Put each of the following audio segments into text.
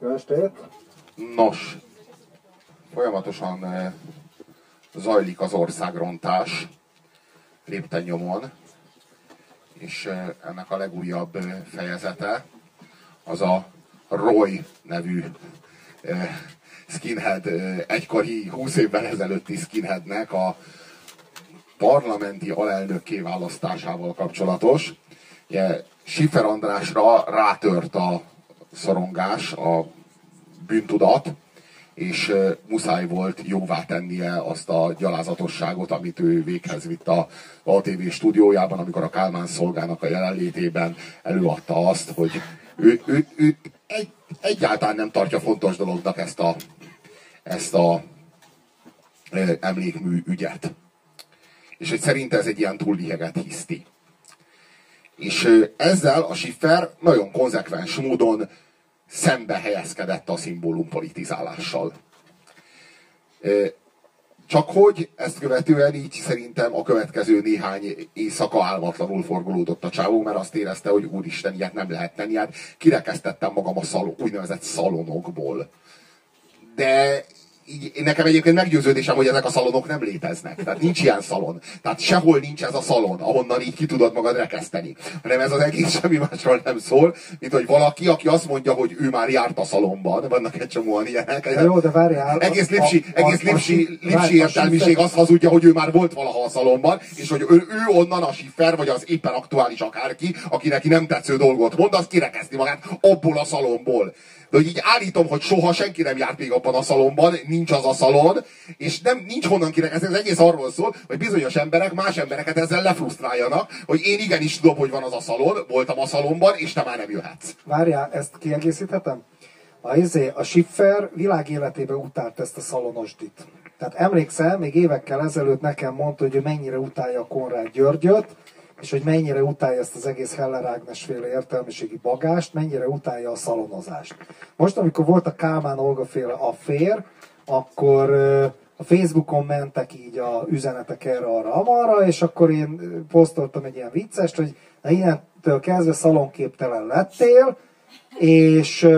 Jó estét! Nos, folyamatosan eh, zajlik az országrontás lépten nyomon, és eh, ennek a legújabb eh, fejezete az a Roy nevű skinhead, egykori 20 évvel ezelőtti skinheadnek a parlamenti alelnökké választásával kapcsolatos. Ugye, Schiffer Andrásra rátört a szorongás, a bűntudat, és muszáj volt jóvá tennie azt a gyalázatosságot, amit ő véghez vitt a ATV stúdiójában, amikor a Kálmán szolgának a jelenlétében előadta azt, hogy ő, ő, ő egy, egyáltalán nem tartja fontos dolognak ezt a, ezt a emlékmű ügyet. És hogy szerinte ez egy ilyen túllihegett hiszti. És ezzel a Schiffer nagyon konzekvens módon szembe helyezkedett a szimbólum politizálással. Csak hogy ezt követően így szerintem a következő néhány éjszaka álmatlanul forgolódott a csávó, mert azt érezte, hogy úristen, ilyet nem lehet tenni. Hát kirekesztettem magam a szalon, úgynevezett szalonokból. De így, nekem egyébként meggyőződésem, hogy ezek a szalonok nem léteznek. Tehát nincs ilyen szalon. Tehát sehol nincs ez a szalon, ahonnan így ki tudod magad rekeszteni. Hanem ez az egész semmi másról nem szól, mint hogy valaki, aki azt mondja, hogy ő már járt a szalonban. Vannak egy csomóan ilyenek. De jó, de várjál. Egész lipsi, a, egész a, lipsi, a, lipsi értelmiség azt hazudja, hogy ő már volt valaha a szalonban, és hogy ő, ő onnan a siffer, vagy az éppen aktuális akárki, aki neki nem tetsző dolgot mond, az kirekeszni magát abból a szalomból de hogy így állítom, hogy soha senki nem járt még abban a szalomban, nincs az a szalon, és nem, nincs honnan kinek, ez, ez egész arról szól, hogy bizonyos emberek más embereket ezzel lefrusztráljanak, hogy én igenis tudom, hogy van az a szalon, voltam a szalomban, és te már nem jöhetsz. Várjál, ezt kiegészíthetem? A, izé, a Schiffer világ életében utált ezt a szalonosdit. Tehát emlékszel, még évekkel ezelőtt nekem mondta, hogy ő mennyire utálja Konrád Györgyöt, és hogy mennyire utálja ezt az egész Heller Ágnes féle értelmiségi bagást, mennyire utálja a szalonozást. Most, amikor volt a Kálmán Olga féle affér, akkor a Facebookon mentek így a üzenetek erre, arra, amarra, és akkor én posztoltam egy ilyen viccest, hogy na innentől kezdve szalonképtelen lettél, és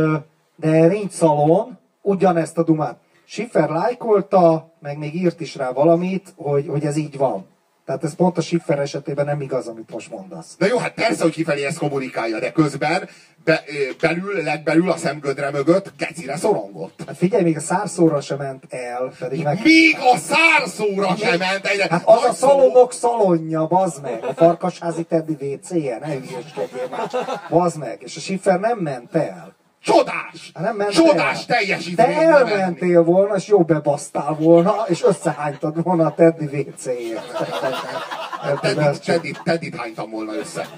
de nincs szalon, ugyanezt a dumát. Schiffer lájkolta, meg még írt is rá valamit, hogy, hogy ez így van. Tehát ez pont a Schiffer esetében nem igaz, amit most mondasz. Na jó, hát persze, hogy kifelé ezt kommunikálja, de közben be, belül, legbelül a szemgödre mögött gecire szorongott. Hát figyelj, még a szárszóra sem ment el. Pedig meg... Még a szárszóra sem ment el. Hát az a szalonok szalonja, bazd meg. A farkasházi Teddy WC-je, ne hülyeskedjél már. Bazd meg. És a Schiffer nem ment el. Csodás! Hát nem Csodás el. teljesítmény! Te elmentél volna, és jó bebasztál volna, és összehánytad volna a Teddy WC-ért. Teddit, Teddit, Teddit hánytam volna össze.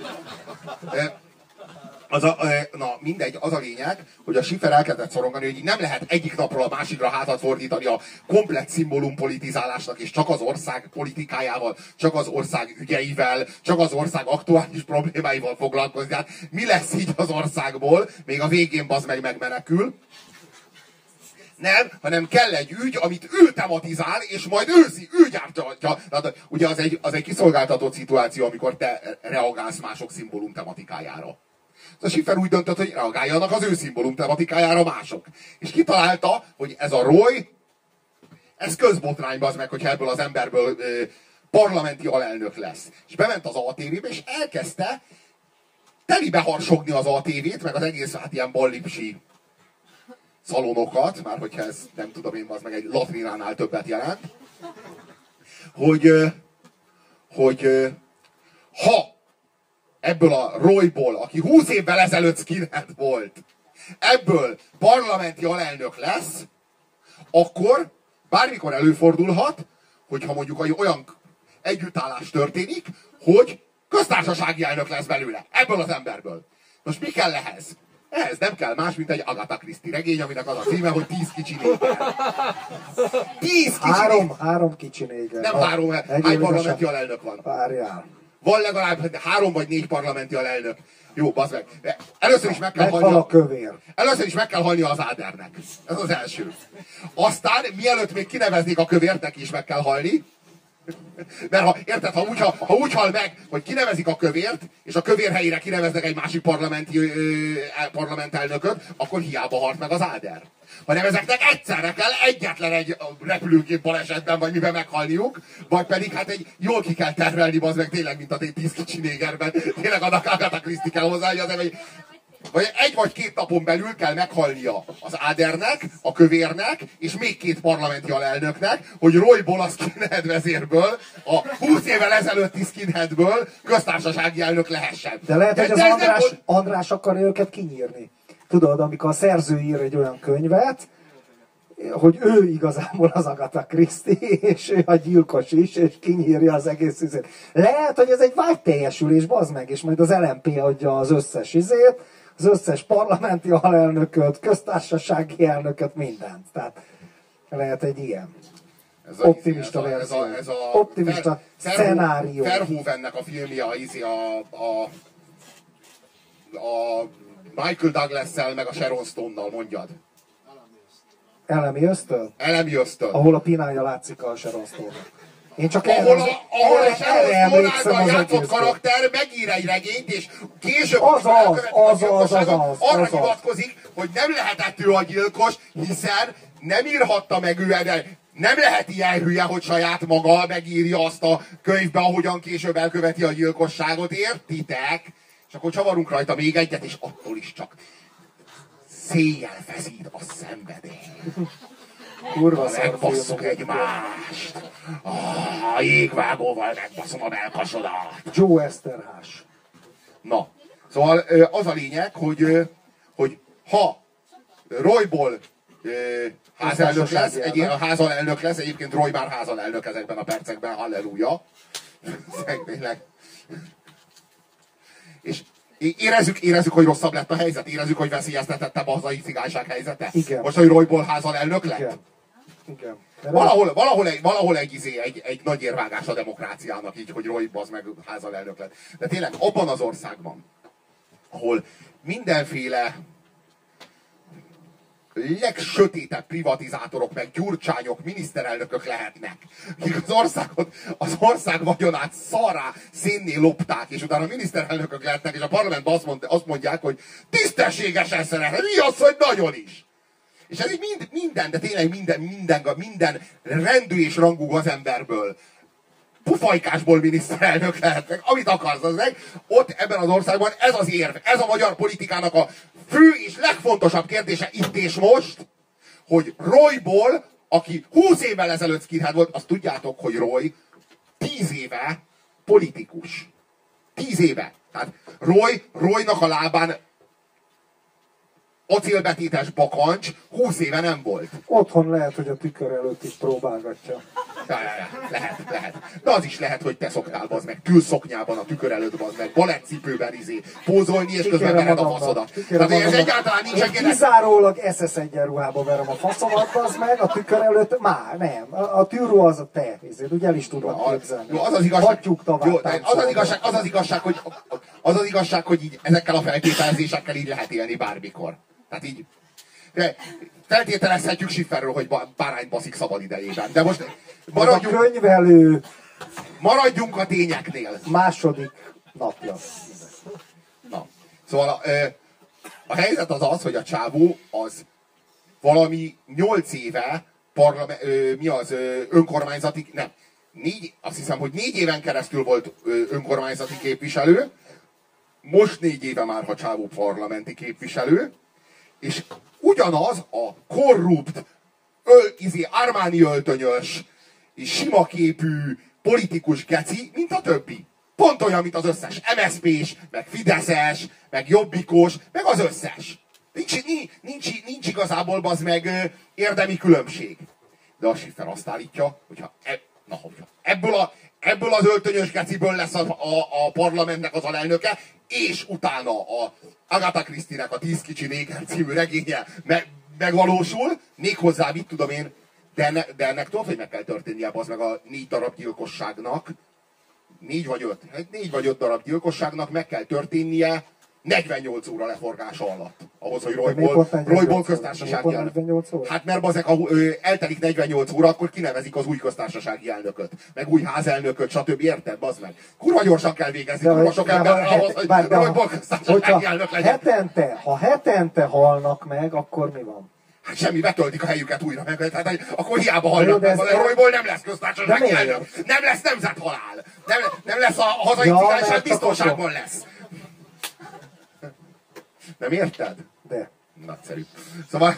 Az a, na mindegy, az a lényeg, hogy a Schiffer elkezdett szorongani, hogy nem lehet egyik napról a másikra hátat fordítani a komplet szimbólum politizálásnak, és csak az ország politikájával, csak az ország ügyeivel, csak az ország aktuális problémáival foglalkozni. Hát mi lesz így az országból? Még a végén bazd meg megmenekül. Nem, hanem kell egy ügy, amit ő tematizál, és majd őzi, ő gyártja. Tehát, ugye az egy, az egy kiszolgáltatott szituáció, amikor te reagálsz mások szimbólum tematikájára. A Schiffer úgy döntött, hogy reagáljanak az ő szimbólum tematikájára mások. És kitalálta, hogy ez a Roy, ez közbotrányba az meg, hogyha ebből az emberből ö, parlamenti alelnök lesz. És bement az ATV-be, és elkezdte telibe harsogni az ATV-t, meg az egész hát ilyen ballipsi szalonokat, már hogyha ez nem tudom én, az meg egy latrinánál többet jelent, hogy, hogy ha ebből a Royból, aki 20 évvel ezelőtt skinhead volt, ebből parlamenti alelnök lesz, akkor bármikor előfordulhat, hogyha mondjuk olyan együttállás történik, hogy köztársasági elnök lesz belőle. Ebből az emberből. Most mi kell ehhez? Ehhez nem kell más, mint egy Agatha Christie regény, aminek az a címe, hogy tíz kicsi néger. Tíz kicsi három, három kicsi néger. Nem három, hány parlamenti alelnök van. Várjál. Van legalább három vagy négy parlamenti alelnök. Jó, bazd meg. Először is meg kell halni. A kövér. Először is meg kell halni az ádernek. Ez az első. Aztán, mielőtt még kineveznék a kövérnek is meg kell halni, Mert ha, érted, ha úgy, ha, ha úgy hal meg, hogy kinevezik a kövért, és a kövér helyére kineveznek egy másik parlamenti ö, parlamentelnököt, akkor hiába halt meg az Áder. Hanem ezeknek egyszerre kell egyetlen egy repülőgép balesetben, vagy miben meghalniuk, vagy pedig hát egy jól ki kell tervelni, az meg tényleg, mint a tíz kicsi négerben. Tényleg annak Agatha Christie kell hozzá, hogy az egy vagy egy vagy két napon belül kell meghalnia az Ádernek, a Kövérnek, és még két parlamenti alelnöknek, hogy Royból a skinhead vezérből, a 20 évvel ezelőtti skinheadből köztársasági elnök lehessen. De lehet, hogy az András, András akarja őket kinyírni. Tudod, amikor a szerző ír egy olyan könyvet, hogy ő igazából az Agatha Christie, és ő a gyilkos is, és kinyírja az egész izét. Lehet, hogy ez egy vágyteljesülés, bazd meg, és majd az LMP adja az összes izét, az összes parlamenti alelnököt, köztársasági elnököt, mindent. Tehát lehet egy ilyen. Ez a, optimista ez a, ez a, ez a optimista Fer, szenárió. Verhoevennek a filmje, a, a, a, a Michael Douglas-szel, meg a Sharon Stone-nal, mondjad. Elemi ösztön? Elemi ösztön. Ahol a pinája látszik a Sharon stone én csak ahol a, ahol a Sharon Stone játszott karakter megír egy regényt, és később az az, az, az, az, az, arra hivatkozik, hogy nem lehetett ő a gyilkos, hiszen nem írhatta meg ő de nem lehet ilyen hülye, hogy saját maga megírja azt a könyvbe, ahogyan később elköveti a gyilkosságot, értitek? És akkor csavarunk rajta még egyet, és attól is csak széjjel feszít a szenvedély. Kurva Megbasszuk egymást. Ah, jégvágóval megbaszom a melkasodat. Joe Esterhás. Na, szóval az a lényeg, hogy, hogy ha Royból házelnök lesz, egy ilyen házalelnök lesz, egyébként Roy már házalelnök ezekben a percekben, halleluja. Tényleg. És érezzük, érezzük, hogy rosszabb lett a helyzet, érezzük, hogy veszélyeztetette a hazai cigányság helyzete. Igen. Most, hogy Royból házalelnök lett. Igen. Igen. Valahol, valahol, egy, valahol egy, izé, egy, egy nagy érvágás a demokráciának, így, hogy Roy az meg házal elnök lett. De tényleg abban az országban, ahol mindenféle legsötétebb privatizátorok, meg gyurcsányok, miniszterelnökök lehetnek. Az országot, az ország vagyonát szará szénné lopták, és utána miniszterelnökök lehetnek, és a parlamentben azt, mond, azt mondják, hogy tisztességesen szeretnek. Mi az, hogy nagyon is? És ez így mind, minden, de tényleg minden, minden, minden rendű és rangú az emberből pufajkásból miniszterelnök lehetnek, amit akarsz, az meg. Ott ebben az országban ez az érv, ez a magyar politikának a fő és legfontosabb kérdése itt és most, hogy Royból, aki 20 évvel ezelőtt skinhead volt, azt tudjátok, hogy Roy 10 éve politikus. 10 éve. Tehát Roy, Roynak a lábán acélbetétes bakancs 20 éve nem volt. Otthon lehet, hogy a tükör előtt is próbálgatja. Ja, ja, ja. Lehet, lehet. De az is lehet, hogy te szoktál, az meg, tűlszoknyában a tükör előtt, az meg, balettcipőben izé, pózolni, és közben vered a faszodat. Tehát ez egyáltalán nincs egy Kizárólag SS egyenruhába verem a faszomat, az meg, a tükör előtt, már nem. A, a tűró az a te, ezért úgy el is tudod képzelni. Jó, az az igazság, jó, az, az, igazság, az, az igazság, hogy az az igazság, hogy így ezekkel a feltételezésekkel így lehet élni bármikor. Tehát így de feltételezhetjük Schifferről, hogy bárány baszik szabad idejében. De most maradjunk, a könyvelő maradjunk a tényeknél. Második napja. Na, szóval a, a helyzet az az, hogy a csávó az valami nyolc éve parlament, mi az önkormányzati, nem, négy, azt hiszem, hogy négy éven keresztül volt önkormányzati képviselő, most négy éve már, ha csávó parlamenti képviselő, és ugyanaz a korrupt, öl, izé, Armáni öltönyös, és sima képű politikus geci, mint a többi. Pont olyan, mint az összes MSZP-s, meg Fideszes, meg Jobbikos, meg az összes. Nincs, nincs, nincs, nincs igazából az meg érdemi különbség. De a Schiffer azt állítja, hogyha, e, na, hogyha ebből, a, ebből az öltönyös geciből lesz a, a, a parlamentnek az alelnöke, és utána a Agatha Christie-nek a Tíz kicsi néger című regénye me- megvalósul, méghozzá, mit tudom én, de, enne, de ennek tudod, hogy meg kell történnie az meg a négy darab gyilkosságnak, négy vagy öt, négy vagy öt darab gyilkosságnak meg kell történnie 48 óra leforgása alatt. Ahhoz, hogy Royból, pont 48 Royból köztársasági Miért pont 48 óra? Hát mert bazeg, ha ö, eltelik 48 óra, akkor kinevezik az új köztársasági elnököt, meg új házelnököt, stb. Érted, bazd meg? Kurva gyorsan kell végezni, kurva sok de ember ha ahhoz, hogy de Royból köztársasági elnök legyen. hetente, ha hetente halnak meg, akkor mi van? Hát semmi, betöltik a helyüket újra, meg, tehát, akkor hiába jó, hallnak de meg, ez- Royból nem lesz De köztársasági elnök, nem lesz nemzethalál, nem, nem lesz a hazai Ja, cigányság biztonságban lesz. Nem érted? De. Nagyszerű. Szóval,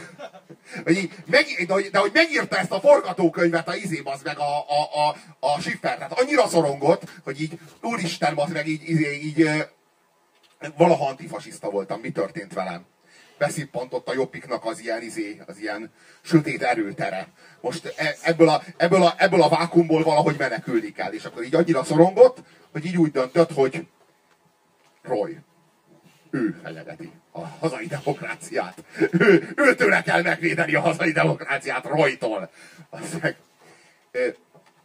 hogy így, meg, de, de hogy megírta ezt a forgatókönyvet a izé, az meg a, a, a, a Schiffer, tehát annyira szorongott, hogy így, úristen, az meg így, így, így valaha antifasiszta voltam, mi történt velem? Beszippantott a jobbiknak az ilyen, izé, az ilyen sötét erőtere. Most e- ebből a, ebből, a, ebből a vákumból valahogy menekülni kell. És akkor így annyira szorongott, hogy így úgy döntött, hogy Roy, ő fenyegeti a hazai demokráciát. Ő, őtőle kell megvédeni a hazai demokráciát Roytól. Azt, meg,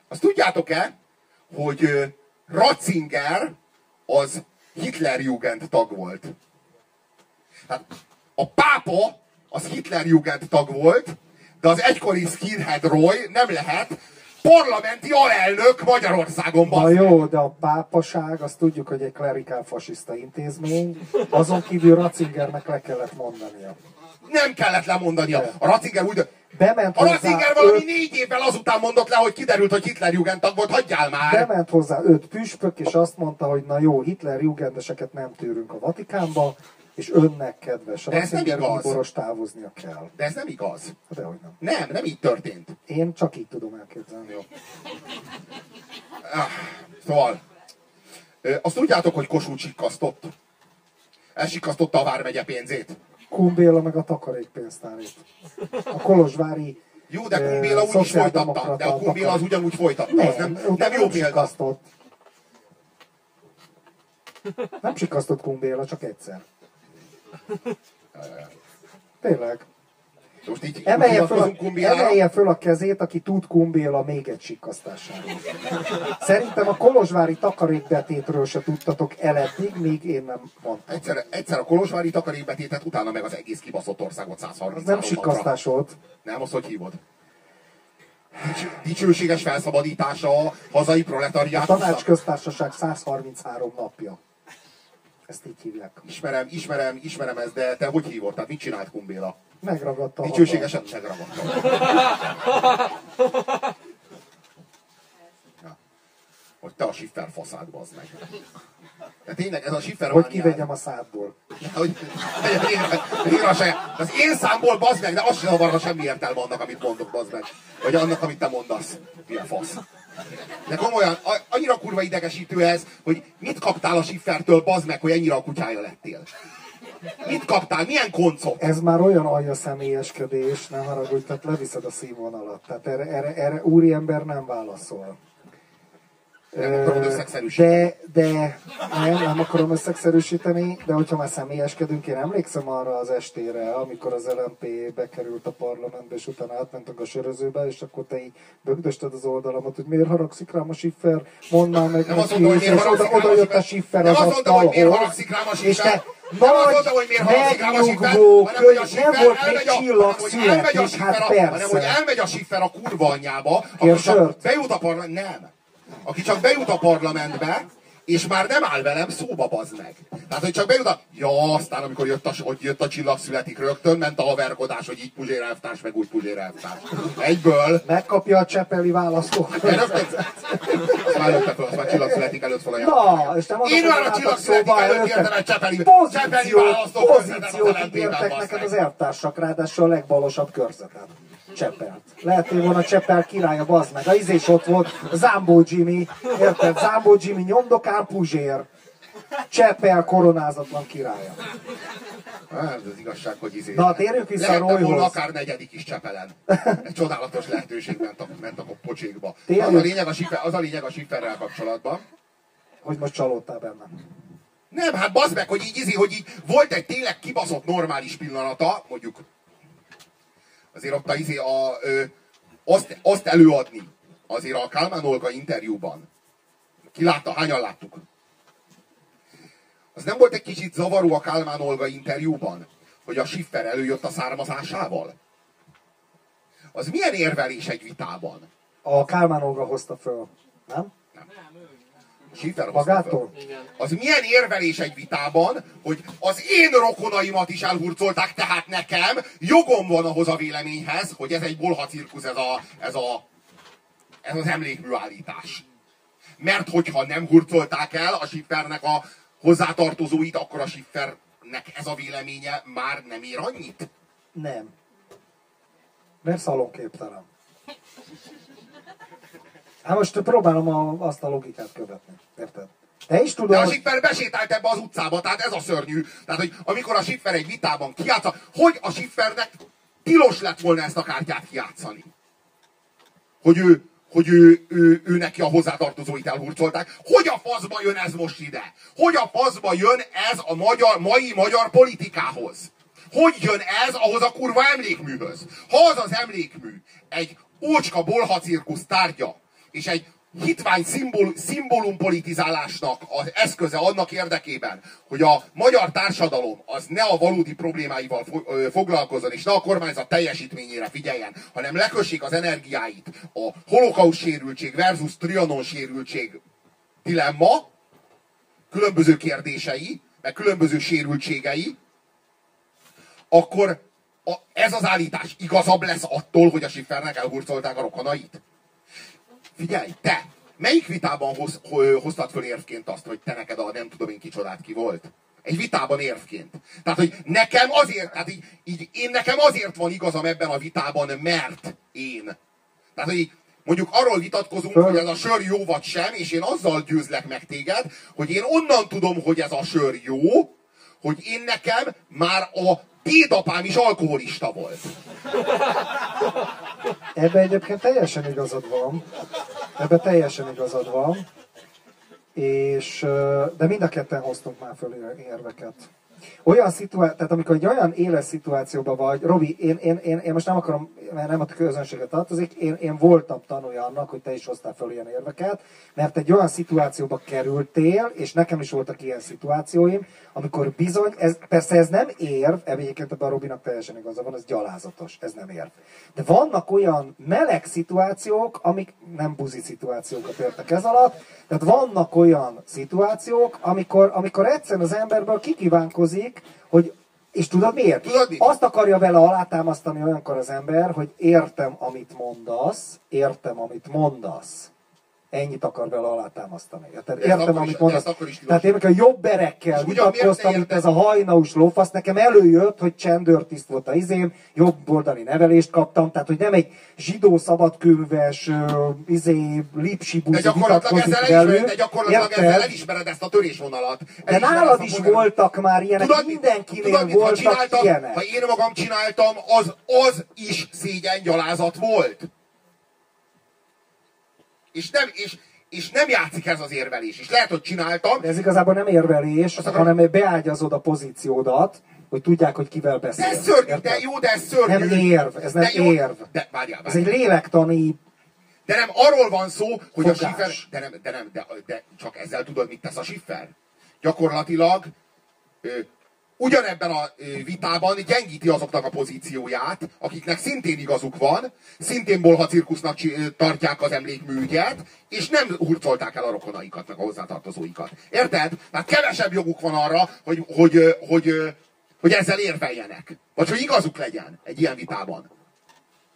azt tudjátok-e, hogy Ratzinger az Hitlerjugend tag volt. Tehát a pápa az Hitlerjugend tag volt, de az egykori skinhead Roy nem lehet parlamenti alelnök Magyarországon. Na jó, de a pápaság, azt tudjuk, hogy egy klerikál fasiszta intézmény, azon kívül Ratzingernek le kellett mondania. Nem kellett lemondania. A Ratzinger úgy... Bement A Ratzinger valami öt, négy évvel azután mondott le, hogy kiderült, hogy Hitlerjugend tag volt, hagyjál már! bement hozzá öt püspök, és azt mondta, hogy na jó, Hitler jugendeseket nem tűrünk a Vatikánba, és önnek kedves De ez nem igaz. Bíboros távoznia kell. De ez nem igaz. Dehogy nem. Nem, nem így történt. Én csak így tudom elképzelni. Jó. Ah, Szóval, azt tudjátok, hogy Kossuth sikkasztott? Elsikkasztotta a Vármegye pénzét. Kumbéla meg a takarékpénztárét. A Kolozsvári Jó, de Kumbéla úgy is folytatta. De a Kumbéla az ugyanúgy folytatta. Nem, Az nem, utána nem jó nem példa. sikasztott. Nem sikasztott Kumbéla, csak egyszer. Tényleg. Most így Emelje föl, a, emelje föl a kezét, aki tud Kumbéla még egy sikasztásáról. Szerintem a Kolozsvári takarékbetétről se tudtatok el eddig, míg én nem mondtam. Egyszer, egyszer a Kolozsvári takarékbetétet, utána meg az egész kibaszott országot 130 Az nem sikasztás volt. Nem, azt hogy hívod? Dics- Dicsőséges felszabadítása a hazai A proletariátusnak? tanácsköztársaság 133 napja. Ezt így hívják. Ismerem, ismerem, ismerem ezt, de te hogy hívod? Tehát mit csinált Kumbéla? Megragadta Dicsőségesen megragadta. Ja. Hogy te a Schiffer faszád, bazd meg. De tényleg ez a Schiffer Hogy kivegyem a szádból. hogy, hogy én, se, az én számból bazd meg, de azt sem zavarna semmi értelme annak, amit mondok, bazd meg. Vagy annak, amit te mondasz. Milyen fasz. De komolyan, annyira kurva idegesítő ez, hogy mit kaptál a Schiffertől, bazd meg, hogy ennyire a kutyája lettél. Mit kaptál? Milyen koncot? Ez már olyan alja személyeskedés, nem haragudj, tehát leviszed a színvonalat. Tehát erre, erre, erre úriember nem válaszol. Nem akarod Ö, összegszerűsíteni. De, de nem, nem akarom összegszerűsíteni, de hogyha már személyeskedünk, én emlékszem arra az estére, amikor az LMP bekerült a parlamentbe, és utána átmentek a sörözőbe, és akkor te így bögdösted az oldalamat, hogy miért haragszik rám a Schiffer, mondd már meg Nem neki, mondta, hogy és oda, jött a Nem az asztalhoz, és te Nem nagy, mondta, hogy miért haragszik rám a Schiffer, megnyugvó, hanem hogy a könyv, Schiffer nem volt elmegy a- csillag hanem, hogy elmegy a Schiffer hát a- hanem, hogy persze. elmegy a Schiffer a kurva anyjába, sört? bejut a parlament, nem. Aki csak bejut a parlamentbe, és már nem áll velem szóba, bazd meg. Tehát, hogy csak bejut a... Ja, aztán amikor jött a, hogy jött a csillag születik rögtön, ment a haverkodás, hogy így Puzsér elvtárs, meg úgy Puzsér elvtárs. Egyből. Megkapja a csepeli választókat. De rögtön... Azt már előtte föl, azt már csillag születik előtt fel a Na, és nem Én már a csillag születik előtt értem egy csepeli, csepeli választó körzetet az pozíciót ígértek bazd neked az elvtársak, ráadásul a legbalosabb körzeten. Csepelt. Lehetnél volna Csepel királya, bazd meg. A izés ott volt, Zambó Jimmy, érted? Zambó Jimmy, nyomdokán Puzsér. Csepel koronázatlan királya. Hát, az igazság, hogy izé. Na, térjünk vissza Lehetne Royhoz. volna akár negyedik is Csepelen. Egy csodálatos lehetőség ment a, ment a pocsékba. Térjünk. Az a lényeg a, Schiffer, az a lényeg a Schifferrel kapcsolatban. Hogy most csalódtál bennem. Nem, hát bazd meg, hogy így, izé, hogy így volt egy tényleg kibaszott normális pillanata, mondjuk azért ott a, izé a, ö, azt, azt előadni, azért a Kálmán Olga interjúban. Ki látta, hányan láttuk? Az nem volt egy kicsit zavaró a Kálmán Olga interjúban, hogy a Schiffer előjött a származásával? Az milyen érvelés egy vitában? A Kálmán Olga hozta föl, nem? Hozta Magától? Az milyen érvelés egy vitában, hogy az én rokonaimat is elhurcolták, tehát nekem jogom van ahhoz a véleményhez, hogy ez egy bolha cirkusz, ez, a, ez, a, ez az emlékmű állítás. Mert hogyha nem hurcolták el a Schiffernek a hozzátartozóit, akkor a Schiffernek ez a véleménye már nem ér annyit? Nem. Mert szalonképtelen. Hát most próbálom a, azt a logikát követni. Érted? Te is De tudod, a hogy... Schiffer besétált ebbe az utcába, tehát ez a szörnyű. Tehát, hogy amikor a Schiffer egy vitában kijátsza, hogy a Schiffernek tilos lett volna ezt a kártyát kijátszani. Hogy ő, hogy ő, ő, ő neki a hozzátartozóit elhurcolták. Hogy a faszba jön ez most ide? Hogy a faszba jön ez a magyar, mai magyar politikához? Hogy jön ez ahhoz a kurva emlékműhöz? Ha az az emlékmű egy ócska bolha cirkusz tárgya, és egy hitvány szimbol, szimbólumpolitizálásnak az eszköze annak érdekében, hogy a magyar társadalom az ne a valódi problémáival fo- ö, foglalkozzon, és ne a kormányzat teljesítményére figyeljen, hanem lekössék az energiáit a holokauszt sérültség versus trianon sérültség dilemma, különböző kérdései, meg különböző sérültségei, akkor a, ez az állítás igazabb lesz attól, hogy a Schiffernek elhurcolták a rokonait? Figyelj, te! Melyik vitában hoz, ho- hoztad föl érvként azt, hogy te neked a nem tudom én kicsodát ki volt? Egy vitában érvként. Tehát, hogy nekem azért, tehát így, így én nekem azért van igazam ebben a vitában, mert én. Tehát, hogy mondjuk arról vitatkozunk, hogy ez a sör jó vagy sem, és én azzal győzlek meg téged, hogy én onnan tudom, hogy ez a sör jó, hogy én nekem már a dédapám is alkoholista volt. Ebben egyébként teljesen igazad van. Ebben teljesen igazad van. És, de mind a ketten hoztunk már föl érveket. Olyan szituáció, tehát amikor egy olyan éles szituációban vagy, Robi, én, én, én, én most nem akarom, mert nem a közönséget tartozik, én, én voltam tanulja annak, hogy te is hoztál föl ilyen érveket, mert egy olyan szituációba kerültél, és nekem is voltak ilyen szituációim, amikor bizony, ez, persze ez nem érv, egyébként ebben a Robinak teljesen igaza van, ez gyalázatos, ez nem érv. De vannak olyan meleg szituációk, amik nem buzi szituációkat értek ez alatt, tehát vannak olyan szituációk, amikor, amikor egyszerűen az emberből kikívánkozik, hogy és tudod miért? Tudod mi? Azt akarja vele alátámasztani olyankor az ember, hogy értem, amit mondasz, értem, amit mondasz. Ennyit akar vele alátámasztani. Tehát De értem, is- amit de mondasz. is tilos. Tehát én amikor jobb erekkel vitatkoztam, érted? ez a hajnaus lófasz, nekem előjött, hogy csendőrtiszt volt a izém, jobb oldali nevelést kaptam, tehát hogy nem egy zsidó szabadkőves, ö, izé, lipsi De buzi gyakorlatilag, vitatkozik ezzel velük. de gyakorlatilag Érted? ezzel elismered ezt a törésvonalat. De nálad a is voltak már ilyenek, Tudod, mindenkinél tudod, ha voltak csináltam, ilyenek. Ha én magam csináltam, az, az is szégyen gyalázat volt. És nem, és, és nem játszik ez az érvelés. És lehet, hogy csináltam, De ez igazából nem érvelés, Azt akarom- hanem beágyazod a pozíciódat, hogy tudják, hogy kivel beszélsz. ez szörnyű, de jó, de ez szörnyű. Nem érv, ez nem de jó, érv. De várjál, Ez várjál. egy lélektani... De nem arról van szó, hogy Fogás. a Schiffer... De nem, de nem, de, de csak ezzel tudod, mit tesz a Schiffer? Gyakorlatilag ö, ugyanebben a vitában gyengíti azoknak a pozícióját, akiknek szintén igazuk van, szintén bolha cirkusznak tartják az emlékműügyet, és nem hurcolták el a rokonaikat, meg a hozzátartozóikat. Érted? Tehát kevesebb joguk van arra, hogy, hogy, hogy, hogy ezzel érveljenek. Vagy hogy igazuk legyen egy ilyen vitában.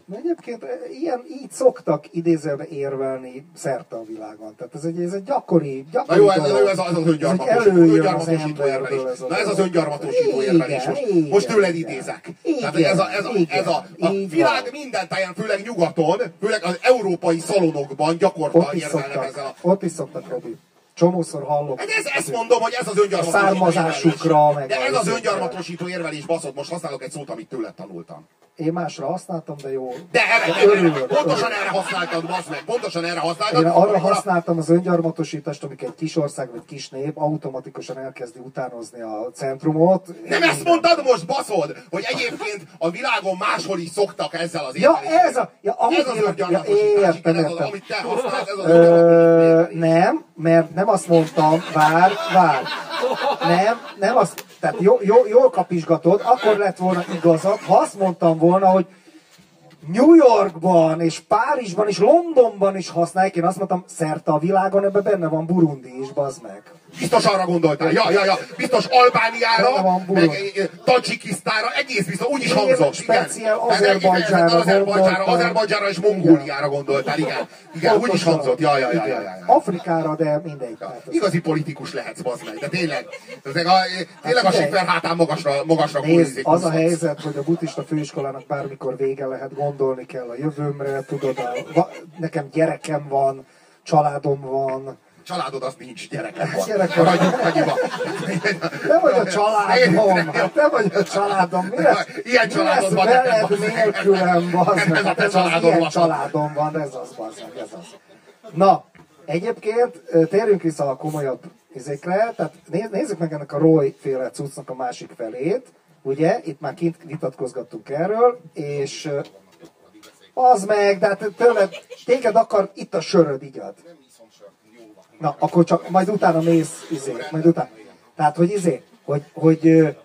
De egyébként e, ilyen, így szoktak idézőbe érvelni szerte a világon. Tehát ez egy, ez egy gyakori, Na gyakori jó, ez, dolog. jó, ez az, az öngyarmatosító, érvelés. ez Na ez az öngyarmatosító érvelés. Most, igen, most tőled idézek. Igen, Tehát ez a, ez a, igen, ez a, a világ van. minden táján, főleg nyugaton, főleg az európai szalonokban is érvelnek ezzel a... ott is szoktak, Robi. Csomószor hallok. Hát ez, ezt mondom, hogy ez az öngyarmatosító származásukra, érvelés. De ez az öngyarmatosító érvelés, baszod, most használok egy szót, amit tőled tanultam. Én másra használtam, de jó. De erre, erre, Örülök, pontosan örülök. erre használtad, bazd meg, pontosan erre használtad. Én arra használtam az öngyarmatosítást, amikor egy kis ország vagy kis nép automatikusan elkezdi utánozni a centrumot. Nem ezt mondtad most, baszod, hogy egyébként a világon máshol is szoktak ezzel az Ja, ez a- ja, ez az én- öngyarmatosítás, ja, igen, értem, ez az, értem. amit te használsz, ez az Ö, nem, mert nem azt mondtam, vár, vár. Nem, nem az, tehát jó, jó, jól kapizsgatod, akkor lett volna igazad, ha azt mondtam volna, hogy New Yorkban, és Párizsban, és Londonban is használják. Én azt mondtam, szerte a világon, ebben benne van Burundi is, bazd meg. Biztos arra gondoltál. Ja, ja, ja. Biztos Albániára, meg eh, Tajikisztára, egész biztos, úgy is hangzott. Speciál Azerbajdzsára, Azerbajdzsára, és Mongóliára gondoltál, igen. Igen, úgy is hangzott. Ja, ja, ja, ja, ja. Afrikára, de mindegy. Ja. Igazi politikus lehetsz, bazd meg. De tényleg, tényleg a, tényleg a hát siker hátán magasra, magasra Nézd, az a helyzet, hogy a buddhista főiskolának bármikor vége lehet, gondolni kell a jövőmre, tudod, a, nekem gyerekem van, családom van, családod az nincs, gyerekem van. Gyerek van. Maradjunk annyiba. Te vagy a családom, hát te vagy a családom. Mi lesz, ilyen családod mi lesz veled nélkülem, bazd Hát ez az, ilyen családom van, ez az, bazd ez az. Na, egyébként térjünk vissza a komolyabb izékre, tehát nézzük meg ennek a Roy féle cuccnak a másik felét, ugye, itt már kint vitatkozgattunk erről, és az meg, de hát tőled, téged akar, itt a söröd, igyad. Na, akkor csak majd utána mész, izé, majd utána. Tehát, hogy izé, hogy, hogy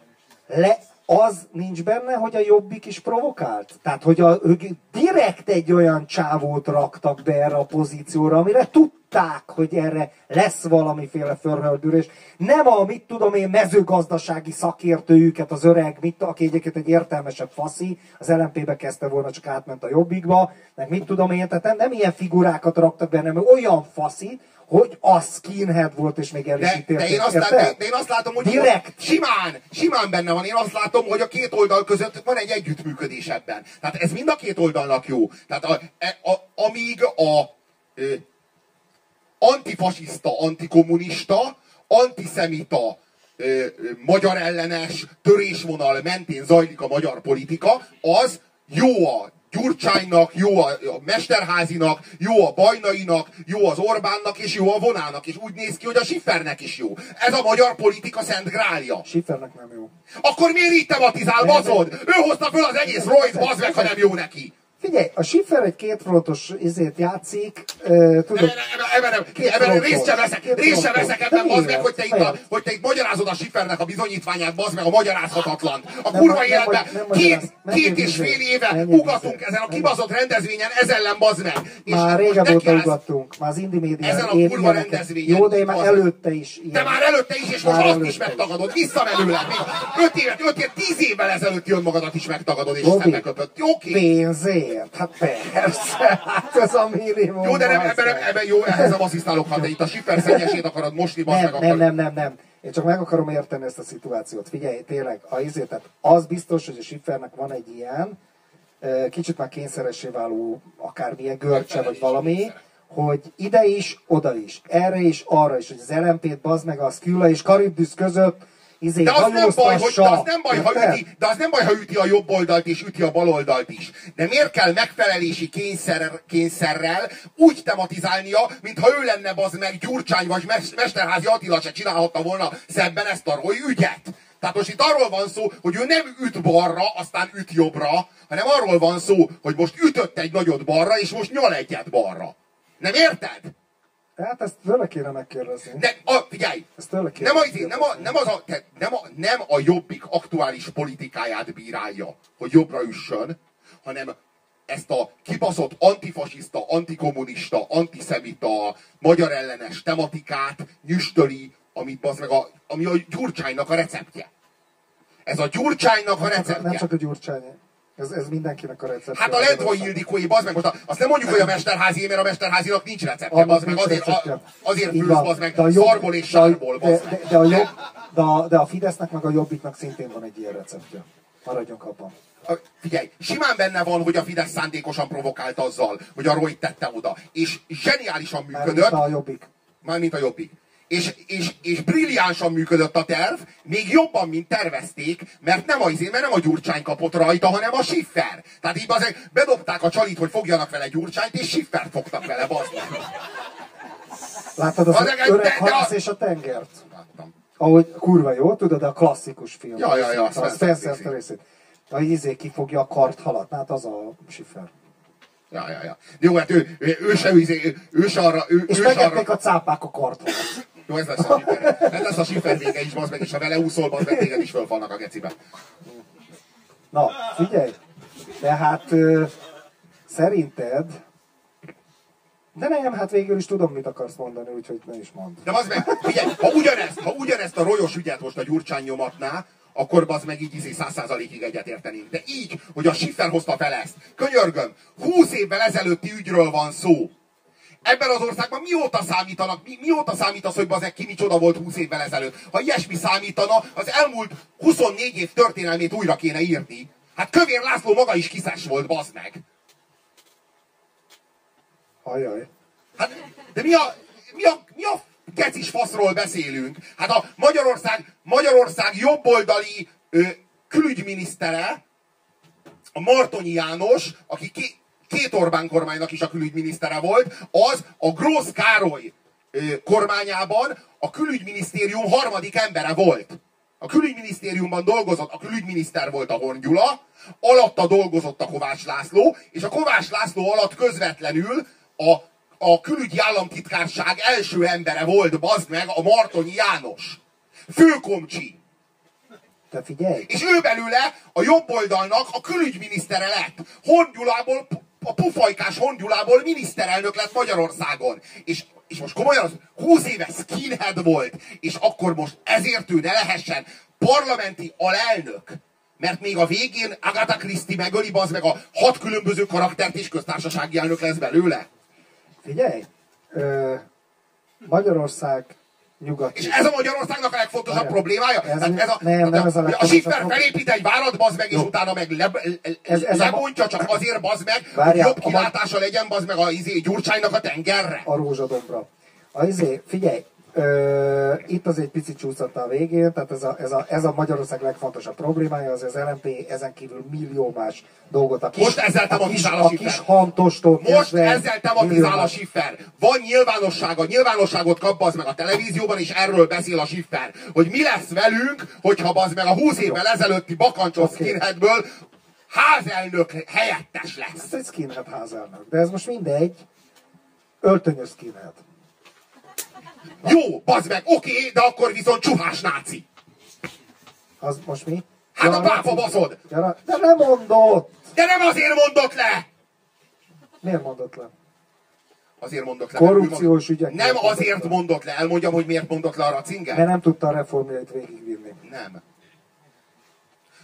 le, az nincs benne, hogy a jobbik is provokált? Tehát, hogy a, ők direkt egy olyan csávót raktak be erre a pozícióra, amire tudták, hogy erre lesz valamiféle förhöldülés. Nem a, mit tudom én, mezőgazdasági szakértőjüket, az öreg, mit, aki egyébként egy értelmesebb faszi, az LMP-be kezdte volna, csak átment a jobbikba, meg mit tudom én, tehát nem, nem ilyen figurákat raktak benne, hanem olyan faszi, hogy a skinhead volt, és még el is de, de, én azt látom, de, de én azt látom, hogy Direkt. simán, simán benne van. Én azt látom, hogy a két oldal között van egy együttműködés ebben. Tehát ez mind a két oldalnak jó. Tehát a, e, a, amíg a e, antifasiszta, antikommunista, antiszemita, e, magyar ellenes törésvonal mentén zajlik a magyar politika, az jó a Gyurcsánynak, jó a, Mesterházinak, jó a Bajnainak, jó az Orbánnak, és jó a Vonának, és úgy néz ki, hogy a Siffernek is jó. Ez a magyar politika szent grálja. Siffernek nem jó. Akkor miért így tematizál, bazod? Ő hozta föl az egész rojt, bazd meg, ha nem jó neki. Figyelj, a Schiffer egy kétfrontos izét játszik, tudod... Ebben nem, ebben részt sem veszek, részt sem veszek ebben, bazd meg, hogy te, itt a, hogy te itt magyarázod a Schiffernek a bizonyítványát, bazd meg a magyarázhatatlan. A kurva életben két, két és fél éve ugatunk ezen a kibazott rendezvényen, ez ellen bazd meg. Már régebb óta ugattunk, már az Indi Média Ezen a kurva rendezvényen. Jó, de én már előtte is ilyen. De már előtte is, és most azt is megtagadod, visszamenőleg. Öt évet, öt évet, tíz évvel ezelőtt jön magadat is megtagadod, és szembe köpött. Oké. Pénzért miért? Hát persze, hát ez a minimum. Jó, de nem, ebben, ebben jó, ehhez nem asszisztálok, ha te itt a siper szennyesét akarod mosni, nem, meg nem, nem, nem, nem. Én csak meg akarom érteni ezt a szituációt. Figyelj, tényleg, a izét, tehát az biztos, hogy a Schiffernek van egy ilyen, kicsit már kényszeressé váló akármilyen görcse vagy valami, hogy ide is, oda is, erre is, arra is, hogy az LMP-t bazd meg a Sküla és Karibdüsz között izé, de az nem baj, hogy, de az nem baj, ha üti, de az nem baj, ha üti a jobb oldalt és üti a bal oldalt is. De miért kell megfelelési kényszer, kényszerrel úgy tematizálnia, mintha ő lenne az meg Gyurcsány vagy Mesterházi Attila se csinálhatta volna szebben ezt a roly ügyet. Tehát most itt arról van szó, hogy ő nem üt balra, aztán üt jobbra, hanem arról van szó, hogy most ütött egy nagyot balra, és most nyal egyet balra. Nem érted? Hát ezt tőle kéne megkérdezni. De, a, figyelj! Ezt tőle kéne nem, a, nem, a, nem, az a, te, nem, a, nem a jobbik aktuális politikáját bírálja, hogy jobbra üssön, hanem ezt a kibaszott antifasiszta, antikommunista, antiszemita, magyar ellenes tematikát nyüstöli, amit az meg a, ami a Gyurcsánynak a receptje. Ez a Gyurcsánynak a receptje. Nem csak a Gyurcsány. Ez, ez mindenkinek a recept. Hát a Lendvai Ildikói, bazd meg, most azt nem mondjuk, hogy a Mesterházi, mert a Mesterházinak nincs receptje, bazd meg, azért, a, azért plusz, bazd meg, szarból és sárból, meg. De, de, a jobb, de, a, de a Fidesznek meg a Jobbiknak szintén van egy ilyen receptje. Maradjunk abban. Figyelj, simán benne van, hogy a Fidesz szándékosan provokált azzal, hogy a Roy tette oda. És zseniálisan működött. Mármint a Jobbik. Mármint a Jobbik és, és, és brilliánsan működött a terv, még jobban, mint tervezték, mert nem a, izé, mert nem a Gyurcsány kapott rajta, hanem a Schiffer. Tehát így azért bedobták a csalit, hogy fogjanak vele Gyurcsányt, és Schiffer fogtak vele, bazd Láttad az, az öreg halász és a tengert? Láttam. Ahogy kurva jó, tudod, a klasszikus film. Ja, ja, ja. Az Spencer részét. A izé kifogja a kart halat, hát az a Schiffer. Ja, ja, ja. Jó, hát ő, ő, ő se, ő, ő se arra... Ő, És ő se arra... a cápák a kartot. Jó, ez lesz a sifer. Ez lesz a sifer vége is, bazd meg, és ha vele úszol, bazd meg, téged is fölfalnak a gecibe. Na, figyelj! Tehát ö, szerinted... De nem, hát végül is tudom, mit akarsz mondani, úgyhogy ne is mondd. De bazd meg, figyelj, ha ugyanezt, ha ugyanezt a rolyos ügyet most a Gyurcsány nyomatná, akkor bazd meg így izé száz százalékig egyetértenénk. De így, hogy a Schiffer hozta fel ezt. Könyörgöm, 20 évvel ezelőtti ügyről van szó. Ebben az országban mióta számítanak, mi, mióta számít az, hogy bazeg ki micsoda volt 20 évvel ezelőtt? Ha ilyesmi számítana, az elmúlt 24 év történelmét újra kéne írni. Hát Kövér László maga is kiszes volt, bazd meg. Ajaj. Hát, de mi a, mi a, mi a gecis faszról beszélünk? Hát a Magyarország, Magyarország jobboldali ö, külügyminisztere, a Martonyi János, aki ké, két Orbán kormánynak is a külügyminisztere volt, az a Grósz Károly kormányában a külügyminisztérium harmadik embere volt. A külügyminisztériumban dolgozott, a külügyminiszter volt a Horn Gyula, alatta dolgozott a Kovács László, és a Kovács László alatt közvetlenül a, a külügyi államtitkárság első embere volt, bazd meg, a Martonyi János. Főkomcsi. Te figyelj! És ő belőle a jobb oldalnak a külügyminisztere lett. Hongyulából, a pufajkás Hongyulából miniszterelnök lett Magyarországon. És, és most komolyan, az 20 éve skinhead volt, és akkor most ezért ő ne lehessen parlamenti alelnök. Mert még a végén Agatha Christie megöli, az meg a hat különböző karaktert és köztársasági elnök lesz belőle. Figyelj! Magyarország nyugati. És ez a Magyarországnak a legfontosabb Várjál. problémája? Ez Tehát nem- nem, nem ez a A Schiffer felépít egy várat, bazd meg, és Jó. utána meg le, Ez- ez a- lebontja csak azért, bazd meg, hogy Várjál, jobb a kilátása legyen, bazd meg a izé, Gyurcsánynak a tengerre. a rózsadombra. A izé, figyelj, itt az egy picit csúszott a végén, tehát ez a, ez, a, ez a Magyarország legfontosabb problémája, az az LMP ezen kívül millió más dolgot. A kis, Most ezzel a kis, a a kis hantostól Most ezzel tematizál millió a Schiffer. Van nyilvánossága, nyilvánosságot kap bazd meg a televízióban, és erről beszél a Schiffer. Hogy mi lesz velünk, hogyha bazd meg a 20 évvel ezelőtti bakancsos skinheadből házelnök helyettes lesz. Ez egy skinhead házelnök, de ez most mindegy. Öltönyös skinhead. Jó, bazd meg, oké, de akkor viszont csuhás náci. Az most mi? Hát a pápa baszod! Ja, de nem mondott! De nem azért mondott le! Miért mondott le? Azért mondott le. Korrupciós ügyek Nem azért le. mondott le. Elmondjam, hogy miért mondott le a Ratzinger? Mert nem tudta a reformjait végigvinni. Nem.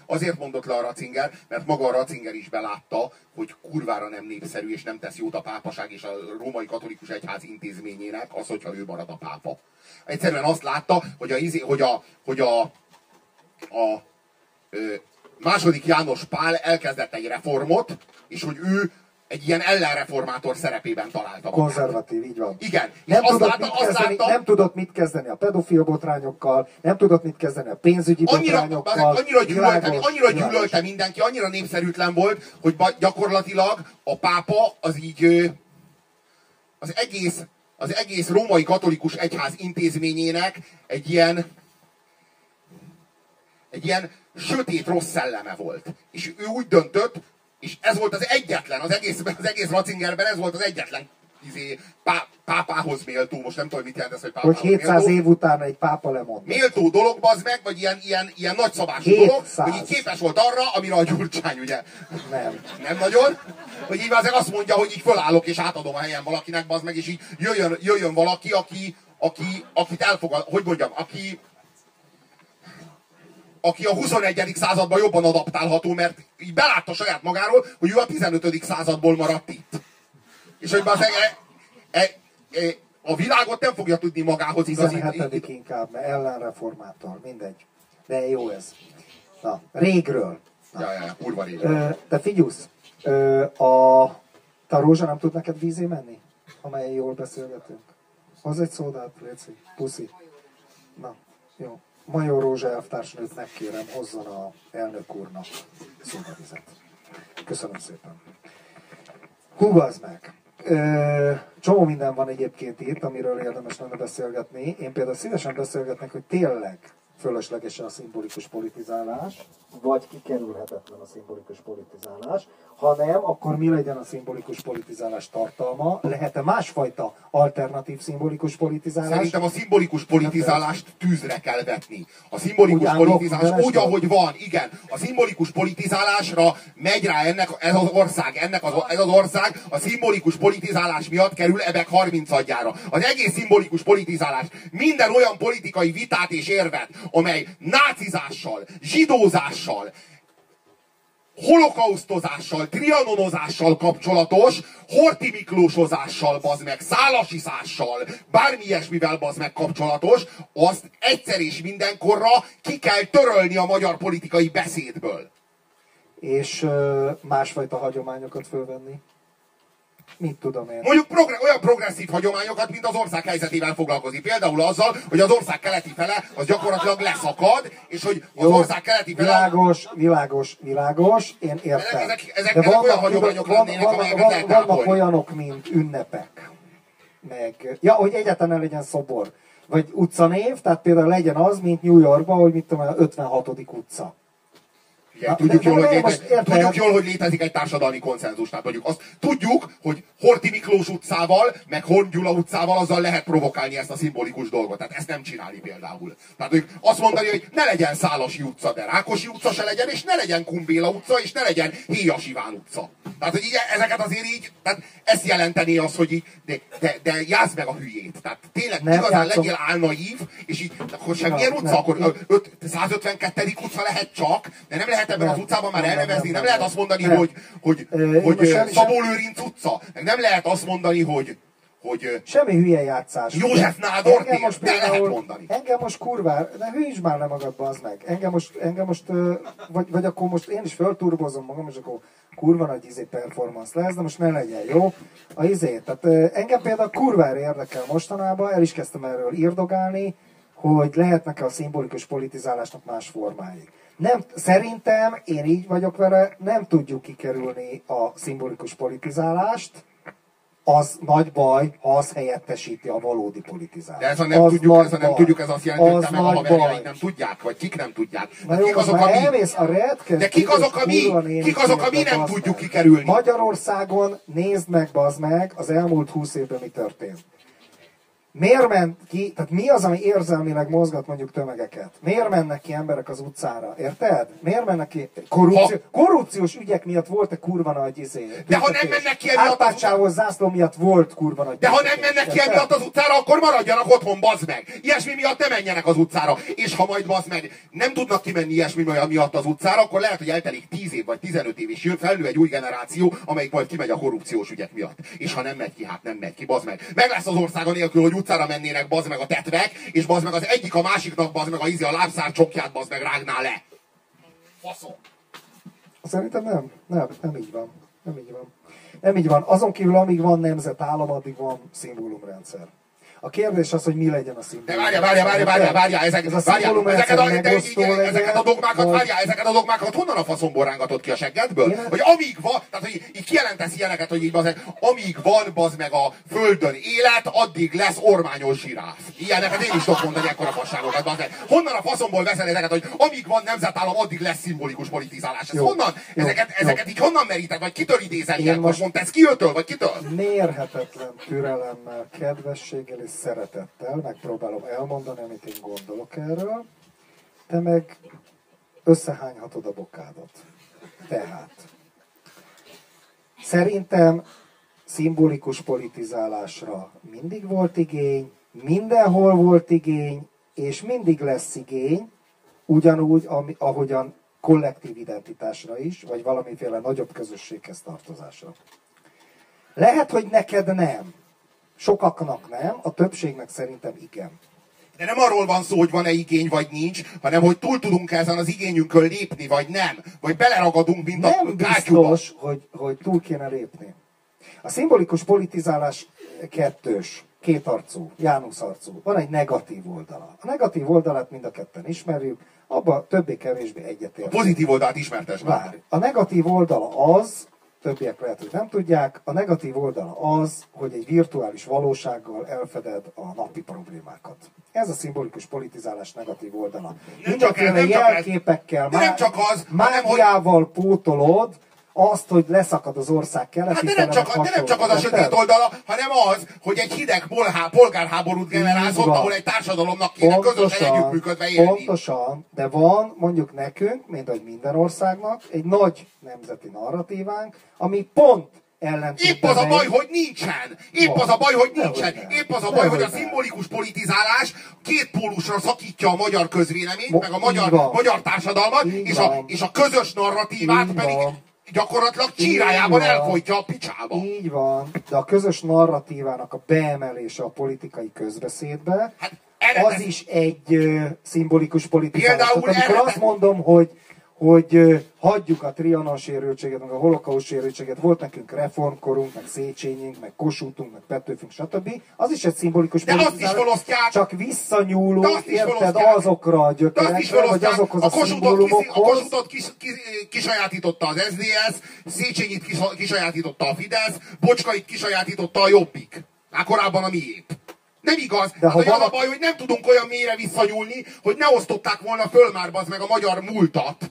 Azért mondott le a Ratzinger, mert maga a Ratzinger is belátta, hogy kurvára nem népszerű és nem tesz jót a pápaság és a római katolikus egyház intézményének az, hogyha ő marad a pápa. Egyszerűen azt látta, hogy a, izé- hogy a, hogy a, a ö, második János Pál elkezdett egy reformot, és hogy ő egy ilyen ellenreformátor szerepében találta magát. Konzervatív, így van. Igen. Nem tudott, látta, mit kezdeni, látta, nem tudott mit kezdeni a pedofil botrányokkal, nem tudott mit kezdeni a pénzügyi annyira, botrányokkal. annyira, gyűlölte, annyira gyűlölte mindenki, annyira népszerűtlen volt, hogy gyakorlatilag a pápa az így az egész, az egész római katolikus egyház intézményének egy ilyen egy ilyen sötét rossz szelleme volt. És ő úgy döntött, és ez volt az egyetlen, az egész, az egész Ratzingerben ez volt az egyetlen izé, pá, pápához méltó, most nem tudom, mit jelent ez, hogy pápához Hogy 700 méltó év után egy pápa lemond. méltó dolog, bazd meg, vagy ilyen, ilyen, ilyen nagyszabású 700. dolog, hogy így képes volt arra, amire a Gyurcsány, ugye, Nem. nem nagyon, hogy így azért azt mondja, hogy így fölállok és átadom a helyen valakinek, bazd meg, és így jöjjön, jöjjön valaki, aki, aki, akit elfogad, hogy mondjam, aki, aki a 21. században jobban adaptálható, mert így belátta saját magáról, hogy ő a 15. századból maradt itt. És hogy az e, e, e, a világot nem fogja tudni magához igazítani. 17. inkább, mert ellenreformátor, mindegy. De jó ez. Na, régről. Ja, ja, ja, kurva rég. Ö, te figyelsz, a, te a rózsa nem tud neked vízé menni? Amelyen jól beszélgetünk. Hozz egy szódát, Léci. Puszi. Na, jó. Major Rózsa elvtársnőt megkérem, hozzon a elnök úrnak szódavizet. Köszönöm szépen. Húgazd meg! Csomó minden van egyébként itt, amiről érdemes lenne beszélgetni. Én például szívesen beszélgetnek, hogy tényleg fölöslegesen a szimbolikus politizálás, vagy kikerülhetetlen a szimbolikus politizálás. Ha nem, akkor mi legyen a szimbolikus politizálás tartalma? Lehet-e másfajta alternatív szimbolikus politizálás? Szerintem a szimbolikus politizálást tűzre kell vetni. A szimbolikus állok, politizálás mindenes úgy, ahogy van, igen. A szimbolikus politizálásra megy rá ennek, ez az ország, ennek az, ez az ország a szimbolikus politizálás miatt kerül ebek 30 adjára. Az egész szimbolikus politizálás minden olyan politikai vitát és érvet, amely nácizással, zsidózással, holokausztozással, trianonozással kapcsolatos, Horti Miklósozással, bazd meg, szálasiszással, bármi ilyesmivel bazd meg kapcsolatos, azt egyszer és mindenkorra ki kell törölni a magyar politikai beszédből. És másfajta hagyományokat fölvenni? Mit tudom én? Mondjuk progre- olyan progresszív hagyományokat, mint az ország helyzetével foglalkozik. Például azzal, hogy az ország keleti fele az gyakorlatilag leszakad, és hogy az Jó, ország keleti fele... Világos, világos, világos, én értem. Ezek- ezek- De ezek olyan hagyományok tudod, lennének, vannak, amelyeket vannak, lehet vannak tápolni. olyanok, mint ünnepek. Meg, ja, hogy egyáltalán ne legyen szobor. Vagy utcanév, tehát például legyen az, mint New Yorkban, hogy mit tudom, én, 56. utca. Na, tudjuk, jól, hogy létezik, tudjuk jól, hogy létezik egy társadalmi konszenzus. Tehát mondjuk azt tudjuk, hogy Horti Miklós utcával, meg Horn Gyula utcával azzal lehet provokálni ezt a szimbolikus dolgot. Tehát ezt nem csinálni például. Tehát hogy azt mondani, hogy ne legyen Szálasi utca, de Rákosi utca se legyen, és ne legyen Kumbéla utca, és ne legyen Héjas Iván utca. Tehát, hogy így, ezeket azért így, tehát ezt jelenteni az, hogy így, de, de, de játsz meg a hülyét. Tehát tényleg Nem igazán játszom. legyél álnaív, és így, akkor sem Nem, milyen utca, nem. akkor ö, öt- 152. utca lehet csak, de nem lehet ebben Nem. az utcában már elnevezni, nem, lehet azt mondani, hogy, hogy, hogy Szabó Lőrinc utca, nem lehet azt mondani, hogy, hogy Semmi hülye játszás. József Nádor tér, most de lehet például- mondani. Engem most kurvár, de hűíts már le magadba az meg. Engem most, engem most vagy, vagy akkor most én is fölturbozom magam, és akkor kurva nagy izé performance lesz, de most ne legyen, jó? A izé, tehát engem például kurvára érdekel mostanában, el is kezdtem erről írdogálni, hogy lehetnek a szimbolikus politizálásnak más formái. Nem, szerintem, én így vagyok vele, nem tudjuk kikerülni a szimbolikus politizálást, az nagy baj, ha az helyettesíti a valódi politizálást. de ez a nem Az tudjuk, ez a nem baj. tudjuk, ez azt jelenti, hogy Az te meg a nem tudják, vagy kik nem tudják. Na De jó, kik azok, már a mi? elmész a redkes, De kik azok, a mi? kurva néni Kik azok, a mi fiatal, nem tudjuk meg. kikerülni? Magyarországon nézd meg, bazd meg, az elmúlt húsz évben mi történt. Miért ment ki, tehát mi az, ami érzelmileg mozgat mondjuk tömegeket? Miért mennek ki emberek az utcára? Érted? Miért mennek ki? Korrupció, korrupciós ügyek miatt volt-e kurva nagy izé? De ha nem tüntetés? mennek ki emiatt az Árpád zászló miatt volt kurva nagy De ha nem tüntetés, mennek ki emiatt az utcára, akkor maradjanak otthon, bazd meg! Ilyesmi miatt ne menjenek az utcára. És ha majd bazd meg nem tudnak kimenni ilyesmi miatt az utcára, akkor lehet, hogy eltelik 10 év vagy 15 év, és jön felnő egy új generáció, amelyik majd kimegy a korrupciós ügyek miatt. És ha nem megy ki, hát nem megy ki, bazd meg. Meg lesz az ország nélkül, hogy utcára mennének, bazd meg a tetvek, és bazd meg az egyik a másiknak, bazd meg a izi a lábszár csokját, bazd meg rágná le. Faszom. Szerintem nem. Nem, nem így van. Nem így van. Nem így van. Azon kívül, amíg van nemzetállam, addig van szimbólumrendszer. A kérdés az, hogy mi legyen a De szimbólum. várja, várja, várja, várja, várja, ezek, Ez a várja, ezeket, a, de, igen, ezeket a dogmákat, vagy- várja, ezeket a dogmákat honnan a faszomból rángatott ki a seggedből? Én- Hogy amíg van, tehát hogy így kijelentesz ilyeneket, hogy így bazeg, amíg van bazd meg a földön élet, addig lesz ormányos zsiráf. Ilyeneket én is tudok mondani, ekkora fasságokat, bazeg. Honnan a faszomból veszed ezeket, hogy amíg van nemzetállam, addig lesz szimbolikus politizálás? Ez Jó, honnan? jó, ezeket, jó. ezeket így honnan meríted, vagy kitől idézel ilyet? Most most- mondta, ez kiötől, vagy kitől? mérhetetlen türelemmel, kedvességgel és szeretettel megpróbálom elmondani, amit én gondolok erről, te meg összehányhatod a bokádat. Tehát, szerintem szimbolikus politizálásra mindig volt igény, mindenhol volt igény, és mindig lesz igény, ugyanúgy, ahogyan kollektív identitásra is, vagy valamiféle nagyobb közösséghez tartozásra. Lehet, hogy neked nem. Sokaknak nem, a többségnek szerintem igen. De nem arról van szó, hogy van-e igény, vagy nincs, hanem hogy túl tudunk ezen az igényünkön lépni, vagy nem. Vagy beleragadunk, mint Nem a kátyúba. biztos, hogy, hogy túl kéne lépni. A szimbolikus politizálás kettős, kétarcú, Jánusz-arcú. Van egy negatív oldala. A negatív oldalát mind a ketten ismerjük, abban többé-kevésbé A egyetért. pozitív oldalt ismertes már. A negatív oldala az, többiek lehet, hogy nem tudják. A negatív oldala az, hogy egy virtuális valósággal elfeded a napi problémákat. Ez a szimbolikus politizálás negatív oldala. Nem Mindenféle jelképekkel, nem csak az, hanem, hogy- mágiával pótolod azt, hogy leszakad az ország keleti Hát de nem, csak, de nem csak az a sötét oldala, hanem az, hogy egy hideg polhá, polgárháborút generálsz ott, van. ahol egy társadalomnak kéne közösen együttműködve élni. pontosan, de van mondjuk nekünk, mint ahogy minden országnak, egy nagy nemzeti narratívánk, ami pont Épp az a baj, hogy nincsen! Épp Van. az a baj, hogy nincsen! Épp az a baj, hogy a szimbolikus politizálás két pólusra szakítja a magyar közvéleményt, meg a magyar, magyar társadalmat, és a, és a közös narratívát pedig. Gyakorlatilag csírájában elfolytja a picsába. Így van, de a közös narratívának a beemelése a politikai közbeszédbe, Hát erre- az is egy ö, szimbolikus politizálás. Például Tehát amikor erre- azt mondom, hogy hogy hagyjuk a trianon sérültséget, meg a holokauszt sérültséget, volt nekünk reformkorunk, meg Széchenyink, meg Kossuthunk, meg Petőfünk, stb. Az is egy szimbolikus De azt is felosztják. Csak visszanyúló, De azt is érted, azokra a De azt is gyökerekre, vagy azokhoz a a, Kossuthot, kis, a szimbólumokhoz. Kis, kis, kisajátította az SZDSZ, Széchenyit kis, kisajátította a Fidesz, Bocskait kisajátította a Jobbik. Már korábban a miép. Nem igaz. De De ha hát, az a baj, hogy nem tudunk olyan mélyre visszanyúlni, hogy ne osztották volna föl már bazd meg a magyar múltat.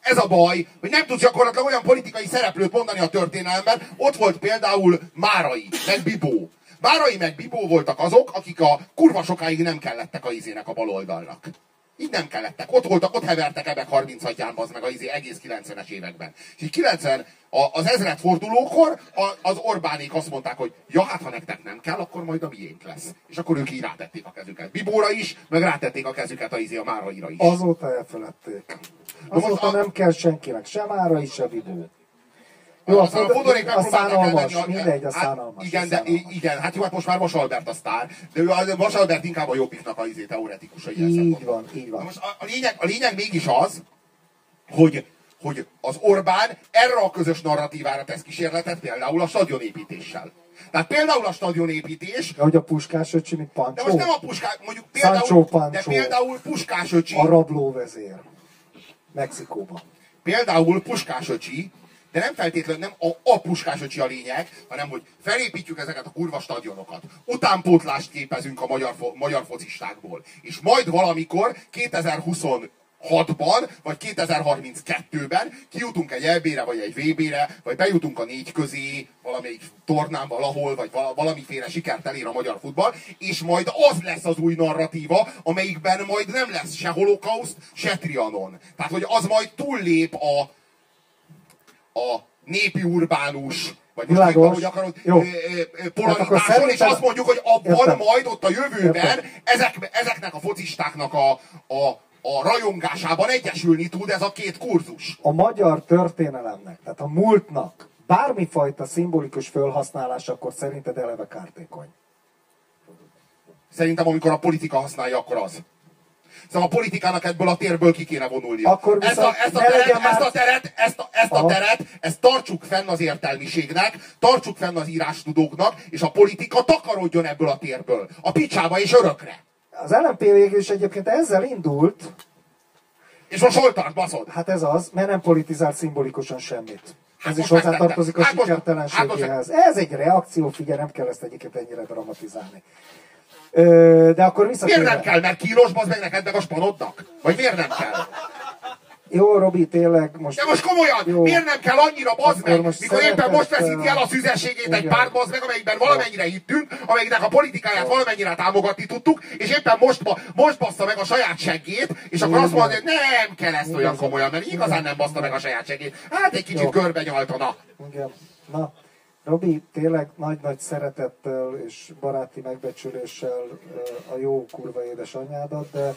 Ez a baj, hogy nem tudsz gyakorlatilag olyan politikai szereplőt mondani a történelemben. Ott volt például Márai, meg Bibó. Márai meg Bibó voltak azok, akik a kurva sokáig nem kellettek a izének a baloldalnak. Így nem kellettek. Ott voltak, ott hevertek ebek 36 án az meg az izé egész 90-es években. És így 90, a, az ezred fordulókor az Orbánék azt mondták, hogy ja, hát ha nektek nem kell, akkor majd a miénk lesz. És akkor ők így rátették a kezüket. Bibóra is, meg rátették a kezüket a izé a Máraira is. Azóta elfeledték. most Azóta a- nem kell senkinek, sem ára is, se vidó. Jó, aztán a Fodoré a szánalmas, elvenni mindegy, a hát, szánalmas. Igen, a de, igen, hát jó, hát most már Vas Albert a sztár, de ő a Vas Albert inkább a jobbiknak a izé teoretikus, hogy ilyen Így van, így van. most a, a, lényeg, a lényeg mégis az, hogy, hogy az Orbán erre a közös narratívára tesz kísérletet, például a stadionépítéssel. Tehát például a stadionépítés, De hogy a puskás öcsi, mint de Pancsó, most nem a puskás, mondjuk Sancho például, de például Puskás öcsi, a rablóvezér. Mexikóban. például Puskás öcsi, de nem feltétlenül nem a, a Puskás öcsi a lényeg, hanem hogy felépítjük ezeket a kurva stadionokat. Utánpótlást képezünk a magyar, fo, magyar focistákból. És majd valamikor 2026-ban, vagy 2032-ben kijutunk egy EB-re, vagy egy VB-re, vagy bejutunk a négy közé, valamelyik tornán valahol, vagy vala- valamiféle sikert elér a magyar futball, és majd az lesz az új narratíva, amelyikben majd nem lesz se holokauszt, se trianon. Tehát, hogy az majd túllép a, a népi urbánus, vagy Világos. éppen, hogy akarod, Jó. ö, polaritáson, és azt mondjuk, hogy abban Értem. majd ott a jövőben Értem. ezek, ezeknek a focistáknak a, a, a rajongásában egyesülni tud ez a két kurzus. A magyar történelemnek, tehát a múltnak bármifajta szimbolikus felhasználás, akkor szerinted eleve kártékony. Szerintem, amikor a politika használja, akkor az. Szóval a politikának ebből a térből ki kéne vonulnia. Akkor ezt, a, ezt, a teret, már- ezt a teret, ezt a, ezt a teret, ezt tartsuk fenn az értelmiségnek, tartsuk fenn az írástudóknak, és a politika takarodjon ebből a térből. A picsába és örökre. Az LMP végül is egyébként ezzel indult, És most hol tart, baszod? hát ez az, mert nem politizált szimbolikusan semmit. Hát Ez is hozzátartozik a. Hát most- sikertelenségéhez. Ez egy reakció, figyelj, nem kell ezt egyébként ennyire dramatizálni. Ö, de akkor Miért visszatérve. nem kell? Mert kínos, bazd meg neked meg a spanodnak? Vagy miért nem kell? Jó, Robi, tényleg most... De most komolyan, Jó. miért nem kell annyira bazd meg, most mikor éppen most veszíti el a szüzességét egy Igen. párt bazd meg, amelyikben valamennyire hittünk, amelyiknek a politikáját valamennyire támogatni tudtuk, és éppen most, ba- most bassza meg a saját seggét, és akkor Igen. azt mondja, hogy nem kell ezt olyan Igen. komolyan, mert igazán nem baszta meg a saját segét. Hát egy kicsit Jó. körbe nyaltana. Igen. Na, Robi, tényleg nagy-nagy szeretettel és baráti megbecsüléssel a jó kurva édesanyádat, de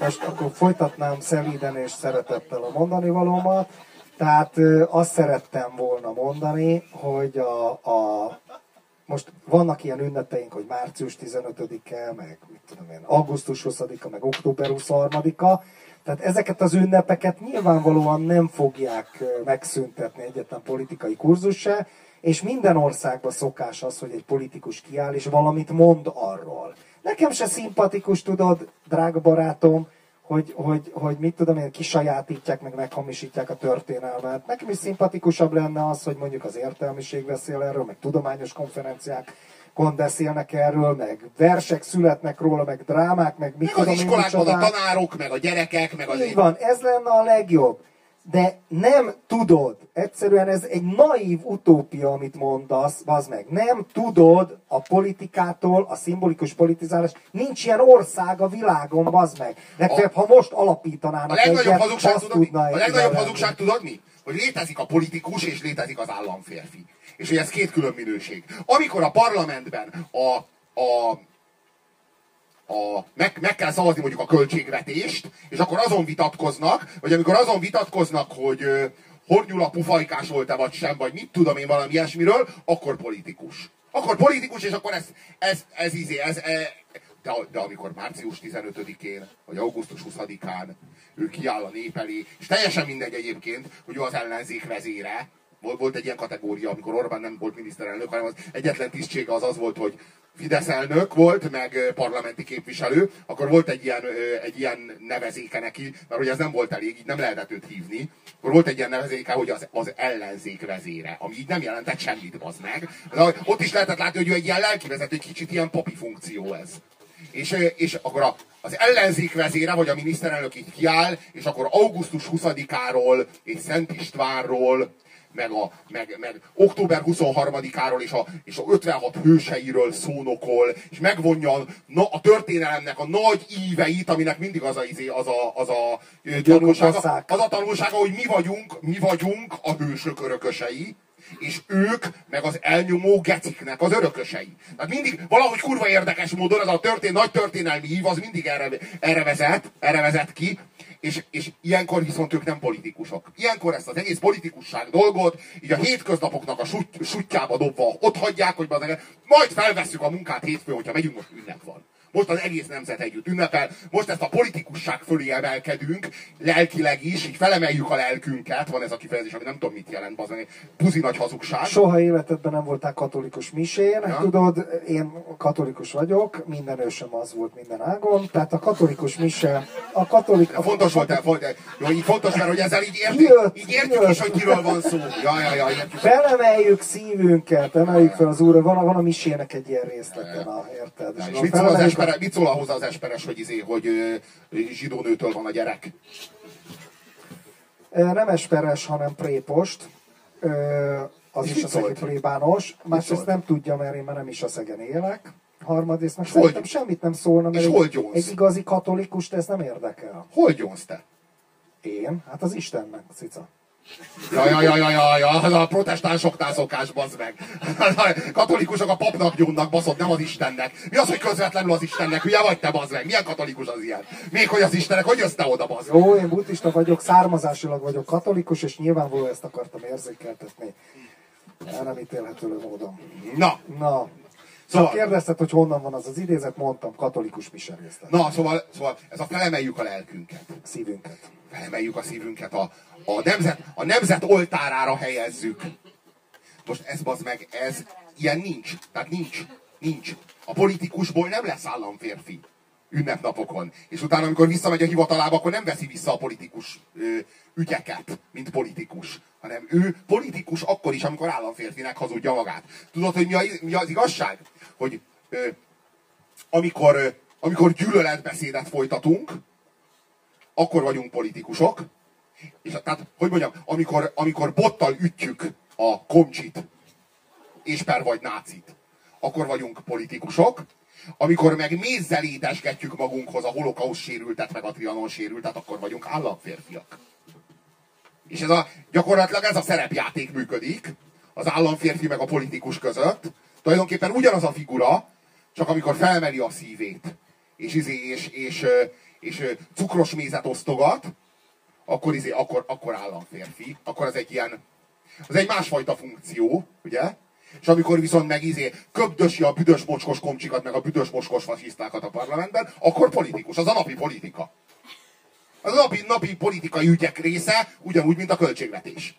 most akkor folytatnám szelíden és szeretettel a mondani valómat. Tehát azt szerettem volna mondani, hogy a, a most vannak ilyen ünnepeink, hogy március 15-e, meg mit tudom én, augusztus 20-a, meg október 23-a. Tehát ezeket az ünnepeket nyilvánvalóan nem fogják megszüntetni egyetlen politikai kurzus se, és minden országban szokás az, hogy egy politikus kiáll és valamit mond arról. Nekem se szimpatikus, tudod, drága barátom, hogy, hogy, hogy mit tudom én, kisajátítják, meg meghamisítják a történelmet. Nekem is szimpatikusabb lenne az, hogy mondjuk az értelmiség beszél erről, meg tudományos konferenciák beszélnek erről, meg versek születnek róla, meg drámák, meg mit meg tudom az iskolákban a tanárok, meg a gyerekek, meg az... Így van, ez lenne a legjobb de nem tudod, egyszerűen ez egy naív utópia, amit mondasz, az meg. Nem tudod a politikától, a szimbolikus politizálás, nincs ilyen ország a világon, az meg. Legfeljebb, ha most alapítanának a legnagyobb egyet, hazugság, tudod, mi? A legnagyobb hazugság tudod mi? Hogy létezik a politikus és létezik az államférfi. És hogy ez két külön minőség. Amikor a parlamentben a, a a, meg, meg kell szavazni mondjuk a költségvetést, és akkor azon vitatkoznak, vagy amikor azon vitatkoznak, hogy uh, hornyula pufajkás volt-e vagy sem, vagy mit tudom én valami ilyesmiről, akkor politikus. Akkor politikus, és akkor ez, ez, ez, izé, ez, ez, de, de amikor március 15-én, vagy augusztus 20-án ő kiáll a nép elé, és teljesen mindegy egyébként, hogy ő az ellenzék vezére, volt egy ilyen kategória, amikor Orbán nem volt miniszterelnök, hanem az egyetlen tisztsége az az volt, hogy Fidesz elnök volt, meg parlamenti képviselő, akkor volt egy ilyen, egy ilyen nevezéke neki, mert hogy ez nem volt elég, így nem lehetett őt hívni. Akkor volt egy ilyen nevezéke, hogy az, az ellenzék vezére, ami így nem jelentett semmit, az meg. De ott is lehetett látni, hogy ő egy ilyen lelkivezető, kicsit ilyen papi funkció ez. És, és akkor a, az ellenzék vezére, vagy a miniszterelnök így kiáll, és akkor augusztus 20-áról és Szent Istvánról meg, a, meg, meg október 23-áról és a, és a 56 hőseiről szónokol, és megvonja na, a történelemnek a nagy íveit, aminek mindig az a, izé, az a, az a tanulsága, az a tanulsága, hogy mi vagyunk, mi vagyunk a hősök örökösei, és ők meg az elnyomó geciknek az örökösei. Tehát mindig valahogy kurva érdekes módon ez a történ, nagy történelmi hív az mindig erre, erre, vezet, erre vezet ki, és, és ilyenkor viszont ők nem politikusok. Ilyenkor ezt az egész politikusság dolgot, így a hétköznapoknak a sutyába dobva ott hagyják, hogy majd felveszünk a munkát hétfőn, hogyha megyünk, most ünnep van. Most az egész nemzet együtt ünnepel, most ezt a politikusság fölé emelkedünk, lelkileg is, így felemeljük a lelkünket, van ez a kifejezés, ami nem tudom mit jelent, az egy puzi nagy hazugság. Soha életedben nem voltál katolikus misén, ja. tudod, én katolikus vagyok, minden ősöm az volt minden ágon, tehát a katolikus mise, a katolik... A fontos volt, el, volt jó, így fontos, mert hogy ezzel így értjük, jött, így értjük jött. is, hogy kiről van szó. Ja, ja, ja, értjük. Felemeljük szívünket, emeljük fel az úrra, van, van a misének egy ilyen részlete, na, érted? Ja, és mit szól az espere, mit szól ahhoz az esperes, hogy, izé, hogy zsidó nőtől van a gyerek? Nem esperes, hanem prépost. Az és is a szegi plébános. Másrészt nem tudja, mert én már nem is a szegen élek. Harmadrészt meg szerintem hogy? semmit nem szólna, mert egy, egy igazi katolikus ez nem érdekel. Hol gyónsz te? Én? Hát az Istennek, cica. Ja, ja, ja, ja, ja, ja, a protestánsoknál szokás, bazd meg. A katolikusok a papnak gyónnak, baszod, nem az Istennek. Mi az, hogy közvetlenül az Istennek? Hülye vagy te, bazd meg? Milyen katolikus az ilyen? Még hogy az Istennek, hogy jössz te oda, bazd Jó, én buddhista vagyok, származásilag vagyok katolikus, és nyilvánvalóan ezt akartam érzékeltetni. El nem ítélhető módon. Na. Na. Szóval kérdezted, hogy honnan van az az idézet, mondtam, katolikus miserészlet. Na, szóval, szóval ez a felemeljük a lelkünket. Szívünket. Felemeljük a szívünket, a, a, nemzet, a nemzet oltárára helyezzük. Most ez az meg, ez ilyen nincs. Tehát nincs. Nincs. A politikusból nem lesz államférfi ünnepnapokon. És utána, amikor visszamegy a hivatalába, akkor nem veszi vissza a politikus ö, ügyeket, mint politikus. Hanem ő politikus akkor is, amikor államférfinek hazudja magát. Tudod, hogy mi, a, mi az igazság? Hogy ö, amikor, amikor gyűlöletbeszédet folytatunk, akkor vagyunk politikusok, és tehát, hogy mondjam, amikor, amikor bottal ütjük a komcsit, és per vagy nácit, akkor vagyunk politikusok, amikor meg mézzel édesgetjük magunkhoz a holokausz sérültet, meg a trianon sérültet, akkor vagyunk államférfiak. És ez a, gyakorlatilag ez a szerepjáték működik, az államférfi meg a politikus között. Tulajdonképpen ugyanaz a figura, csak amikor felmeli a szívét, és, izé, és, és, és, és cukros mézet osztogat, akkor, izé, akkor, akkor államférfi. Akkor az egy ilyen, az egy másfajta funkció, ugye? És amikor viszont meg izé köbdösi a büdös mocskos komcsikat, meg a büdös mocskos fasisztákat a parlamentben, akkor politikus. Az a napi politika. A napi, napi politikai ügyek része, ugyanúgy, mint a költségvetés.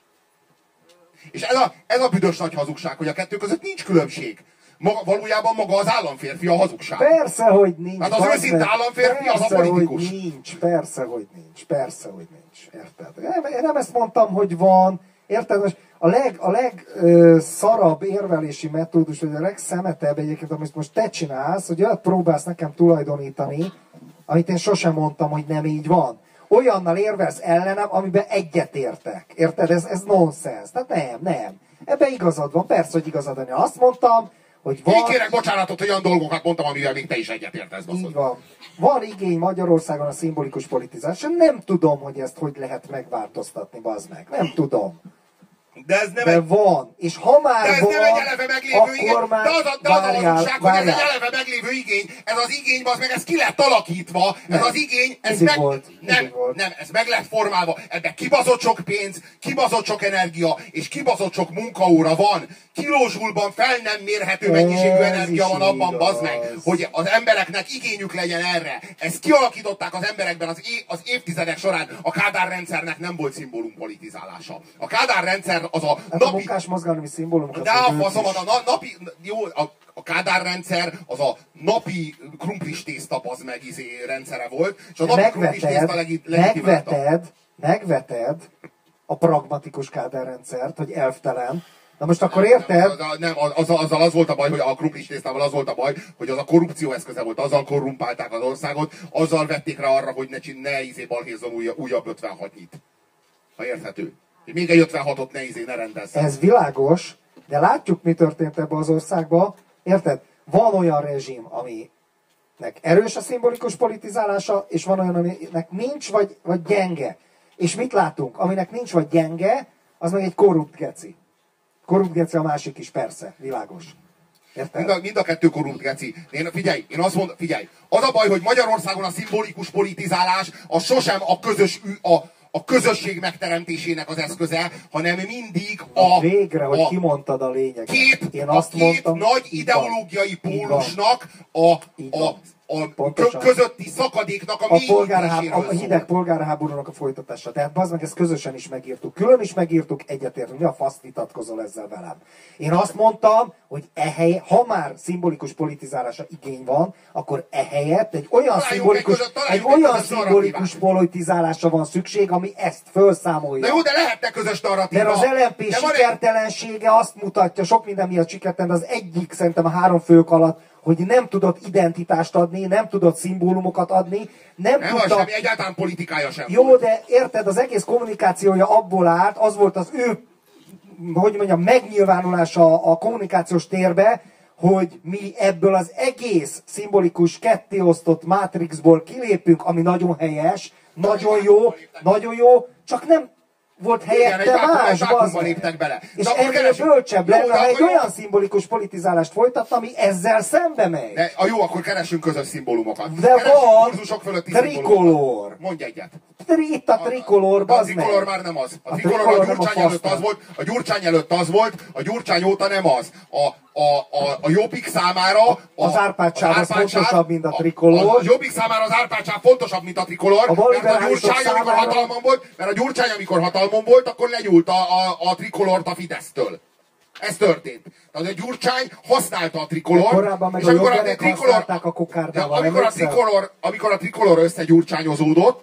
És ez a, ez a büdös nagy hazugság, hogy a kettő között nincs különbség. Maga, valójában maga az államférfi a hazugság. Persze, hogy nincs. Hát az őszinte államférfi az a persze, politikus. Hogy nincs, persze, hogy nincs, persze, hogy nincs. Érted? Én nem ezt mondtam, hogy van. Érted? Most a leg, a legszarabb érvelési metódus, vagy a legszemetebb egyébként, amit most te csinálsz, hogy olyat próbálsz nekem tulajdonítani, amit én sosem mondtam, hogy nem így van. Olyannal érvelsz ellenem, amiben egyetértek. Érted? Ez, ez nonsens. Tehát nem, nem. Ebben igazad van. Persze, hogy igazad van. Azt mondtam, hogy van... Én kérek bocsánatot, hogy olyan dolgokat mondtam, amivel még te is egyetértesz. Így van. Van igény Magyarországon a szimbolikus politizásra. Nem tudom, hogy ezt hogy lehet megváltoztatni, bazd meg. Nem tudom. De ez nem De egy... van. És ha már De ez van, nem egy eleve meglévő igény, már... de az a, de az várjál, hazugság, hogy ez egy eleve meglévő igény. Ez az igény, az meg ez ki lett alakítva. Ez Nem. az igény, ez Mindig meg... volt, Nem, volt. nem, ez meg lett formálva. Ebbe kibaszott sok pénz, kibaszott sok energia, és kibaszott sok munkaóra van. Kilózsulban fel nem mérhető mennyiségű Ez energia van abban, bazd meg, hogy az embereknek igényük legyen erre. Ezt kialakították az emberekben az, é- az évtizedek során. A Kádár rendszernek nem volt szimbólum politizálása. A Kádár rendszer az a Hát a napi... munkás mozgalmi szimbólumokat. De a is. a na, napi, jó, a, a Kádár rendszer az a napi krumplis tészta az meg izé rendszere volt, és a napi krumplis tészta megveted, legi, megveted, megveted a pragmatikus kádárrendszert, hogy elvtelen. Na most akkor érted? Az, az, nem, az, azzal az volt a baj, hogy a krumplis tésztával az volt a baj, hogy az a korrupció eszköze volt, azzal korrumpálták az országot, azzal vették rá arra, hogy ne, csin- ne izé balhézzon újabb, újabb 56 nyit. Ha érthető. Hogy még egy 56-ot ne izé, ne rendezzen. Ez világos, de látjuk, mi történt ebbe az országba. Érted? Van olyan rezsim, aminek erős a szimbolikus politizálása, és van olyan, aminek nincs, vagy, vagy gyenge. És mit látunk? Aminek nincs, vagy gyenge, az meg egy korrupt geci. Korrupt geci a másik is, persze, világos. Érted? Mind a, mind a kettő korrupt geci. Én, figyelj, én azt mondom, figyelj, az a baj, hogy Magyarországon a szimbolikus politizálás az sosem a közös, ü- a, a közösség megteremtésének az eszköze, hanem mindig a, Végre, hogy a kimondtad a lényeget. két, Én a azt két mondtam, nagy van. ideológiai pólusnak a, Így a, van. A Pontosan. közötti szakadéknak a, a, polgárháború, a hideg polgárháborúnak a folytatása. Tehát bazd meg, ezt közösen is megírtuk. Külön is megírtuk, egyetértünk. Mi a faszt vitatkozol ezzel velem? Én azt mondtam, hogy ehely, ha már szimbolikus politizálása igény van, akkor ehelyett egy olyan Találjunk szimbolikus, között- egy olyan szimbolikus politizálásra van szükség, ami ezt felszámolja. De jó, de lehetne közös narratíva. Mert az LMP van egy- sikertelensége azt mutatja, sok minden miatt sikertelen, de az egyik szerintem a három fők alatt, hogy nem tudott identitást adni, nem tudott szimbólumokat adni, nem, Nem tudta... semmi, egyáltalán politikája sem Jó, volt. de érted, az egész kommunikációja abból állt, az volt az ő, hogy mondjam, megnyilvánulása a kommunikációs térbe, hogy mi ebből az egész szimbolikus kettéosztott Matrixból kilépünk, ami nagyon helyes, nagyon jó, nagyon jó, csak nem volt Igen, helyette egy más, vákumba bazd meg. léptek bele. És De akkor ennél keresünk- bölcsebb lenne, ha egy jó. olyan szimbolikus politizálást folytatna, ami ezzel szembe megy. De a jó, akkor keressünk közös szimbólumokat. De van trikolor. Mondj egyet. Itt a trikolor, a bazd meg. trikolor már nem az. A, A trikolor, trikolor a nem a gyurcsány előtt az volt, a gyurcsány előtt az volt, a gyurcsány óta nem az. A, a, a, a jobbik számára... A, Az Árpád sáv az fontosabb, mint a trikolor. A, a jobbik számára az Árpád sáv fontosabb, mint a trikolor, A mert a gyurcsány, amikor számára- hatalmon volt, mert a gyurcsány, amikor hatalmon volt, akkor lenyúlt a, a, a trikolort a Fidesztől. Ez történt. Tehát a Gyurcsány használta a trikolor. Korábban meg és a amikor jobberek használták a kokárdával, de amikor a, trikolor, amikor a trikolor összegyurcsányozódott,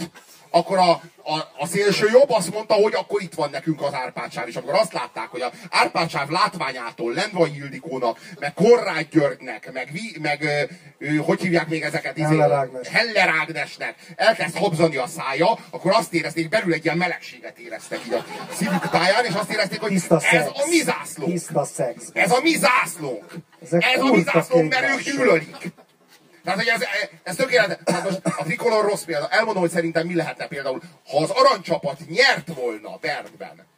akkor a, a, a szélső jobb azt mondta, hogy akkor itt van nekünk az Árpádsáv, és akkor azt látták, hogy a Árpádsáv látványától Lendvai Ildikónak, meg Konrád Györgynek, meg, meg ö, hogy hívják még ezeket? izé, Heller Ágnes. Heller Ágnesnek elkezd habzani a szája, akkor azt érezték, belül egy ilyen melegséget éreztek így a szívük táján, és azt érezték, hogy Tiszta ez szex. a mi zászlónk. Tiszta szex. Ez a mi zászlónk. Ezek ez a mi zászlónk, mert ők gyűlölik. Tehát, hogy ez, ez tökéletes. Tehát most a trikolor rossz példa. Elmondom, hogy szerintem mi lehetne például, ha az aranycsapat nyert volna Bernben.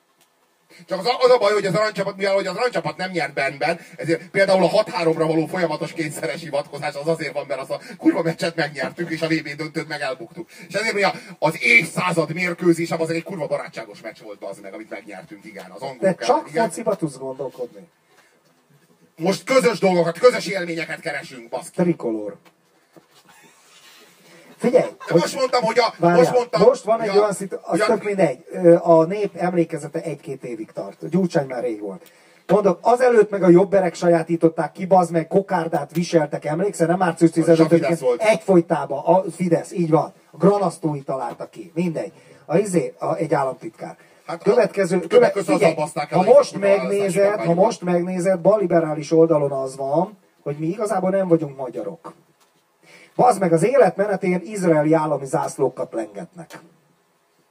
Csak az a, az a baj, hogy az aranycsapat, mivel hogy az aranycsapat nem nyert Bernben, ezért például a 6-3-ra való folyamatos kényszeres hivatkozás az azért van, mert azt a kurva meccset megnyertük, és a VB döntőt meg elbuktuk. És ezért mi a, az évszázad mérkőzésem az egy kurva barátságos meccs volt az meg, amit megnyertünk, igen. Az angolok De ellen, csak igen. fociba tudsz gondolkodni. Most közös dolgokat, közös élményeket keresünk, baszki. Trikolor. Figyelj, De most mondtam, hogy a... Várjál, most, mondtam, most van egy hogy a- olyan szitu, az hogy a- tök mindegy. A nép emlékezete egy-két évig tart. A Gyurcsány már rég volt. Mondok, azelőtt meg a jobberek sajátították ki, bazd meg, kokárdát viseltek, emlékszel, nem március Az is a 15 Fidesz volt. Egyfolytában, a Fidesz, így van. A granasztói találta ki, mindegy. A, izé, a, egy államtitkár. Hát a Következő, többek követ, figyelj, ha a most megnézed, ha most megnézed, balliberális oldalon az van, hogy mi igazából nem vagyunk magyarok. Bazd meg, az élet menetén izraeli állami zászlókat lengetnek.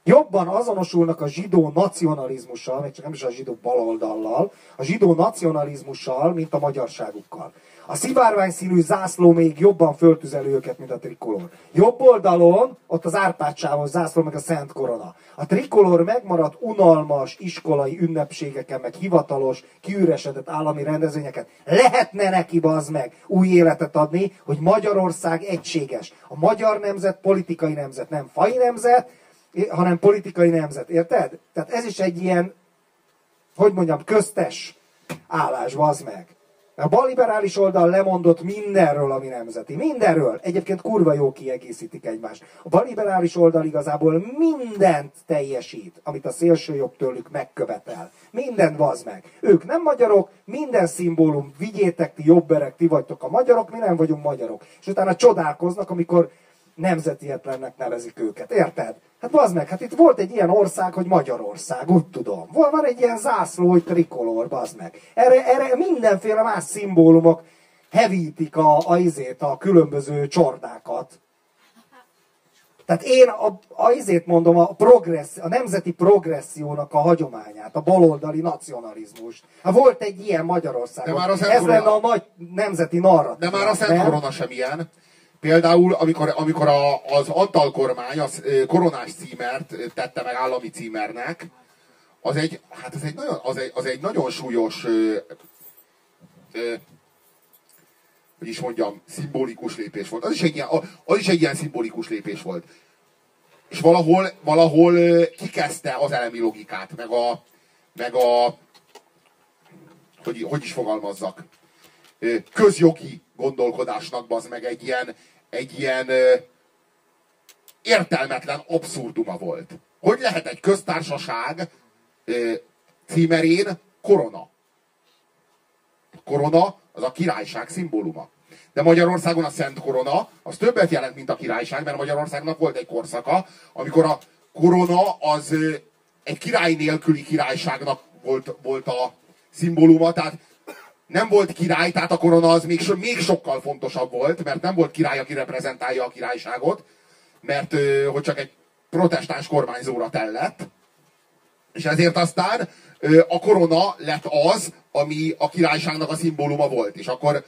Jobban azonosulnak a zsidó nacionalizmussal, még csak nem is a zsidó baloldallal, a zsidó nacionalizmussal, mint a magyarságukkal. A szivárvány színű zászló még jobban föltüzeli őket, mint a trikolor. Jobb oldalon, ott az árpádsávos zászló, meg a Szent Korona. A trikolor megmaradt unalmas iskolai ünnepségeken, meg hivatalos, kiüresedett állami rendezvényeket. Lehetne neki, bazd meg, új életet adni, hogy Magyarország egységes. A magyar nemzet politikai nemzet, nem fai nemzet, hanem politikai nemzet, érted? Tehát ez is egy ilyen, hogy mondjam, köztes állás, bazd meg. A balliberális oldal lemondott mindenről, ami nemzeti. Mindenről. Egyébként kurva jó kiegészítik egymást. A balliberális oldal igazából mindent teljesít, amit a szélső jobb tőlük megkövetel. Mindent bazd meg. Ők nem magyarok, minden szimbólum, vigyétek ti jobberek, ti vagytok a magyarok, mi nem vagyunk magyarok. És utána csodálkoznak, amikor nemzetietlennek nevezik őket. Érted? Hát bazd meg, hát itt volt egy ilyen ország, hogy Magyarország, úgy tudom. Van, egy ilyen zászló, hogy trikolor, bazd meg. Erre, erre mindenféle más szimbólumok hevítik a, a izét, a különböző csordákat. Tehát én a, a izét mondom, a, progressz, a nemzeti progressziónak a hagyományát, a baloldali nacionalizmust. Hát volt egy ilyen Magyarországon. De már az Ez lenne a nagy nemzeti narratív. De már a Szent Korona sem ilyen. Például, amikor, amikor a, az Antal kormány ö, koronás címert tette meg állami címernek, az egy, hát az egy nagyon, az egy, az egy nagyon súlyos, ö, ö, hogy is mondjam, szimbolikus lépés volt. Az is egy ilyen, az is egy ilyen szimbolikus lépés volt. És valahol, valahol kikezdte az elemi logikát, meg a, meg a hogy, hogy is fogalmazzak, közjogi gondolkodásnak az meg egy ilyen, egy ilyen ö, értelmetlen abszurduma volt. Hogy lehet egy köztársaság ö, címerén korona? A korona az a királyság szimbóluma. De Magyarországon a Szent Korona az többet jelent, mint a királyság, mert Magyarországnak volt egy korszaka, amikor a korona az ö, egy király nélküli királyságnak volt, volt a szimbóluma, tehát nem volt király, tehát a korona az még, so- még sokkal fontosabb volt, mert nem volt király, aki reprezentálja a királyságot, mert hogy csak egy protestáns kormányzóra tellett, és ezért aztán a korona lett az, ami a királyságnak a szimbóluma volt. És akkor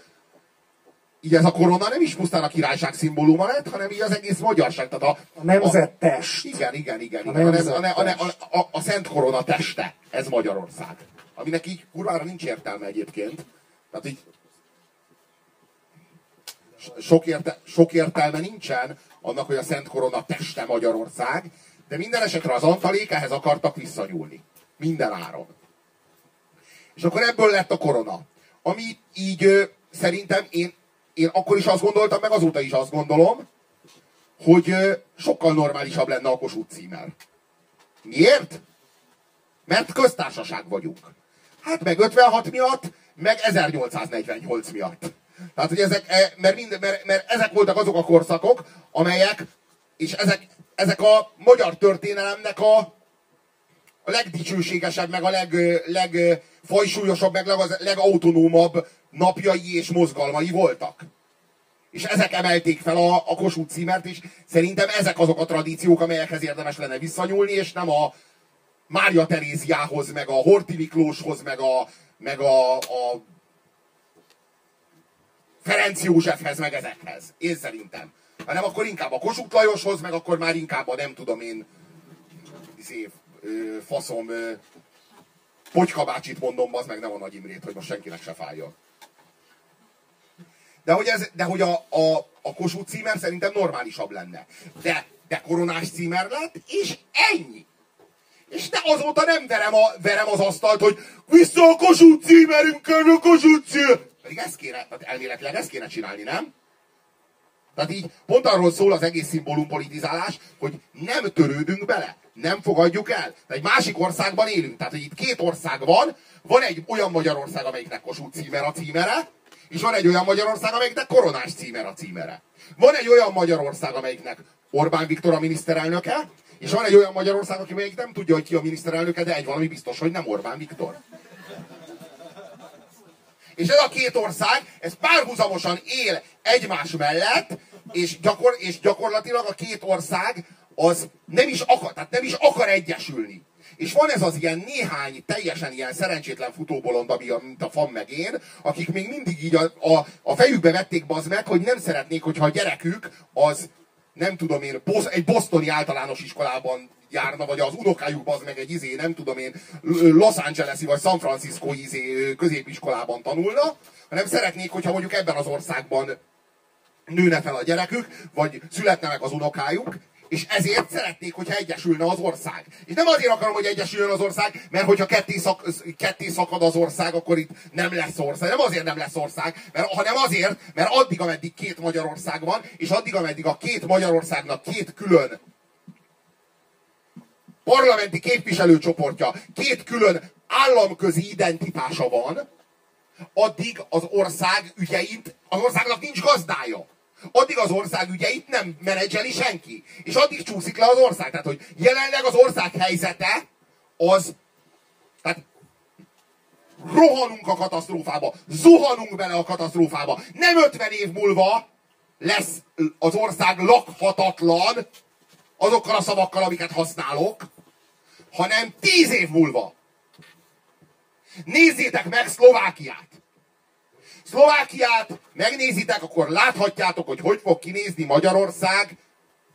így ez a korona nem is pusztán a királyság szimbóluma lett, hanem így az egész magyarság. Tehát a, A nemzettest. igen, igen, igen. A igen. A, nem, a, nemzettest. a, a, a, a Szent Korona teste, ez Magyarország. Aminek így kurvára nincs értelme egyébként. Tehát így sok, érte, sok értelme nincsen annak, hogy a Szent Korona teste Magyarország, de minden esetre az antalék ehhez akartak visszanyúlni. Minden áron. És akkor ebből lett a korona. Ami így szerintem én, én akkor is azt gondoltam, meg azóta is azt gondolom, hogy sokkal normálisabb lenne a Kossuth címer. Miért? Mert köztársaság vagyunk. Hát meg 56 miatt, meg 1848 miatt. Tehát, hogy ezek, e, mert, mind, mert, mert ezek voltak azok a korszakok, amelyek, és ezek, ezek a magyar történelemnek a, a legdicsőségesebb, meg a leg, legfajsúlyosabb, meg leg, legautonómabb napjai és mozgalmai voltak. És ezek emelték fel a, a Kossuth címert, és szerintem ezek azok a tradíciók, amelyekhez érdemes lenne visszanyúlni, és nem a Mária Teréziához, meg a Horthy Miklóshoz, meg a, meg a, a Ferenc Józsefhez, meg ezekhez. Én szerintem. Hanem akkor inkább a Kossuth Lajoshoz, meg akkor már inkább a nem tudom én izé, faszom ö, Potyka bácsit mondom, az meg nem a Nagy Imrét, hogy most senkinek se fájjon. De hogy, ez, de hogy a, a, a Kossuth címer szerintem normálisabb lenne. De, de koronás címer lett, és ennyi. És de azóta nem verem, a, verem az asztalt, hogy vissza a Kossuth címerünkön, a Kossuth címer. Pedig ezt kéne, tehát elméletileg ezt kéne csinálni, nem? Tehát így pont arról szól az egész szimbólum politizálás, hogy nem törődünk bele. Nem fogadjuk el. Egy másik országban élünk. Tehát, hogy itt két ország van, van egy olyan Magyarország, amelyiknek Kossuth címer a címere, és van egy olyan Magyarország, amelyiknek koronás címer a címere. Van egy olyan Magyarország, amelyiknek Orbán Viktor a miniszterelnöke, és van egy olyan Magyarország, aki még nem tudja, hogy ki a miniszterelnöke, de egy valami biztos, hogy nem Orbán Viktor. És ez a két ország, ez párhuzamosan él egymás mellett, és, gyakor, és gyakorlatilag a két ország az nem is akar, tehát nem is akar egyesülni. És van ez az ilyen néhány teljesen ilyen szerencsétlen futóbolond, ami mint a fan meg én, akik még mindig így a, a, a fejükbe vették bazd meg, hogy nem szeretnék, hogyha a gyerekük az nem tudom én, egy bosztoni általános iskolában járna, vagy az unokájuk az meg egy izé, nem tudom én, Los Angeles-i vagy San Francisco izé középiskolában tanulna, hanem szeretnék, hogyha mondjuk ebben az országban nőne fel a gyerekük, vagy születne meg az unokájuk, és ezért szeretnék, hogyha egyesülne az ország. És nem azért akarom, hogy egyesüljön az ország, mert hogyha ketté, szak, ketté szakad az ország, akkor itt nem lesz ország. Nem azért nem lesz ország, mert, hanem azért, mert addig, ameddig két Magyarország van, és addig, ameddig a két Magyarországnak két külön parlamenti képviselőcsoportja, két külön államközi identitása van, addig az ország ügyeit, az országnak nincs gazdája addig az ország ügyeit nem menedzseli senki. És addig csúszik le az ország. Tehát, hogy jelenleg az ország helyzete az, tehát rohanunk a katasztrófába, zuhanunk bele a katasztrófába. Nem 50 év múlva lesz az ország lakhatatlan azokkal a szavakkal, amiket használok, hanem 10 év múlva. Nézzétek meg Szlovákiát! Szlovákiát megnézitek, akkor láthatjátok, hogy hogy fog kinézni Magyarország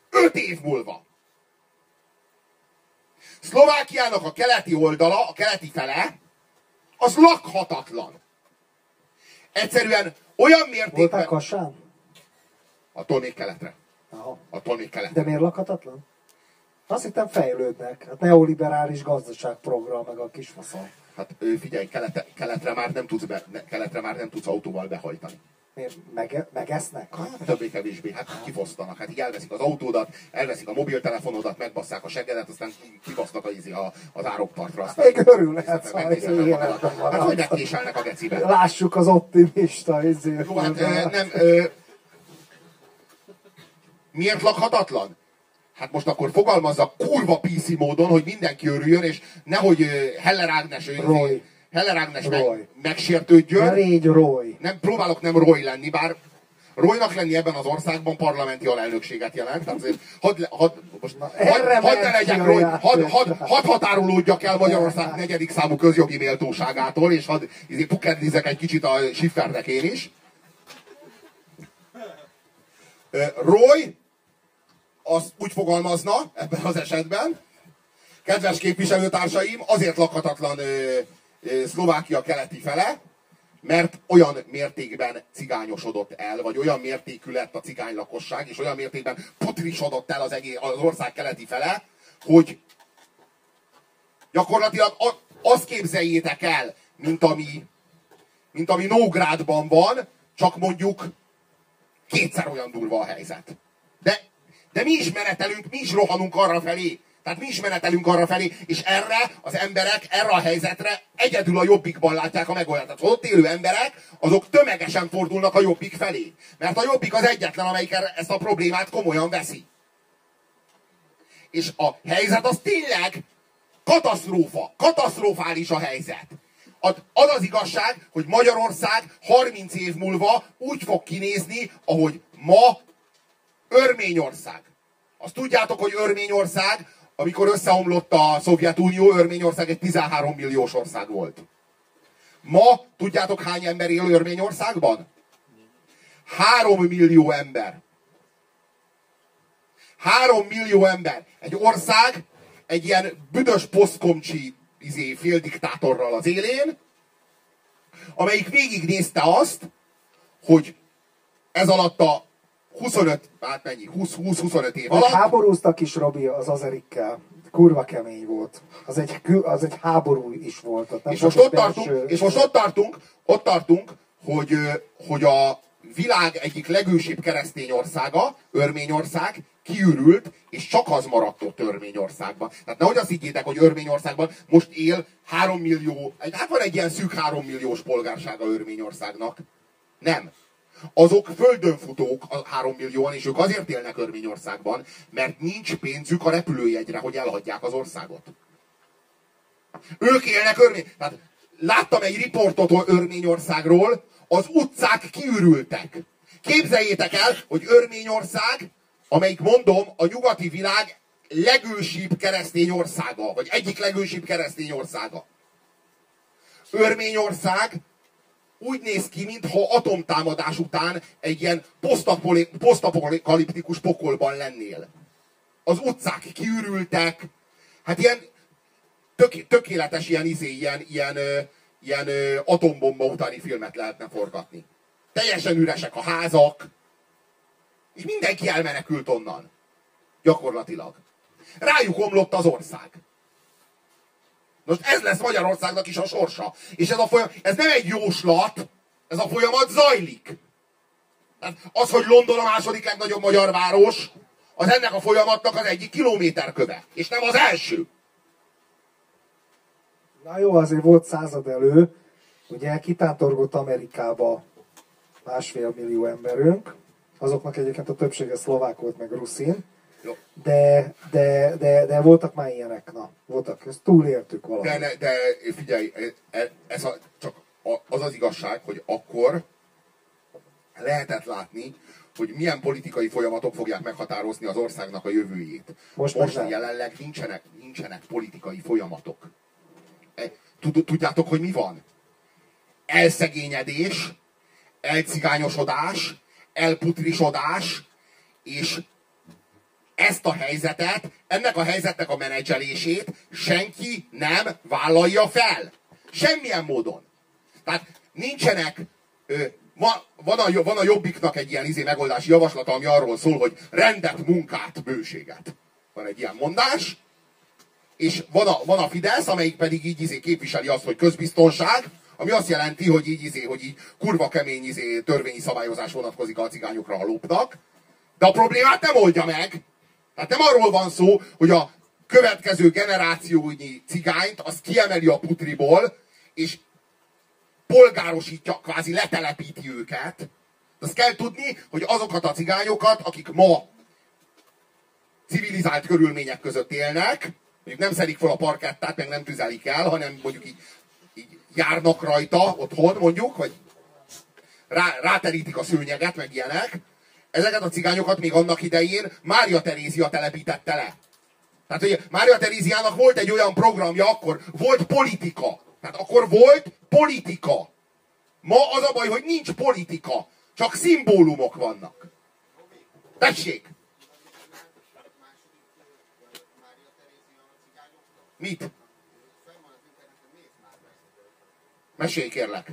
öt év múlva. Szlovákiának a keleti oldala, a keleti fele, az lakhatatlan. Egyszerűen olyan mértékben... Voltál Kassán? Attól még keletre. Aha. Attól még keletre. De miért lakhatatlan? Azt hittem fejlődnek. Hát neoliberális gazdaságprogram, meg a kisfaszal. Hát figyelj, kelete, keletre, már nem tudsz be, keletre már nem tudsz autóval behajtani. Miért? Mege, megesznek? Hát, többé-kevésbé, hát kifosztanak. Hát így elveszik az autódat, elveszik a mobiltelefonodat, megbasszák a seggedet, aztán kibasznak az, izé a, az árokpartra. Aztán Még örülhetsz, ha életben van. Hát, hogy megkéselnek a gecibe. Lássuk az optimista izé. Jó, hát nem... Ö, miért lakhatatlan? Hát most akkor fogalmazza kurva PC módon, hogy mindenki örüljön, és nehogy Heller Ágnes, Roy. Heller Ágnes meg, megsértődjön. Ne légy Roy. Nem, próbálok nem Roy lenni, bár Roynak lenni ebben az országban parlamenti alelnökséget jelent. Tehát azért hadd, had, most, Na, had, had ne legyek Roy, hadd had, had határolódjak el Magyarország negyedik számú közjogi méltóságától, és hadd izé, pukerdizek egy kicsit a Schiffernek én is. Roy az úgy fogalmazna ebben az esetben, kedves képviselőtársaim, azért lakhatatlan ö, ö, Szlovákia keleti fele, mert olyan mértékben cigányosodott el, vagy olyan mértékű lett a cigány lakosság, és olyan mértékben putrisodott el az, egész, az ország keleti fele, hogy gyakorlatilag azt képzeljétek el, mint ami, mint ami Nógrádban van, csak mondjuk kétszer olyan durva a helyzet. De de mi is menetelünk, mi is rohanunk arra felé. Tehát mi is menetelünk arra felé, és erre az emberek, erre a helyzetre egyedül a jobbikban látják a megoldást. Tehát ott élő emberek, azok tömegesen fordulnak a jobbik felé. Mert a jobbik az egyetlen, amelyik ezt a problémát komolyan veszi. És a helyzet az tényleg katasztrófa, katasztrofális a helyzet. Az az igazság, hogy Magyarország 30 év múlva úgy fog kinézni, ahogy ma Örményország. Azt tudjátok, hogy Örményország, amikor összeomlott a Szovjetunió, Örményország egy 13 milliós ország volt. Ma tudjátok hány ember él Örményországban? 3 millió ember. 3 millió ember. Egy ország egy ilyen büdös poszkomcsi izé, féldiktátorral az élén, amelyik végignézte azt, hogy ez alatt a 25, hát mennyi, 20-25 év alatt. Háborúztak is Robi az azerikkel. Kurva kemény volt. Az egy, az egy háború is volt. Ott, és, most ott tartunk, és most ott tartunk, ott tartunk, hogy, hogy a világ egyik legősibb keresztény országa, Örményország, kiürült, és csak az maradt ott Örményországban. Tehát nehogy azt higgyétek, hogy Örményországban most él 3 millió, hát van egy ilyen szűk 3 milliós polgársága Örményországnak. Nem. Azok földönfutók, a 3 millióan, és ők azért élnek Örményországban, mert nincs pénzük a repülőjegyre, hogy elhagyják az országot. Ők élnek Örmény... Tehát láttam egy riportot Örményországról, az utcák kiürültek. Képzeljétek el, hogy Örményország, amelyik mondom, a nyugati világ legősibb keresztény országa, vagy egyik legősibb keresztény országa. Örményország úgy néz ki, mintha atomtámadás után egy ilyen posztapokaliptikus pokolban lennél. Az utcák kiürültek, hát ilyen tök, tökéletes ilyen, izé, ilyen, ilyen, ilyen, atombomba utáni filmet lehetne forgatni. Teljesen üresek a házak, és mindenki elmenekült onnan. Gyakorlatilag. Rájuk omlott az ország. Most ez lesz Magyarországnak is a sorsa. És ez, a folyam, ez nem egy jóslat, ez a folyamat zajlik. Tehát az, hogy London a második legnagyobb magyar város, az ennek a folyamatnak az egyik kilométerköve. És nem az első. Na jó, azért volt század elő, ugye kitántorgott Amerikába másfél millió emberünk, azoknak egyébként a többsége szlovák volt, meg ruszin, de, de, de, de voltak már ilyenek, na, voltak, ezt túléltük valahogy. De, de, de figyelj, e, ez a, csak az az igazság, hogy akkor lehetett látni, hogy milyen politikai folyamatok fogják meghatározni az országnak a jövőjét. Most, Most jelenleg nincsenek, nincsenek politikai folyamatok. E, tudjátok, hogy mi van? Elszegényedés, elcigányosodás, elputrisodás, és ezt a helyzetet, ennek a helyzetnek a menedzselését senki nem vállalja fel. Semmilyen módon. Tehát nincsenek, ö, van, van, a, van a jobbiknak egy ilyen izé megoldási javaslata, ami arról szól, hogy rendet, munkát, bőséget. Van egy ilyen mondás, és van a, van a Fidesz, amelyik pedig így izé képviseli azt, hogy közbiztonság, ami azt jelenti, hogy így, izé, hogy így kurva kemény izé, törvényi szabályozás vonatkozik a cigányokra, ha lopnak. De a problémát nem oldja meg. Tehát nem arról van szó, hogy a következő generációnyi cigányt az kiemeli a putriból, és polgárosítja, kvázi letelepíti őket. Azt kell tudni, hogy azokat a cigányokat, akik ma civilizált körülmények között élnek, mondjuk nem szedik fel a parkettát, meg nem tüzelik el, hanem mondjuk így, így járnak rajta otthon, mondjuk, vagy rá, ráterítik a szőnyeget, meg ilyenek, ezeket a cigányokat még annak idején Mária Terézia telepítette le. Tehát, hogy Mária Teréziának volt egy olyan programja, akkor volt politika. Tehát akkor volt politika. Ma az a baj, hogy nincs politika. Csak szimbólumok vannak. Tessék! Mit? Mesélj kérlek!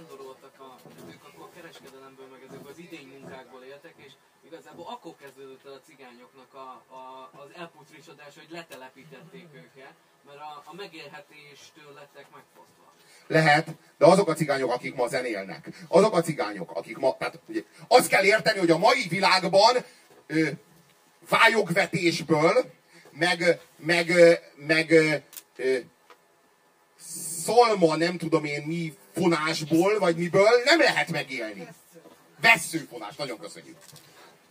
vándoroltak a, ők akkor a kereskedelemből, meg ezek az idény munkákból éltek, és igazából akkor kezdődött el a cigányoknak a, a, az elputrisodás, hogy letelepítették őket, mert a, a megélhetéstől lettek megfosztva. Lehet, de azok a cigányok, akik ma zenélnek, azok a cigányok, akik ma, tehát ugye, azt kell érteni, hogy a mai világban ö, vályogvetésből, meg, meg, meg ö, szalma, nem tudom én mi fonásból, vagy miből nem lehet megélni. Vesszőfonás, nagyon köszönjük.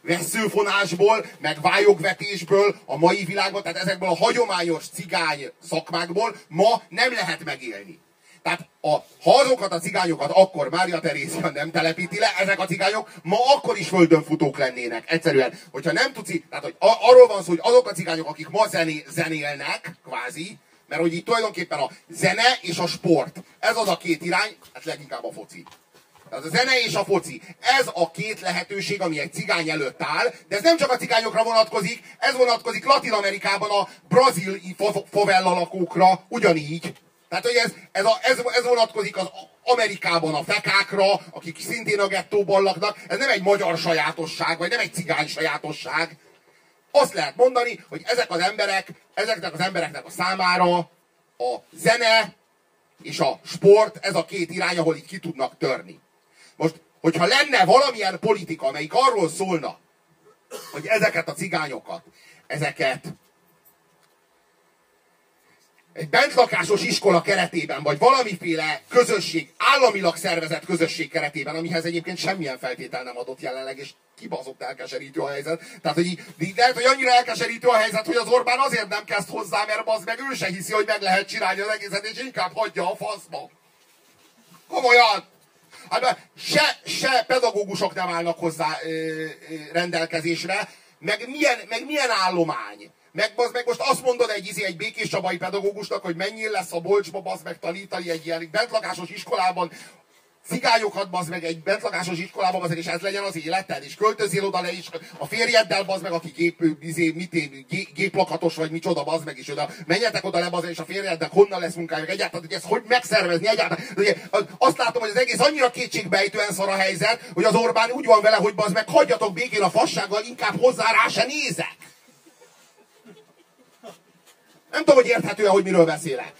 Vesszőfonásból, meg vályogvetésből a mai világban, tehát ezekből a hagyományos cigány szakmákból ma nem lehet megélni. Tehát a, ha azokat a cigányokat akkor Mária Terézia nem telepíti le, ezek a cigányok ma akkor is földön futók lennének. Egyszerűen, hogyha nem tudsz, tehát hogy a, arról van szó, hogy azok a cigányok, akik ma zené, zenélnek, kvázi, mert hogy itt tulajdonképpen a zene és a sport, ez az a két irány, hát leginkább a foci. Tehát a zene és a foci. Ez a két lehetőség, ami egy cigány előtt áll, de ez nem csak a cigányokra vonatkozik, ez vonatkozik Latin Amerikában a brazil favella lakókra ugyanígy. Tehát, hogy ez, ez, a, ez, ez vonatkozik az Amerikában a fekákra, akik szintén a gettóban laknak. Ez nem egy magyar sajátosság, vagy nem egy cigány sajátosság. Azt lehet mondani, hogy ezek az emberek, ezeknek az embereknek a számára a zene és a sport, ez a két irány, ahol itt ki tudnak törni. Most, hogyha lenne valamilyen politika, amelyik arról szólna, hogy ezeket a cigányokat, ezeket egy bentlakásos iskola keretében, vagy valamiféle közösség, államilag szervezett közösség keretében, amihez egyébként semmilyen feltétel nem adott jelenleg, és kibaszott elkeserítő a helyzet. Tehát, hogy így, lehet, hogy annyira elkeserítő a helyzet, hogy az Orbán azért nem kezd hozzá, mert az meg ő se hiszi, hogy meg lehet csinálni az egészet, és inkább hagyja a faszba. Komolyan! Hát se, se pedagógusok nem állnak hozzá ö, ö, rendelkezésre, meg milyen, meg milyen állomány. Meg, bazd meg most azt mondod egy, izi, egy békés csabai pedagógusnak, hogy mennyi lesz a bolcsba, bazd meg tanítani egy ilyen bentlakásos iskolában, cigányokat bazd meg egy bentlakásos iskolában, bazd meg, és ez legyen az életed, és költözél oda le, és a férjeddel bazd meg, aki gép, izé, mit én, gé, géplakatos vagy micsoda, bazd meg, és oda, menjetek oda le, bazd meg, és a férjeddel honnan lesz munkája, meg egyáltalán, hogy ezt hogy megszervezni, egyáltalán. Ugye, azt látom, hogy az egész annyira kétségbejtően szar a helyzet, hogy az Orbán úgy van vele, hogy bazd meg, hagyjatok békén a fassággal, inkább hozzá rá se nézek. Nem tudom, hogy érthető-e, hogy miről beszélek.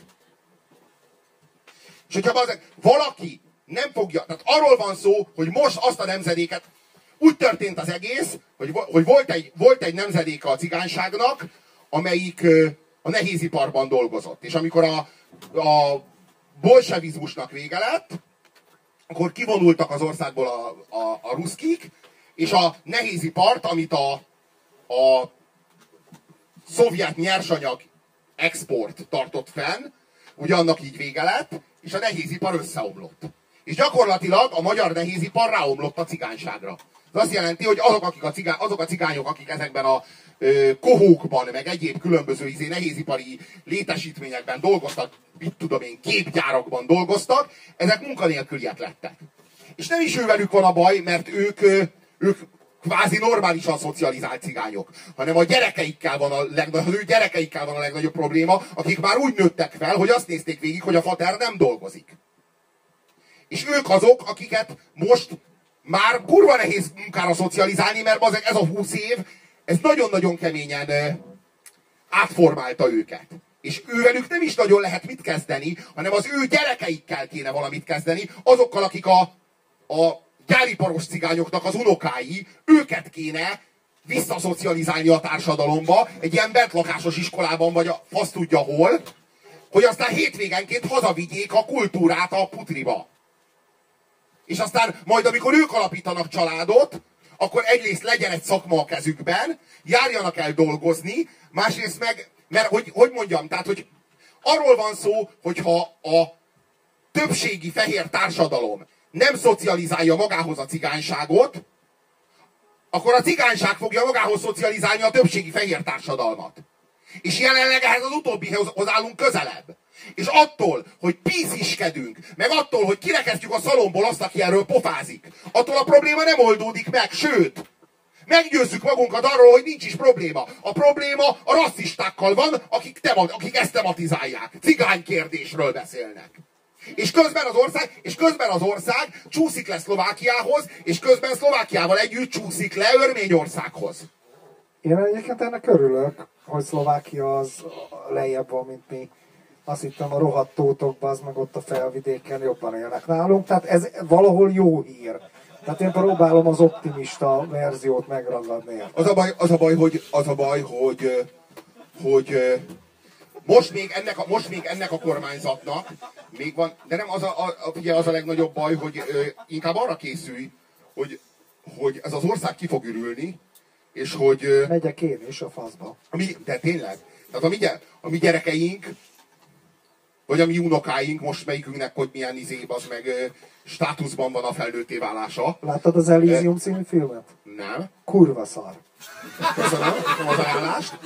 És hogyha bazeg, valaki nem fogja, tehát arról van szó, hogy most azt a nemzedéket, úgy történt az egész, hogy, hogy volt, egy, volt egy nemzedéke a cigányságnak, amelyik a nehéziparban dolgozott. És amikor a, a bolsevizmusnak vége lett, akkor kivonultak az országból a, a, a ruszkik, és a nehézipart, amit a, a szovjet nyersanyag export tartott fenn, ugye annak így vége lett, és a nehézipar összeomlott. És gyakorlatilag a magyar nehézipar ráomlott a cigányságra. Ez azt jelenti, hogy azok, akik a cigány, azok a cigányok, akik ezekben a ö, kohókban, meg egyéb különböző izé, nehézipari létesítményekben dolgoztak, mit tudom én, képgyárakban dolgoztak, ezek munkanélküliek lettek. És nem is ővelük van a baj, mert ők, ők kvázi normálisan szocializált cigányok, hanem a gyerekeikkel van a legnagyobb, az ő gyerekeikkel van a legnagyobb probléma, akik már úgy nőttek fel, hogy azt nézték végig, hogy a fater nem dolgozik. És ők azok, akiket most már kurva nehéz munkára szocializálni, mert az, ez a húsz év, ez nagyon-nagyon keményen átformálta őket. És ővelük nem is nagyon lehet mit kezdeni, hanem az ő gyerekeikkel kéne valamit kezdeni, azokkal, akik a, a gyáriparos cigányoknak az unokái, őket kéne visszaszocializálni a társadalomba, egy ilyen bentlakásos iskolában, vagy a fasz tudja hol, hogy aztán hétvégenként hazavigyék a kultúrát a putriba. És aztán majd, amikor ők alapítanak családot, akkor egyrészt legyen egy szakma a kezükben, járjanak el dolgozni, másrészt meg, mert hogy, hogy mondjam, tehát, hogy arról van szó, hogyha a többségi fehér társadalom nem szocializálja magához a cigányságot, akkor a cigányság fogja magához szocializálni a többségi fehér társadalmat. És jelenleg ehhez az utóbbihez állunk közelebb. És attól, hogy píziskedünk, meg attól, hogy kirekeztjük a szalomból azt, aki erről pofázik, attól a probléma nem oldódik meg, sőt, meggyőzzük magunkat arról, hogy nincs is probléma. A probléma a rasszistákkal van, akik, tema, akik ezt tematizálják. Cigány kérdésről beszélnek. És közben az ország, és közben az ország csúszik le Szlovákiához, és közben Szlovákiával együtt csúszik le Örményországhoz. Én egyébként ennek örülök, hogy Szlovákia az lejjebb van, mint mi. Azt hittem a rohadt tótokban, az meg ott a felvidéken jobban élnek nálunk. Tehát ez valahol jó hír. Tehát én próbálom az optimista verziót megragadni. Az a baj, az a baj, hogy, az a baj, hogy, hogy most még, ennek a, most még ennek a kormányzatnak még van, de nem az a, a, ugye az a legnagyobb baj, hogy ö, inkább arra készülj, hogy, hogy ez az ország ki fog ürülni, és hogy... Ö, Megyek én is a faszba. Mi, de tényleg. Tehát a mi, a mi gyerekeink, vagy a mi unokáink, most melyikünknek, hogy milyen izé, az meg ö, státuszban van a felnőtté válása. Láttad az Elysium című filmet? Nem. Kurva szar. Köszönöm, köszönöm az ajánlást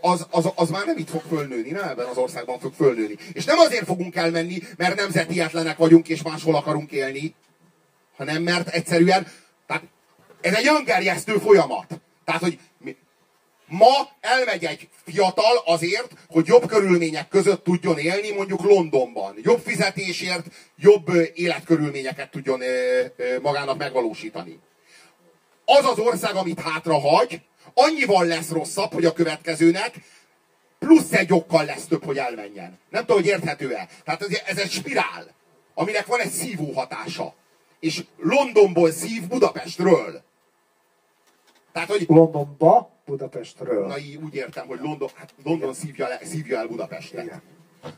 az, az, az már nem itt fog fölnőni, nem ebben az országban fog fölnőni. És nem azért fogunk elmenni, mert nemzetietlenek vagyunk és máshol akarunk élni, hanem mert egyszerűen, tehát ez egy öngerjesztő folyamat. Tehát, hogy ma elmegy egy fiatal azért, hogy jobb körülmények között tudjon élni, mondjuk Londonban. Jobb fizetésért, jobb életkörülményeket tudjon magának megvalósítani. Az az ország, amit hátra hagy, annyival lesz rosszabb, hogy a következőnek plusz egy okkal lesz több, hogy elmenjen. Nem tudom, hogy érthető-e. Tehát ez egy spirál, aminek van egy szívó hatása. És Londonból szív Budapestről. Tehát, hogy... Londonba, Budapestről. Na így úgy értem, hogy London, hát London szívja, le, szívja el Budapestet. Igen.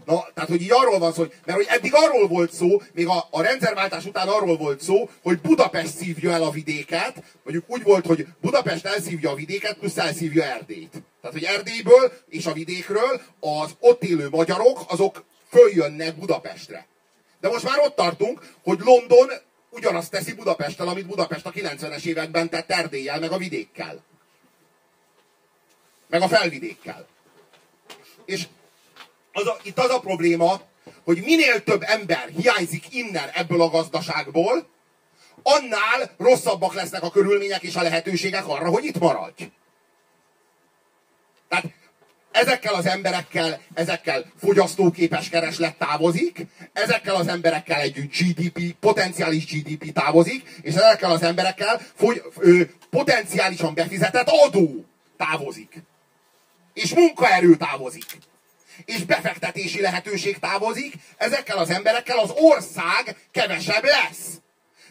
Na, tehát, hogy így arról van szó, hogy, mert hogy eddig arról volt szó, még a, a rendszerváltás után arról volt szó, hogy Budapest szívja el a vidéket, mondjuk úgy volt, hogy Budapest elszívja a vidéket, plusz elszívja Erdélyt. Tehát, hogy Erdélyből és a vidékről az ott élő magyarok, azok följönnek Budapestre. De most már ott tartunk, hogy London ugyanazt teszi Budapesttel, amit Budapest a 90-es években tett Erdélyel, meg a vidékkel. Meg a felvidékkel. És az a, itt az a probléma, hogy minél több ember hiányzik innen ebből a gazdaságból, annál rosszabbak lesznek a körülmények és a lehetőségek arra, hogy itt maradj. Tehát ezekkel az emberekkel, ezekkel fogyasztóképes kereslet távozik, ezekkel az emberekkel együtt GDP, potenciális GDP távozik, és ezekkel az emberekkel fogy, ö, potenciálisan befizetett adó távozik. És munkaerő távozik és befektetési lehetőség távozik, ezekkel az emberekkel az ország kevesebb lesz.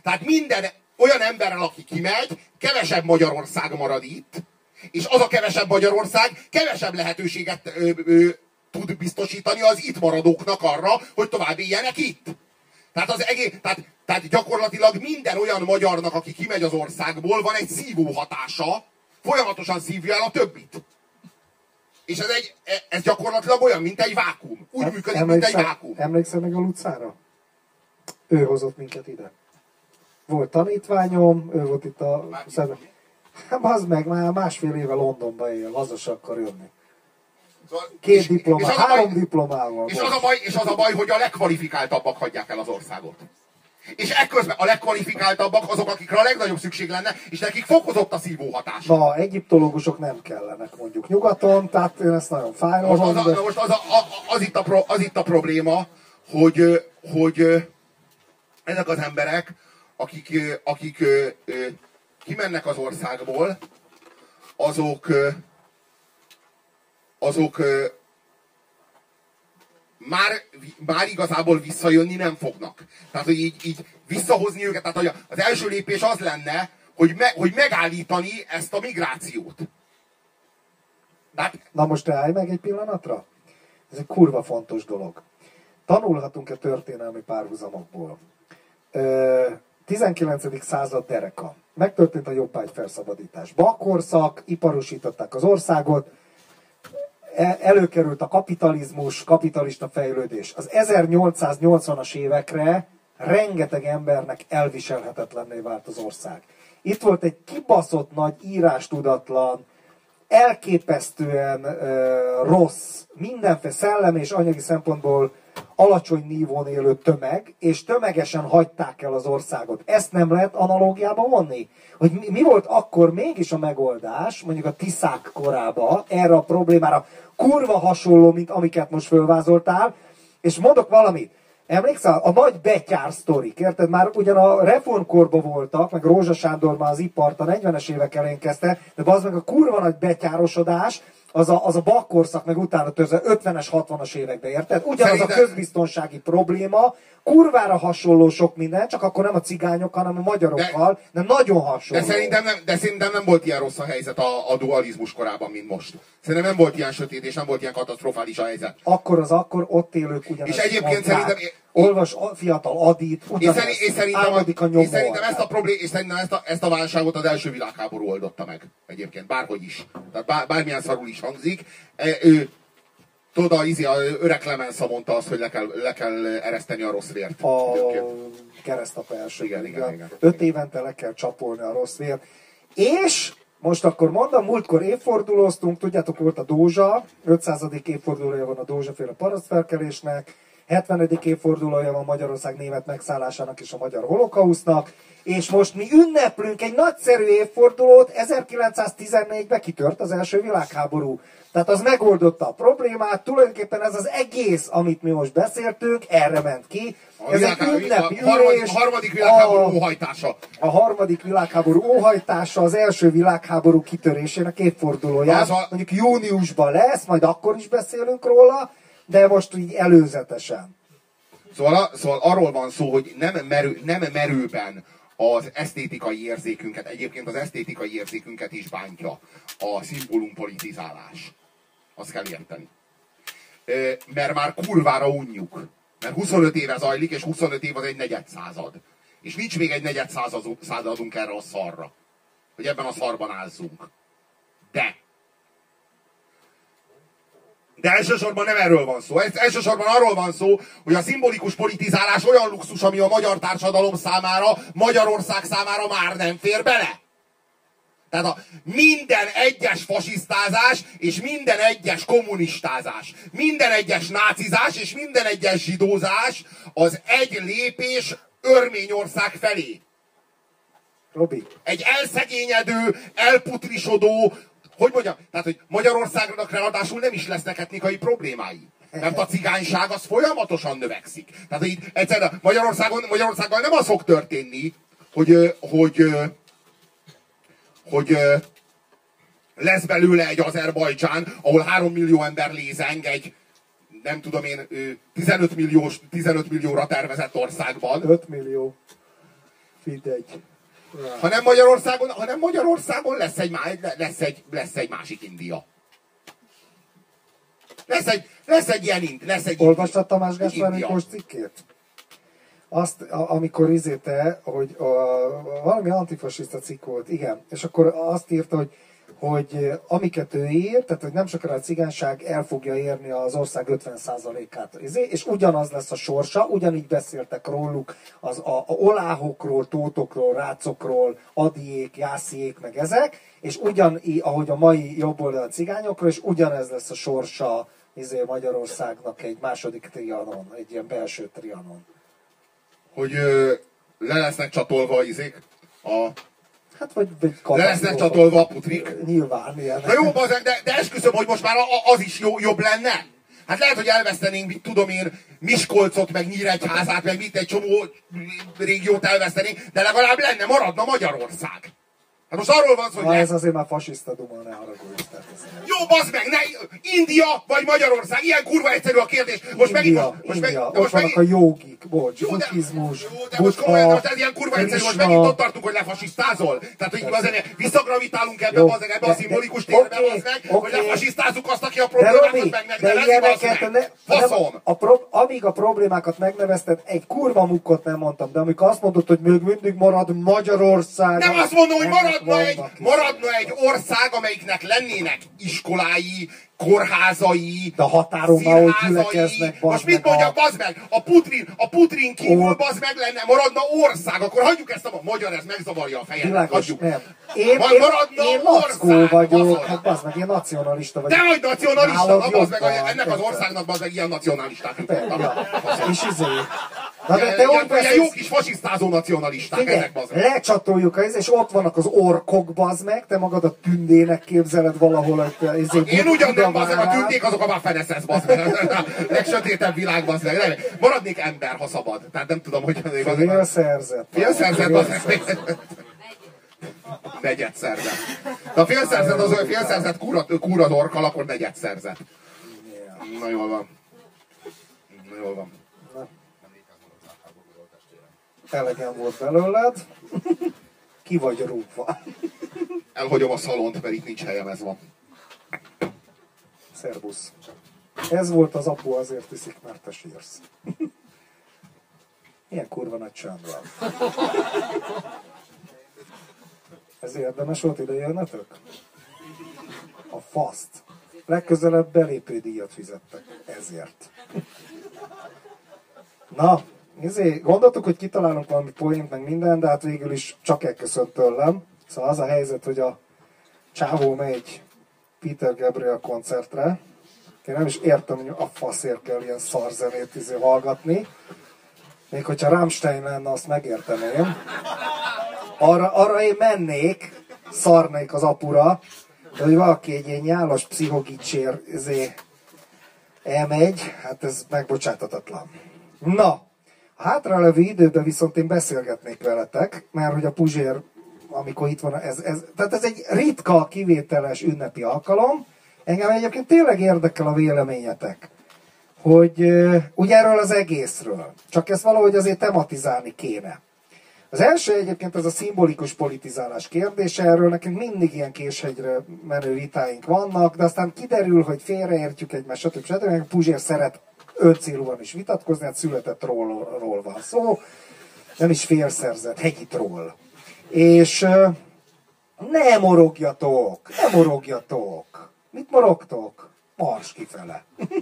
Tehát minden olyan emberrel, aki kimegy, kevesebb Magyarország marad itt, és az a kevesebb Magyarország kevesebb lehetőséget ö, ö, tud biztosítani az itt maradóknak arra, hogy tovább éljenek itt. Tehát, az egész, tehát, tehát gyakorlatilag minden olyan magyarnak, aki kimegy az országból, van egy szívó hatása, folyamatosan szívja el a többit. És ez, egy, ez gyakorlatilag olyan, mint egy vákum. Úgy működik, mint egy vákum. Emlékszel meg a Lucára? Ő hozott minket ide. Volt tanítványom, ő volt itt a... Szem... Hát az meg, már másfél éve Londonba él, az akar jönni. Szóval, Két és, diplomá, és három baj, diplomával. És az, a baj, és az a baj, hogy a legkvalifikáltabbak hagyják el az országot. És ekközben a legkvalifikáltabbak azok, akikre a legnagyobb szükség lenne, és nekik fokozott a szívó hatás. Na, egyiptológusok nem kellenek mondjuk nyugaton, tehát én ezt nagyon fájom. Most, az, a, de... most az, a, az, itt a pro, az itt a probléma, hogy, hogy ezek az emberek, akik, akik kimennek az országból, azok, azok már, már igazából visszajönni nem fognak. Tehát, hogy így, így visszahozni őket, tehát hogy az első lépés az lenne, hogy, me, hogy megállítani ezt a migrációt. Tehát... Na most állj meg egy pillanatra. Ez egy kurva fontos dolog. Tanulhatunk-e történelmi párhuzamokból? 19. század dereka. Megtörtént a jobbágy felszabadítás. Bakorszak, iparosították az országot, előkerült a kapitalizmus, kapitalista fejlődés. Az 1880-as évekre rengeteg embernek elviselhetetlenné vált az ország. Itt volt egy kibaszott nagy írástudatlan, elképesztően ö, rossz, mindenféle szellemi és anyagi szempontból alacsony nívón élő tömeg, és tömegesen hagyták el az országot. Ezt nem lehet analógiába vonni? Hogy mi, mi volt akkor mégis a megoldás, mondjuk a Tiszák korába erre a problémára, kurva hasonló, mint amiket most fölvázoltál, és mondok valamit, Emlékszel? A nagy betyár sztorik, érted? Már ugyan a reformkorban voltak, meg Rózsa Sándor már az ipart a 40-es évek elején kezdte, de az meg a kurva nagy betyárosodás, az a, az a bakkorszak, meg utána tőle 50-es, 60-as években, érted? Ugyanaz Szerintem... a közbiztonsági probléma, kurvára hasonló sok minden, csak akkor nem a cigányokkal, hanem a magyarokkal, de, de nagyon hasonló. De szerintem, nem, de szerintem nem volt ilyen rossz a helyzet a, a dualizmus korában, mint most. Szerintem nem volt ilyen sötét, és nem volt ilyen katasztrofális a helyzet. Akkor az akkor ott élők ugyanezt És egyébként mondták. szerintem... Olvas fiatal Adit, ugyanezt, és, szerintem, a nyomor. És szerintem ezt a problém, és szerintem ezt a, ezt a válságot az első világháború oldotta meg. Egyébként, bárhogy is. Tehát bár, bármilyen szarul is hangzik. E, ő, Tudod, a, izi, a öreg Clemensza mondta azt, hogy le kell, le kell ereszteni a rossz vért. A keresztapa első. Igen, igen, igen, Öt évente le kell csapolni a rossz vért. És most akkor mondom, múltkor évfordulóztunk, tudjátok, volt a Dózsa, 500. évfordulója van a Dózsa féle parasztfelkelésnek, 70. évfordulója van Magyarország német megszállásának és a magyar holokausznak, és most mi ünneplünk egy nagyszerű évfordulót, 1914-ben kitört az első világháború. Tehát az megoldotta a problémát, tulajdonképpen ez az egész, amit mi most beszéltünk, erre ment ki. A, Ez egy világ, a, ünnepi harmadik, harmadik világháború a- óhajtása. a harmadik világháború óhajtása az első világháború kitörésének évfordulója. Az a- Mondjuk júniusban lesz, majd akkor is beszélünk róla, de most így előzetesen. Szóval, szóval arról van szó, hogy nem, merő, nem merőben az esztétikai érzékünket, egyébként az esztétikai érzékünket is bántja a szimbólumpolitizálás. Azt kell érteni. Mert már kurvára unjuk. Mert 25 éve zajlik, és 25 év az egy negyed század. És nincs még egy negyed század- századunk erre a szarra. Hogy ebben a szarban ázzunk. De de elsősorban nem erről van szó. Elsősorban arról van szó, hogy a szimbolikus politizálás olyan luxus, ami a magyar társadalom számára, Magyarország számára már nem fér bele. Tehát a minden egyes fasisztázás és minden egyes kommunistázás, minden egyes nácizás és minden egyes zsidózás az egy lépés Örményország felé Robi, egy elszegényedő, elputrisodó, hogy mondjam, tehát, hogy Magyarországnak ráadásul nem is lesznek etnikai problémái. Mert a cigányság az folyamatosan növekszik. Tehát, hogy itt egyszerűen Magyarországon, Magyarországgal nem az fog történni, hogy, hogy, hogy ö, lesz belőle egy Azerbajdzsán, ahol 3 millió ember lézeng egy, nem tudom én, ö, 15, milliós, 15 millióra tervezett országban. 5 millió. Fidegy. Hanem Magyarországon, hanem Magyarországon lesz egy, lesz egy, lesz egy másik India. Lesz egy, lesz egy ilyen ind, lesz egy Olvastad Tamás Gáspár. Miklós cikkét? Azt, a, amikor izéte, hogy a, valami antifasiszta cikk volt, igen, és akkor azt írta, hogy hogy amiket ő ír, tehát hogy nem sokára a cigányság el fogja érni az ország 50%-át, izé, és ugyanaz lesz a sorsa, ugyanígy beszéltek róluk az a, a oláhokról, tótokról, rácokról, adiék, jásziék, meg ezek, és ugyanígy, ahogy a mai jobboldal cigányokról, és ugyanez lesz a sorsa izé Magyarországnak egy második trianon, egy ilyen belső trianon. Hogy ö, le lesznek csatolva izék, a, Hát vagy, vagy le lesznek csatolva a putrik. Nyilván, ilyen. Na jó, bazeg, de, de esküszöm, hogy most már az is jó, jobb lenne. Hát lehet, hogy elvesztenénk, mit tudom én, Miskolcot, meg Nyíregyházát, meg mit egy csomó régiót elvesztenénk, de legalább lenne, maradna Magyarország. Hát most arról van szó, hogy Na, ez azért már fasiszta duma, ne haragudj. Jó, bazd meg, ne, India vagy Magyarország? Ilyen kurva egyszerű a kérdés. Most megint, India, most, most, meg, India. de ott most vannak megint, a jogik, bocs, jó, de, buddhizmus, jó, de most komolyan, most ez ilyen kurva egyszerű, most megint ott tartunk, hogy lefasisztázol. Tehát, hogy azért visszagravitálunk ebbe, Jó, bazd meg, ebbe de- a szimbolikus térbe, oké, bazd meg, oké. hogy lefasisztázzuk azt, aki a problémákat Robi, meg de ilyeneket meg. ne, Faszom. a pro, amíg a problémákat megnevezted, egy kurva mukkot nem mondtam, de amikor azt mondod, hogy még mindig marad Magyarország. Nem azt mondom, hogy ennek maradna egy, maradna egy ország, amelyiknek lennének iskolái, kórházai, De a határon ott színházai. gyülekeznek, bazd Most mit meg, mondjak, a- bazd meg? A Putrin, a Putrin kívül, Ott- bazd meg lenne, maradna ország, akkor hagyjuk ezt a magyar, ez megzavarja a fejemet, Világos, hagyjuk. nem. Én, Majd én, maradna én ország, vagyok, baszol. hát bazd meg, én nacionalista vagyok. Te vagy nacionalista, na bazd meg, jobban, ennek az országnak bazd meg ilyen nacionalisták. Ja, és izé. Na de te ilyen, ilyen jó kis fasisztázó nacionalisták, Figyelj, ezek bazd lecsatoljuk az, és ott vannak az orkok, bazd meg, te magad a tündének képzeled valahol, izé, Én ugyan nem, bazd meg, a tündék azok a Waffen-SS, bazd meg. A legsötétebb világ, bazd meg. Nem, Maradnék ember, ha szabad. Tehát nem tudom, hogy... Félszerzett. Félszerzet az... Negyed szerzet. De a félszerzet az olyan félszerzet kúra, kúra dorkal, akkor negyed szerzet. Na jól van. Na jól van. Elegem volt belőled. Ki vagy rúgva. Elhagyom a szalont, mert itt nincs helyem, ez van. Szervusz. Ez volt az apu, azért iszik, mert te sírsz. Milyen kurva nagy csönd van. Ez érdemes volt ide jönnötök? A faszt. Legközelebb belépődíjat fizettek. Ezért. Na, izé, gondoltuk, hogy kitalálunk valami poént, meg minden, de hát végül is csak elköszönt tőlem. Szóval az a helyzet, hogy a csávó megy Peter Gabriel koncertre, Én nem is értem, hogy a faszért kell ilyen szarzenét izé hallgatni. Még hogyha Rammstein lenne, azt megérteném. Arra, arra én mennék, szarnék az apura, de hogy valaki egy ilyen nyálas pszichogicsér izé, elmegy, hát ez megbocsátatatlan. Na, a hátralevő időben viszont én beszélgetnék veletek, mert hogy a Puzsér, amikor itt van, ez, ez, tehát ez egy ritka, kivételes ünnepi alkalom. Engem egyébként tényleg érdekel a véleményetek, hogy ugye erről az egészről, csak ezt valahogy azért tematizálni kéne. Az első egyébként ez a szimbolikus politizálás kérdése, erről nekünk mindig ilyen késhegyre menő vitáink vannak, de aztán kiderül, hogy félreértjük egymást, stb. stb. stb. Puzsér szeret öncélúan is vitatkozni, hát született trollról van szó, nem is félszerzett, hegyi troll. És ne morogjatok, ne morogjatok. Mit morogtok? Mars kifele.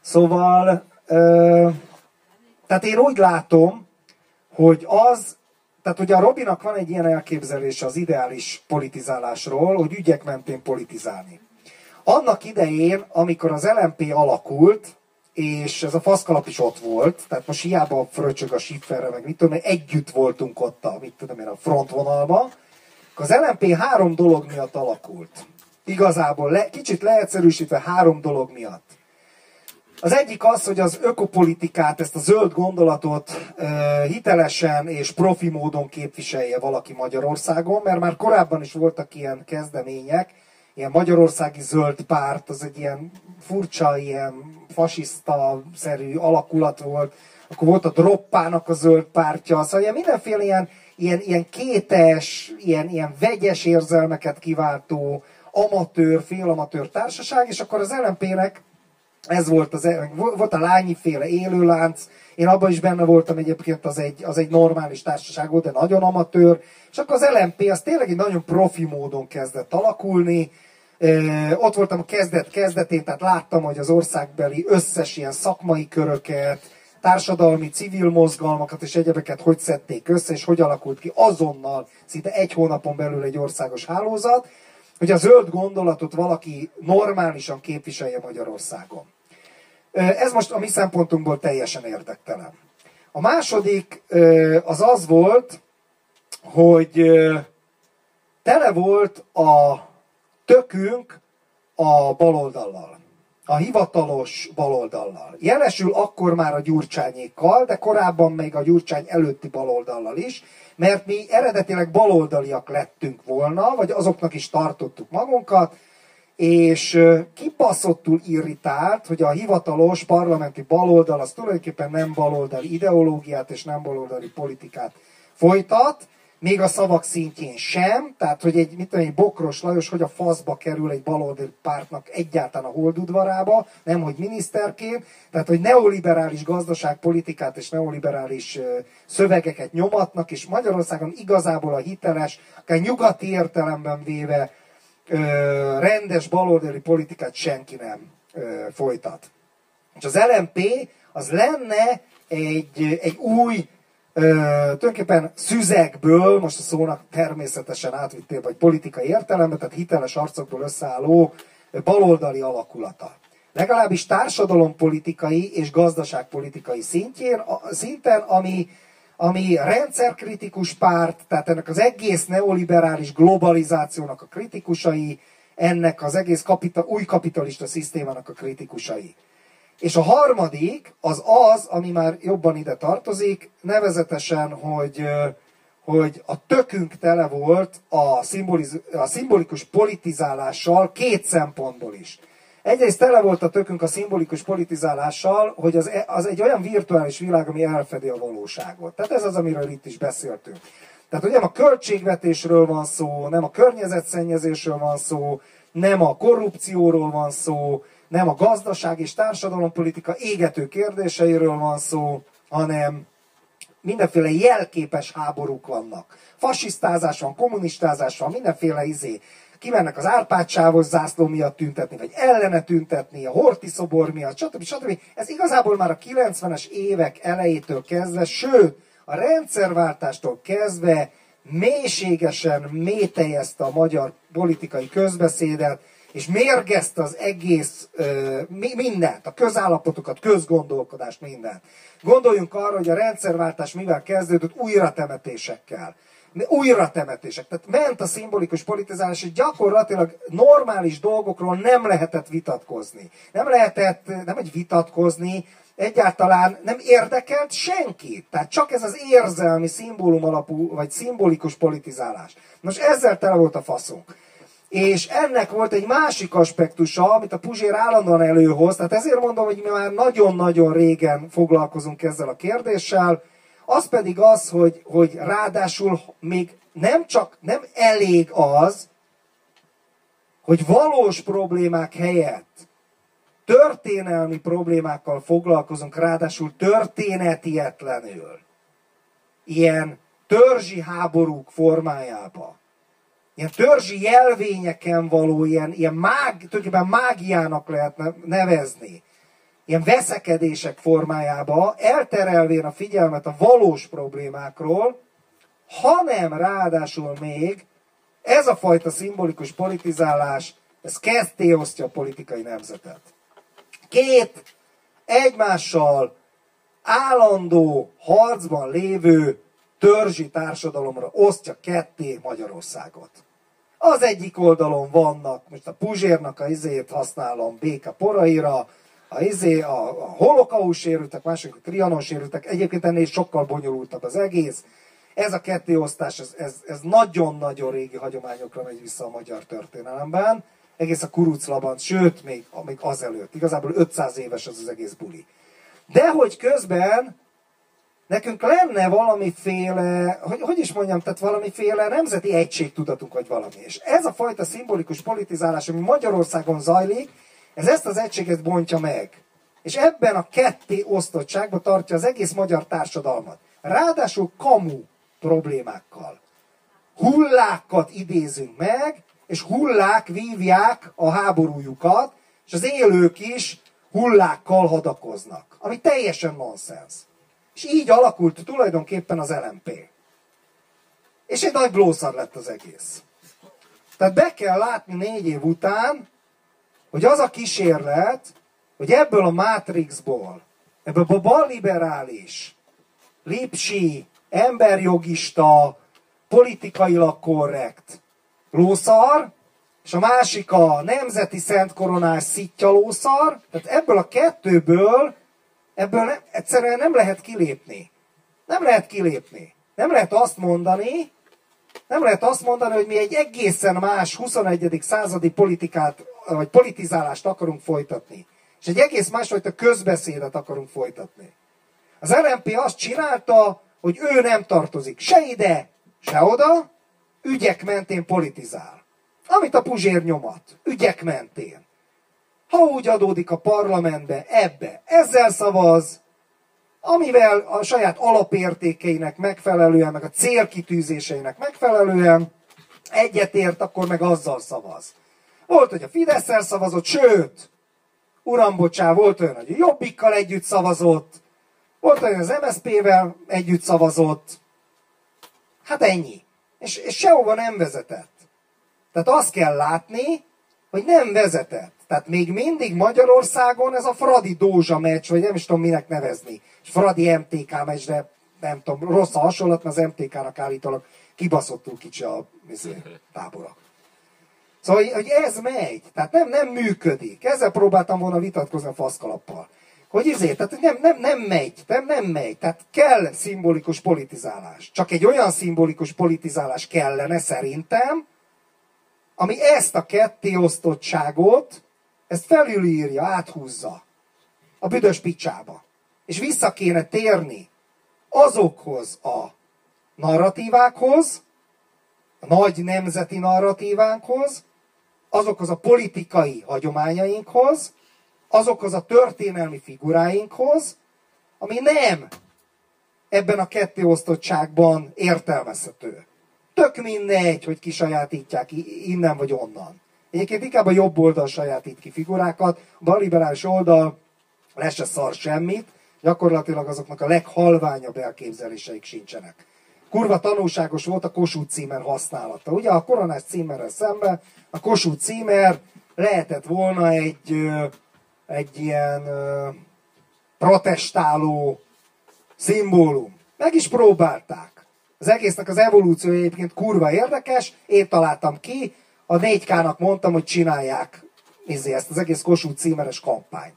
szóval, tehát én úgy látom, hogy az, tehát ugye a Robinak van egy ilyen elképzelése az ideális politizálásról, hogy ügyek mentén politizálni. Annak idején, amikor az LMP alakult, és ez a faszkalap is ott volt, tehát most hiába fröcsög a Schifferre, meg mit tudom, együtt voltunk ott a, mit tudom én, a frontvonalban, az LMP három dolog miatt alakult. Igazából le, kicsit leegyszerűsítve három dolog miatt. Az egyik az, hogy az ökopolitikát, ezt a zöld gondolatot e, hitelesen és profi módon képviselje valaki Magyarországon, mert már korábban is voltak ilyen kezdemények, ilyen magyarországi zöld párt, az egy ilyen furcsa, ilyen fasiszta-szerű alakulat volt, akkor volt a Droppának a zöld pártja, szóval ilyen mindenféle ilyen, ilyen, ilyen kétes, ilyen, ilyen vegyes érzelmeket kiváltó amatőr, félamatőr társaság, és akkor az LMP-nek ez volt, az, volt a lányi féle élőlánc, én abban is benne voltam egyébként, az egy, az egy normális társaság volt, de nagyon amatőr, és akkor az LMP az tényleg egy nagyon profi módon kezdett alakulni, ott voltam a kezdet kezdetén, tehát láttam, hogy az országbeli összes ilyen szakmai köröket, társadalmi, civil mozgalmakat és egyebeket hogy szedték össze, és hogy alakult ki azonnal, szinte egy hónapon belül egy országos hálózat, hogy a zöld gondolatot valaki normálisan képviselje Magyarországon. Ez most a mi szempontunkból teljesen érdektelen. A második az az volt, hogy tele volt a tökünk a baloldallal. A hivatalos baloldallal. Jelesül akkor már a gyurcsányékkal, de korábban még a gyurcsány előtti baloldallal is, mert mi eredetileg baloldaliak lettünk volna, vagy azoknak is tartottuk magunkat, és kipaszottul irritált, hogy a hivatalos parlamenti baloldal az tulajdonképpen nem baloldali ideológiát és nem baloldali politikát folytat, még a szavak szintjén sem, tehát hogy egy, mit tudom, egy Bokros Lajos, hogy a faszba kerül egy baloldali pártnak egyáltalán a holdudvarába, nem hogy miniszterként, tehát hogy neoliberális gazdaságpolitikát és neoliberális szövegeket nyomatnak, és Magyarországon igazából a hiteles, akár nyugati értelemben véve rendes baloldali politikát senki nem folytat. És az LMP az lenne egy, egy új tulajdonképpen szüzekből, most a szónak természetesen átvittél, vagy politikai értelemben, tehát hiteles arcokból összeálló baloldali alakulata. Legalábbis társadalompolitikai és gazdaságpolitikai szintjén, szinten, ami, ami rendszerkritikus párt, tehát ennek az egész neoliberális globalizációnak a kritikusai, ennek az egész kapita, új kapitalista szisztémának a kritikusai. És a harmadik az az, ami már jobban ide tartozik, nevezetesen, hogy, hogy a tökünk tele volt a, szimboliz, a szimbolikus politizálással két szempontból is. Egyrészt tele volt a tökünk a szimbolikus politizálással, hogy az, az egy olyan virtuális világ, ami elfedi a valóságot. Tehát ez az, amiről itt is beszéltünk. Tehát, hogy nem a költségvetésről van szó, nem a környezetszennyezésről van szó, nem a korrupcióról van szó, nem a gazdaság és társadalompolitika égető kérdéseiről van szó, hanem mindenféle jelképes háborúk vannak. Fasisztázás van, kommunistázás van, mindenféle izé. Kimennek az Árpád zászló miatt tüntetni, vagy ellene tüntetni, a Horti szobor miatt, stb. stb. Ez igazából már a 90-es évek elejétől kezdve, sőt, a rendszerváltástól kezdve mélységesen métejezte a magyar politikai közbeszédet, és mérgezte az egész ö, mindent, a közállapotokat, közgondolkodást, mindent. Gondoljunk arra, hogy a rendszerváltás mivel kezdődött, újra temetésekkel. Újra temetések. Tehát ment a szimbolikus politizálás, és gyakorlatilag normális dolgokról nem lehetett vitatkozni. Nem lehetett, nem egy vitatkozni, egyáltalán nem érdekelt senkit. Tehát csak ez az érzelmi, szimbólum alapú, vagy szimbolikus politizálás. Most ezzel tele volt a faszunk. És ennek volt egy másik aspektusa, amit a Puzsér állandóan előhoz, tehát ezért mondom, hogy mi már nagyon-nagyon régen foglalkozunk ezzel a kérdéssel, az pedig az, hogy, hogy ráadásul még nem csak, nem elég az, hogy valós problémák helyett történelmi problémákkal foglalkozunk, ráadásul történetietlenül. Ilyen törzsi háborúk formájába. Ilyen törzsi jelvényeken való, ilyen, ilyen mág, tulajdonképpen mágiának lehet nevezni. Ilyen veszekedések formájába, elterelvén a figyelmet a valós problémákról, hanem ráadásul még ez a fajta szimbolikus politizálás, ez kezdté osztja a politikai nemzetet két egymással állandó harcban lévő törzsi társadalomra osztja ketté Magyarországot. Az egyik oldalon vannak, most a Puzsérnak a izét használom béka poraira, a, izé, a, a holokaus sérültek, mások a trianon sérültek, egyébként ennél sokkal bonyolultabb az egész. Ez a kettéosztás, ez, ez, ez nagyon-nagyon régi hagyományokra megy vissza a magyar történelemben egész a kuruclaban, sőt, még, még azelőtt. Igazából 500 éves az az egész buli. De hogy közben nekünk lenne valamiféle, hogy, hogy is mondjam, tehát valamiféle nemzeti egységtudatunk, vagy valami. És ez a fajta szimbolikus politizálás, ami Magyarországon zajlik, ez ezt az egységet bontja meg. És ebben a ketté osztottságban tartja az egész magyar társadalmat. Ráadásul kamu problémákkal. Hullákat idézünk meg, és hullák vívják a háborújukat, és az élők is hullákkal hadakoznak, ami teljesen nonsens. És így alakult tulajdonképpen az LMP. És egy nagy blószar lett az egész. Tehát be kell látni négy év után, hogy az a kísérlet, hogy ebből a Matrixból, ebből a balliberális, lipsi, emberjogista, politikailag korrekt, lószar, és a másik a nemzeti szent koronás szitja lószar, tehát ebből a kettőből, ebből nem, egyszerűen nem lehet kilépni. Nem lehet kilépni. Nem lehet azt mondani, nem lehet azt mondani, hogy mi egy egészen más 21. századi politikát, vagy politizálást akarunk folytatni. És egy egész másfajta közbeszédet akarunk folytatni. Az LMP azt csinálta, hogy ő nem tartozik se ide, se oda, ügyek mentén politizál. Amit a Puzsér nyomat, ügyek mentén. Ha úgy adódik a parlamentbe, ebbe, ezzel szavaz, amivel a saját alapértékeinek megfelelően, meg a célkitűzéseinek megfelelően egyetért, akkor meg azzal szavaz. Volt, hogy a fidesz szavazott, sőt, uram bocsá, volt olyan, hogy a Jobbikkal együtt szavazott, volt olyan, az MSZP-vel együtt szavazott. Hát ennyi és, és sehova nem vezetett. Tehát azt kell látni, hogy nem vezetett. Tehát még mindig Magyarországon ez a Fradi Dózsa meccs, vagy nem is tudom minek nevezni. És Fradi MTK meccs, nem tudom, rossz a hasonlat, mert az MTK-nak állítólag kibaszottul kicsi a izé, tábora. Szóval, hogy ez megy, tehát nem, nem működik. Ezzel próbáltam volna vitatkozni a faszkalappal hogy izé, tehát nem, nem, nem megy, nem, nem megy. Tehát kell szimbolikus politizálás. Csak egy olyan szimbolikus politizálás kellene szerintem, ami ezt a kettéosztottságot, ezt felülírja, áthúzza a büdös picsába. És vissza kéne térni azokhoz a narratívákhoz, a nagy nemzeti narratívánkhoz, azokhoz a politikai hagyományainkhoz, azokhoz a történelmi figuráinkhoz, ami nem ebben a kettéosztottságban értelmezhető. Tök mindegy, hogy kisajátítják innen vagy onnan. Egyébként inkább a jobb oldal sajátít ki figurákat, a balliberális oldal le se szar semmit, gyakorlatilag azoknak a leghalványabb elképzeléseik sincsenek. Kurva tanulságos volt a Kossuth címer használata. Ugye a koronás címerrel szemben a Kossuth címer lehetett volna egy, egy ilyen protestáló szimbólum. Meg is próbálták. Az egésznek az evolúciója egyébként kurva érdekes, én találtam ki, a 4K-nak mondtam, hogy csinálják izé, ezt az egész Kossuth címeres kampányt.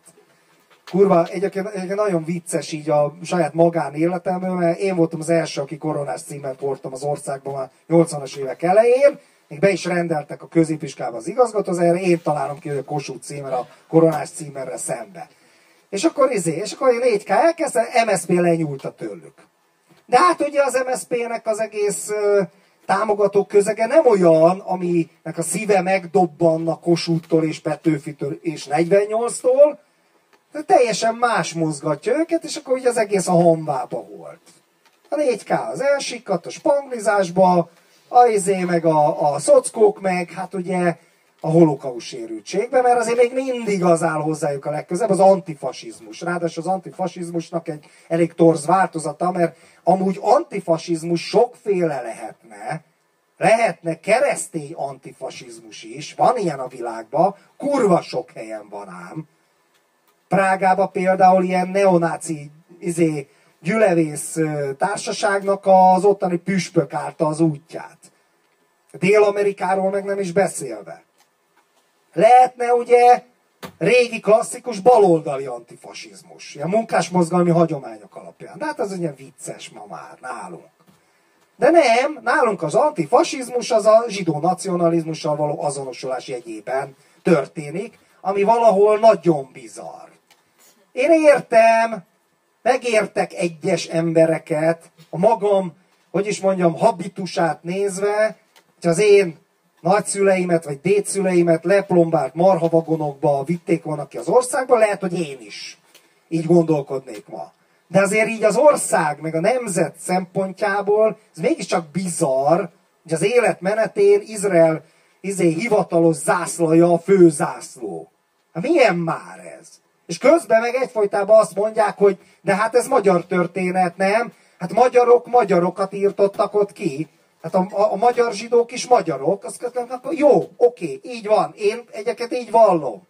Kurva, egyébként, egyébként nagyon vicces így a saját magánéletemben, mert én voltam az első, aki koronás címet hordtam az országban a 80-as évek elején, még be is rendeltek a középiskába az igazgató, erre én találom ki, hogy a Kossuth címer a koronás címerre szembe. És akkor izé, és akkor a 4K elkezdte, MSZP lenyúlta tőlük. De hát ugye az MSZP-nek az egész támogató közege nem olyan, aminek a szíve megdobban a Kossuth-tól és Petőfitől és 48-tól, de teljesen más mozgatja őket, és akkor ugye az egész a honvába volt. A 4K az elsikadt a spanglizásba, a izé meg a, a szockók meg, hát ugye a holokaus sérültségbe, mert azért még mindig az áll hozzájuk a legközebb, az antifasizmus. Ráadásul az antifasizmusnak egy elég torz változata, mert amúgy antifasizmus sokféle lehetne, lehetne keresztény antifasizmus is, van ilyen a világban, kurva sok helyen van ám. Prágába például ilyen neonáci izé, gyülevész társaságnak az ottani püspök állta az útját. Dél-Amerikáról meg nem is beszélve. Lehetne ugye régi klasszikus baloldali antifasizmus, ilyen munkásmozgalmi hagyományok alapján. De hát az ugye vicces ma már nálunk. De nem, nálunk az antifasizmus az a zsidó nacionalizmussal való azonosulás jegyében történik, ami valahol nagyon bizarr. Én értem, megértek egyes embereket, a magam, hogy is mondjam, habitusát nézve, hogy az én nagyszüleimet vagy dédszüleimet leplombált marhavagonokba vitték volna ki az országba, lehet, hogy én is így gondolkodnék ma. De azért így az ország, meg a nemzet szempontjából ez mégiscsak bizarr, hogy az élet menetén Izrael izé, hivatalos zászlaja a fő zászló. Hát milyen már ez? És közben meg egyfolytában azt mondják, hogy de hát ez magyar történet, nem? Hát magyarok magyarokat írtottak ott ki. Hát a, a, a magyar zsidók is magyarok. Azt közben, akkor jó, oké, így van. Én egyeket így vallom.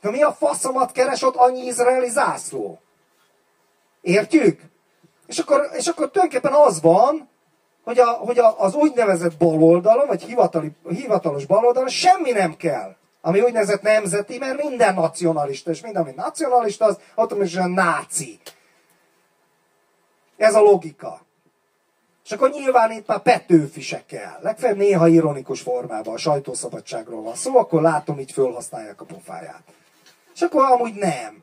De mi a faszomat keres ott annyi izraeli zászló? Értjük? És akkor, és akkor tulajdonképpen az van, hogy, a, hogy a, az úgynevezett baloldalon, vagy hivatali, hivatalos baloldalon semmi nem kell ami úgynevezett nemzeti, mert minden nacionalista, és minden, ami nacionalista, az automatikusan náci. Ez a logika. És akkor nyilván itt már kell. Legfeljebb néha ironikus formában a sajtószabadságról van szó, akkor látom, így fölhasználják a pofáját. És akkor amúgy nem.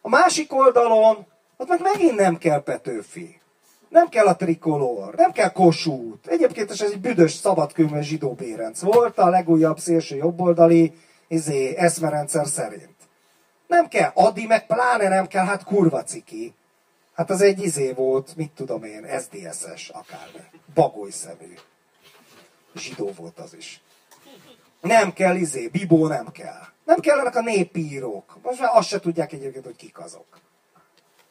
A másik oldalon, ott meg megint nem kell Petőfi. Nem kell a trikolor, nem kell Kossuth. Egyébként ez egy büdös szabadkőmű zsidó Bérenc volt, a legújabb szélső jobboldali izé, eszmerendszer szerint. Nem kell, Adi meg pláne nem kell, hát kurva ciki. Hát az egy izé volt, mit tudom én, SDSS akármi. Bagoly szemű. Zsidó volt az is. Nem kell izé, Bibó nem kell. Nem kellenek a népírók. Most már azt se tudják egyébként, hogy kik azok.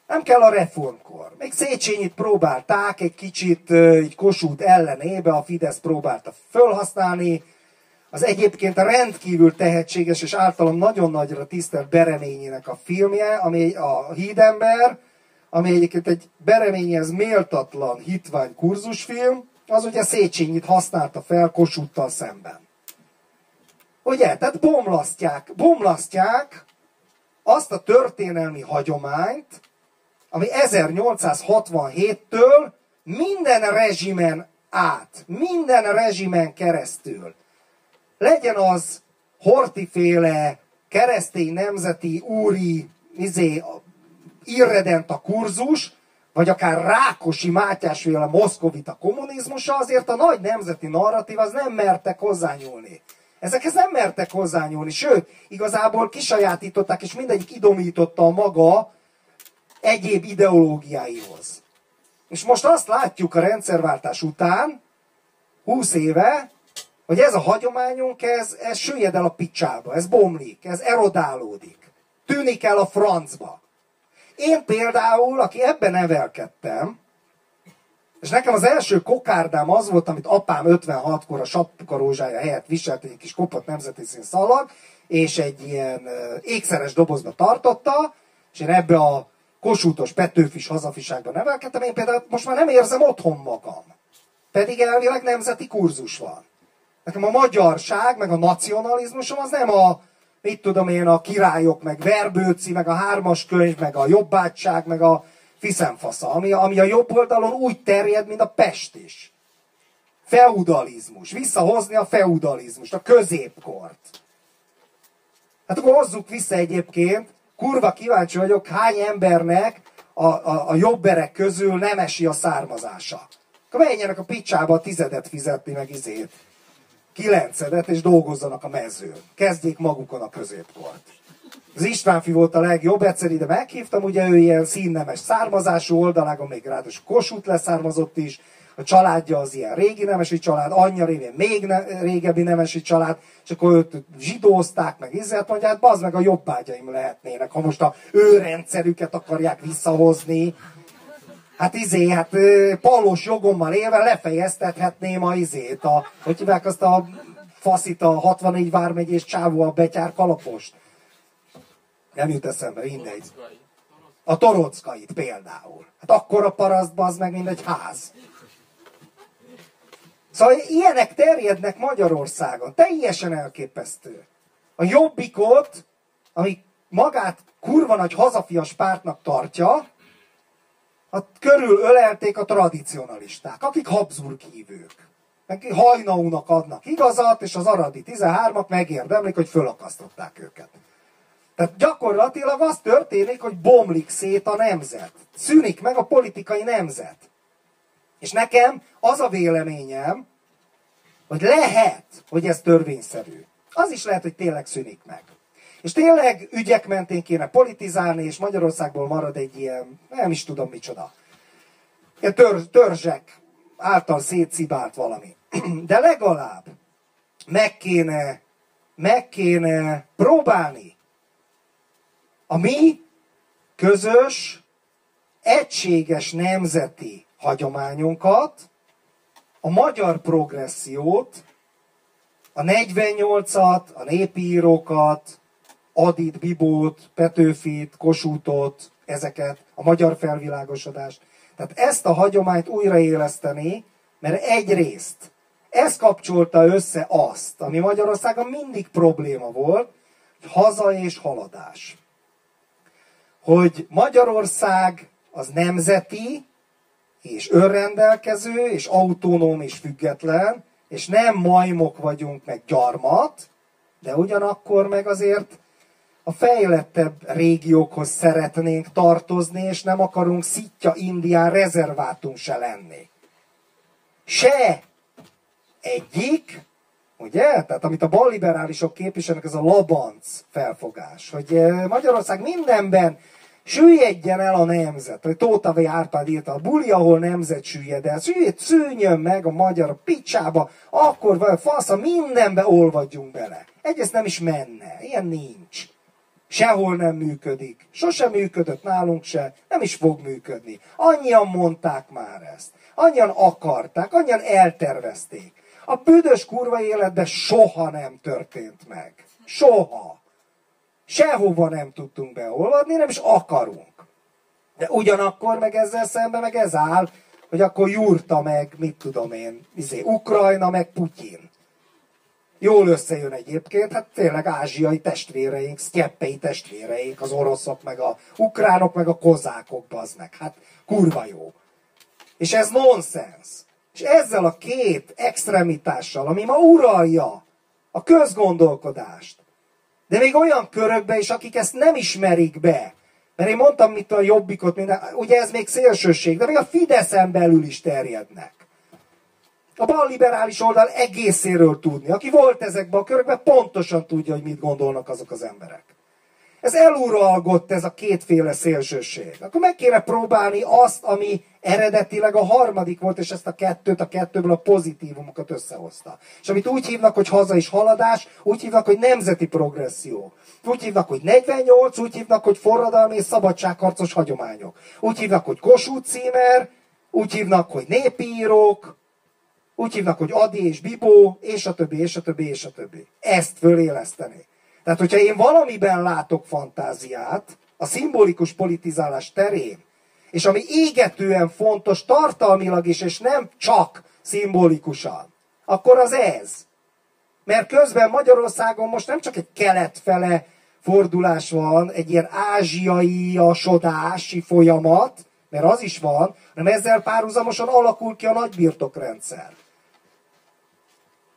Nem kell a reformkor. Még Széchenyit próbálták egy kicsit egy kosút ellenébe, a Fidesz próbálta fölhasználni. Az egyébként a rendkívül tehetséges és általam nagyon nagyra tisztelt Bereményének a filmje, ami a Hídember, ami egyébként egy Bereményhez méltatlan hitvány kurzusfilm, az ugye Széchenyit használta fel Kossuthtal szemben. Ugye? Tehát bomlasztják, bomlasztják azt a történelmi hagyományt, ami 1867-től minden rezsimen át, minden rezsimen keresztül, legyen az hortiféle, keresztény nemzeti, úri, izé, irredent a kurzus, vagy akár Rákosi Mátyásféle moszkovita kommunizmusa, azért a nagy nemzeti narratív az nem mertek hozzányúlni. Ezekhez nem mertek hozzányúlni, sőt, igazából kisajátították, és mindegyik idomította a maga egyéb ideológiáihoz. És most azt látjuk a rendszerváltás után, 20 éve, hogy ez a hagyományunk, ez, ez süllyed el a picsába, ez bomlik, ez erodálódik. Tűnik el a francba. Én például, aki ebben nevelkedtem, És nekem az első kokárdám az volt, amit apám 56-kor a sapkarózsája helyett viselt egy kis kopott nemzeti szín szalag, és egy ilyen ékszeres dobozba tartotta, és én ebbe a kosútos petőfis hazafiságban nevelkedtem, én például most már nem érzem otthon magam. Pedig elvileg nemzeti kurzus van. Nekem a magyarság, meg a nacionalizmusom az nem a, mit tudom én, a királyok, meg Verbőci, meg a hármas könyv, meg a jobbátság, meg a fiszemfasza, ami, ami a jobb oldalon úgy terjed, mint a Pest is. Feudalizmus. Visszahozni a feudalizmust, a középkort. Hát akkor hozzuk vissza egyébként, kurva kíváncsi vagyok, hány embernek a, a, a jobberek közül nem esi a származása. Akkor menjenek a picsába a tizedet fizetni, meg izét. Kilencedet, és dolgozzanak a mezőn. Kezdjék magukon a középkort. Az Istvánfi volt a legjobb, egyszer ide meghívtam, ugye ő ilyen színnemes származású oldalágon, még ráadásul Kossuth leszármazott is, a családja az ilyen régi nemesi család, anyja révén még ne, régebbi nemesi család, és akkor őt zsidózták, meg izért mondja, hát bazd meg a jobbágyaim lehetnének, ha most a ő rendszerüket akarják visszahozni. Hát izé, hát palos jogommal élve lefejeztethetném a izét, a, hogy hívják azt a faszit, a 64 vármegyés csávó a betyár kalapost. Nem jut eszembe, mindegy. A torockait például. Hát akkor a paraszt bazd meg, mint egy ház. Szóval ilyenek terjednek Magyarországon. Teljesen elképesztő. A jobbikot, ami magát kurva nagy hazafias pártnak tartja, hát körül ölelték a tradicionalisták, akik Habsburg hívők. Meg hajnaúnak adnak igazat, és az aradi 13-ak megérdemlik, hogy fölakasztották őket. Tehát gyakorlatilag az történik, hogy bomlik szét a nemzet. Szűnik meg a politikai nemzet. És nekem az a véleményem, hogy lehet, hogy ez törvényszerű. Az is lehet, hogy tényleg szűnik meg. És tényleg ügyek mentén kéne politizálni, és Magyarországból marad egy ilyen, nem is tudom micsoda. Ilyen tör, törzsek által szétszibált valami. De legalább meg kéne, meg kéne próbálni a mi közös, egységes nemzeti hagyományunkat, a magyar progressziót, a 48-at, a népírókat, Adit, Bibót, Petőfit, Kossuthot, ezeket, a magyar felvilágosodást. Tehát ezt a hagyományt újraéleszteni, mert egyrészt ez kapcsolta össze azt, ami Magyarországon mindig probléma volt, hogy haza és haladás. Hogy Magyarország az nemzeti, és önrendelkező, és autonóm, és független, és nem majmok vagyunk, meg gyarmat, de ugyanakkor meg azért a fejlettebb régiókhoz szeretnénk tartozni, és nem akarunk szitja Indián rezervátum se lenni. Se egyik, ugye? Tehát amit a balliberálisok képviselnek, ez a labanc felfogás, hogy eh, Magyarország mindenben Süllyedjen el a nemzet. Hogy Tóta V. Árpád írta, a buli, ahol nemzet süllyed el. Süllyed, szűnjön meg a magyar a picsába, akkor vagy fasz, mindenbe olvadjunk bele. Egyrészt nem is menne. Ilyen nincs. Sehol nem működik. Sosem működött nálunk se, nem is fog működni. Annyian mondták már ezt. Annyian akarták, annyian eltervezték. A büdös kurva életben soha nem történt meg. Soha. Sehova nem tudtunk beolvadni, nem is akarunk. De ugyanakkor meg ezzel szemben meg ez áll, hogy akkor jurta meg, mit tudom én, izé, Ukrajna meg Putyin. Jól összejön egyébként, hát tényleg ázsiai testvéreink, sztyeppei testvéreink, az oroszok, meg a ukránok, meg a kozákok, bazd meg. Hát kurva jó. És ez nonsens. És ezzel a két extremitással, ami ma uralja a közgondolkodást, de még olyan körökbe is, akik ezt nem ismerik be. Mert én mondtam, mit a jobbikot, minden, ugye ez még szélsőség, de még a Fideszen belül is terjednek. A balliberális oldal egészéről tudni. Aki volt ezekben a körökben, pontosan tudja, hogy mit gondolnak azok az emberek. Ez eluralgott ez a kétféle szélsőség. Akkor meg kéne próbálni azt, ami eredetileg a harmadik volt, és ezt a kettőt, a kettőből a pozitívumokat összehozta. És amit úgy hívnak, hogy haza is haladás, úgy hívnak, hogy nemzeti progresszió. Úgy hívnak, hogy 48, úgy hívnak, hogy forradalmi és szabadságharcos hagyományok. Úgy hívnak, hogy Kossuth címer, úgy hívnak, hogy népírók, úgy hívnak, hogy Adi és Bibó, és a többi, és a többi, és a többi. Ezt föléleszteni. Tehát, hogyha én valamiben látok fantáziát, a szimbolikus politizálás terén, és ami égetően fontos tartalmilag is, és nem csak szimbolikusan, akkor az ez. Mert közben Magyarországon most nem csak egy kelet fele fordulás van, egy ilyen ázsiai asodási folyamat, mert az is van, hanem ezzel párhuzamosan alakul ki a nagybirtokrendszer.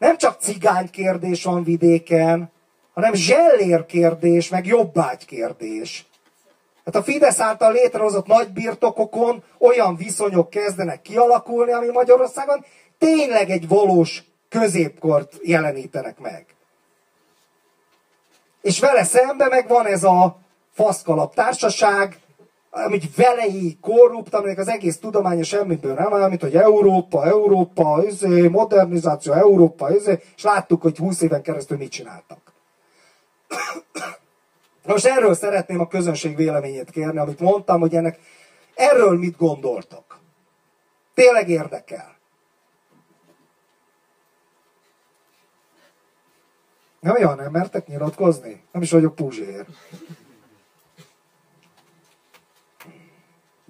Nem csak cigány kérdés van vidéken, hanem zsellér kérdés, meg jobbágy kérdés. Hát a Fidesz által létrehozott nagybirtokokon olyan viszonyok kezdenek kialakulni, ami Magyarországon tényleg egy valós középkort jelenítenek meg. És vele szemben meg van ez a faszkalap társaság, amit velei korrupt, aminek az egész tudományos semmiből nem áll, mint hogy Európa, Európa, izé, modernizáció, Európa, izé, és láttuk, hogy 20 éven keresztül mit csináltak. Most erről szeretném a közönség véleményét kérni, amit mondtam, hogy ennek erről mit gondoltok. Tényleg érdekel. Nem olyan, nem mertek nyilatkozni? Nem is vagyok Puzsér.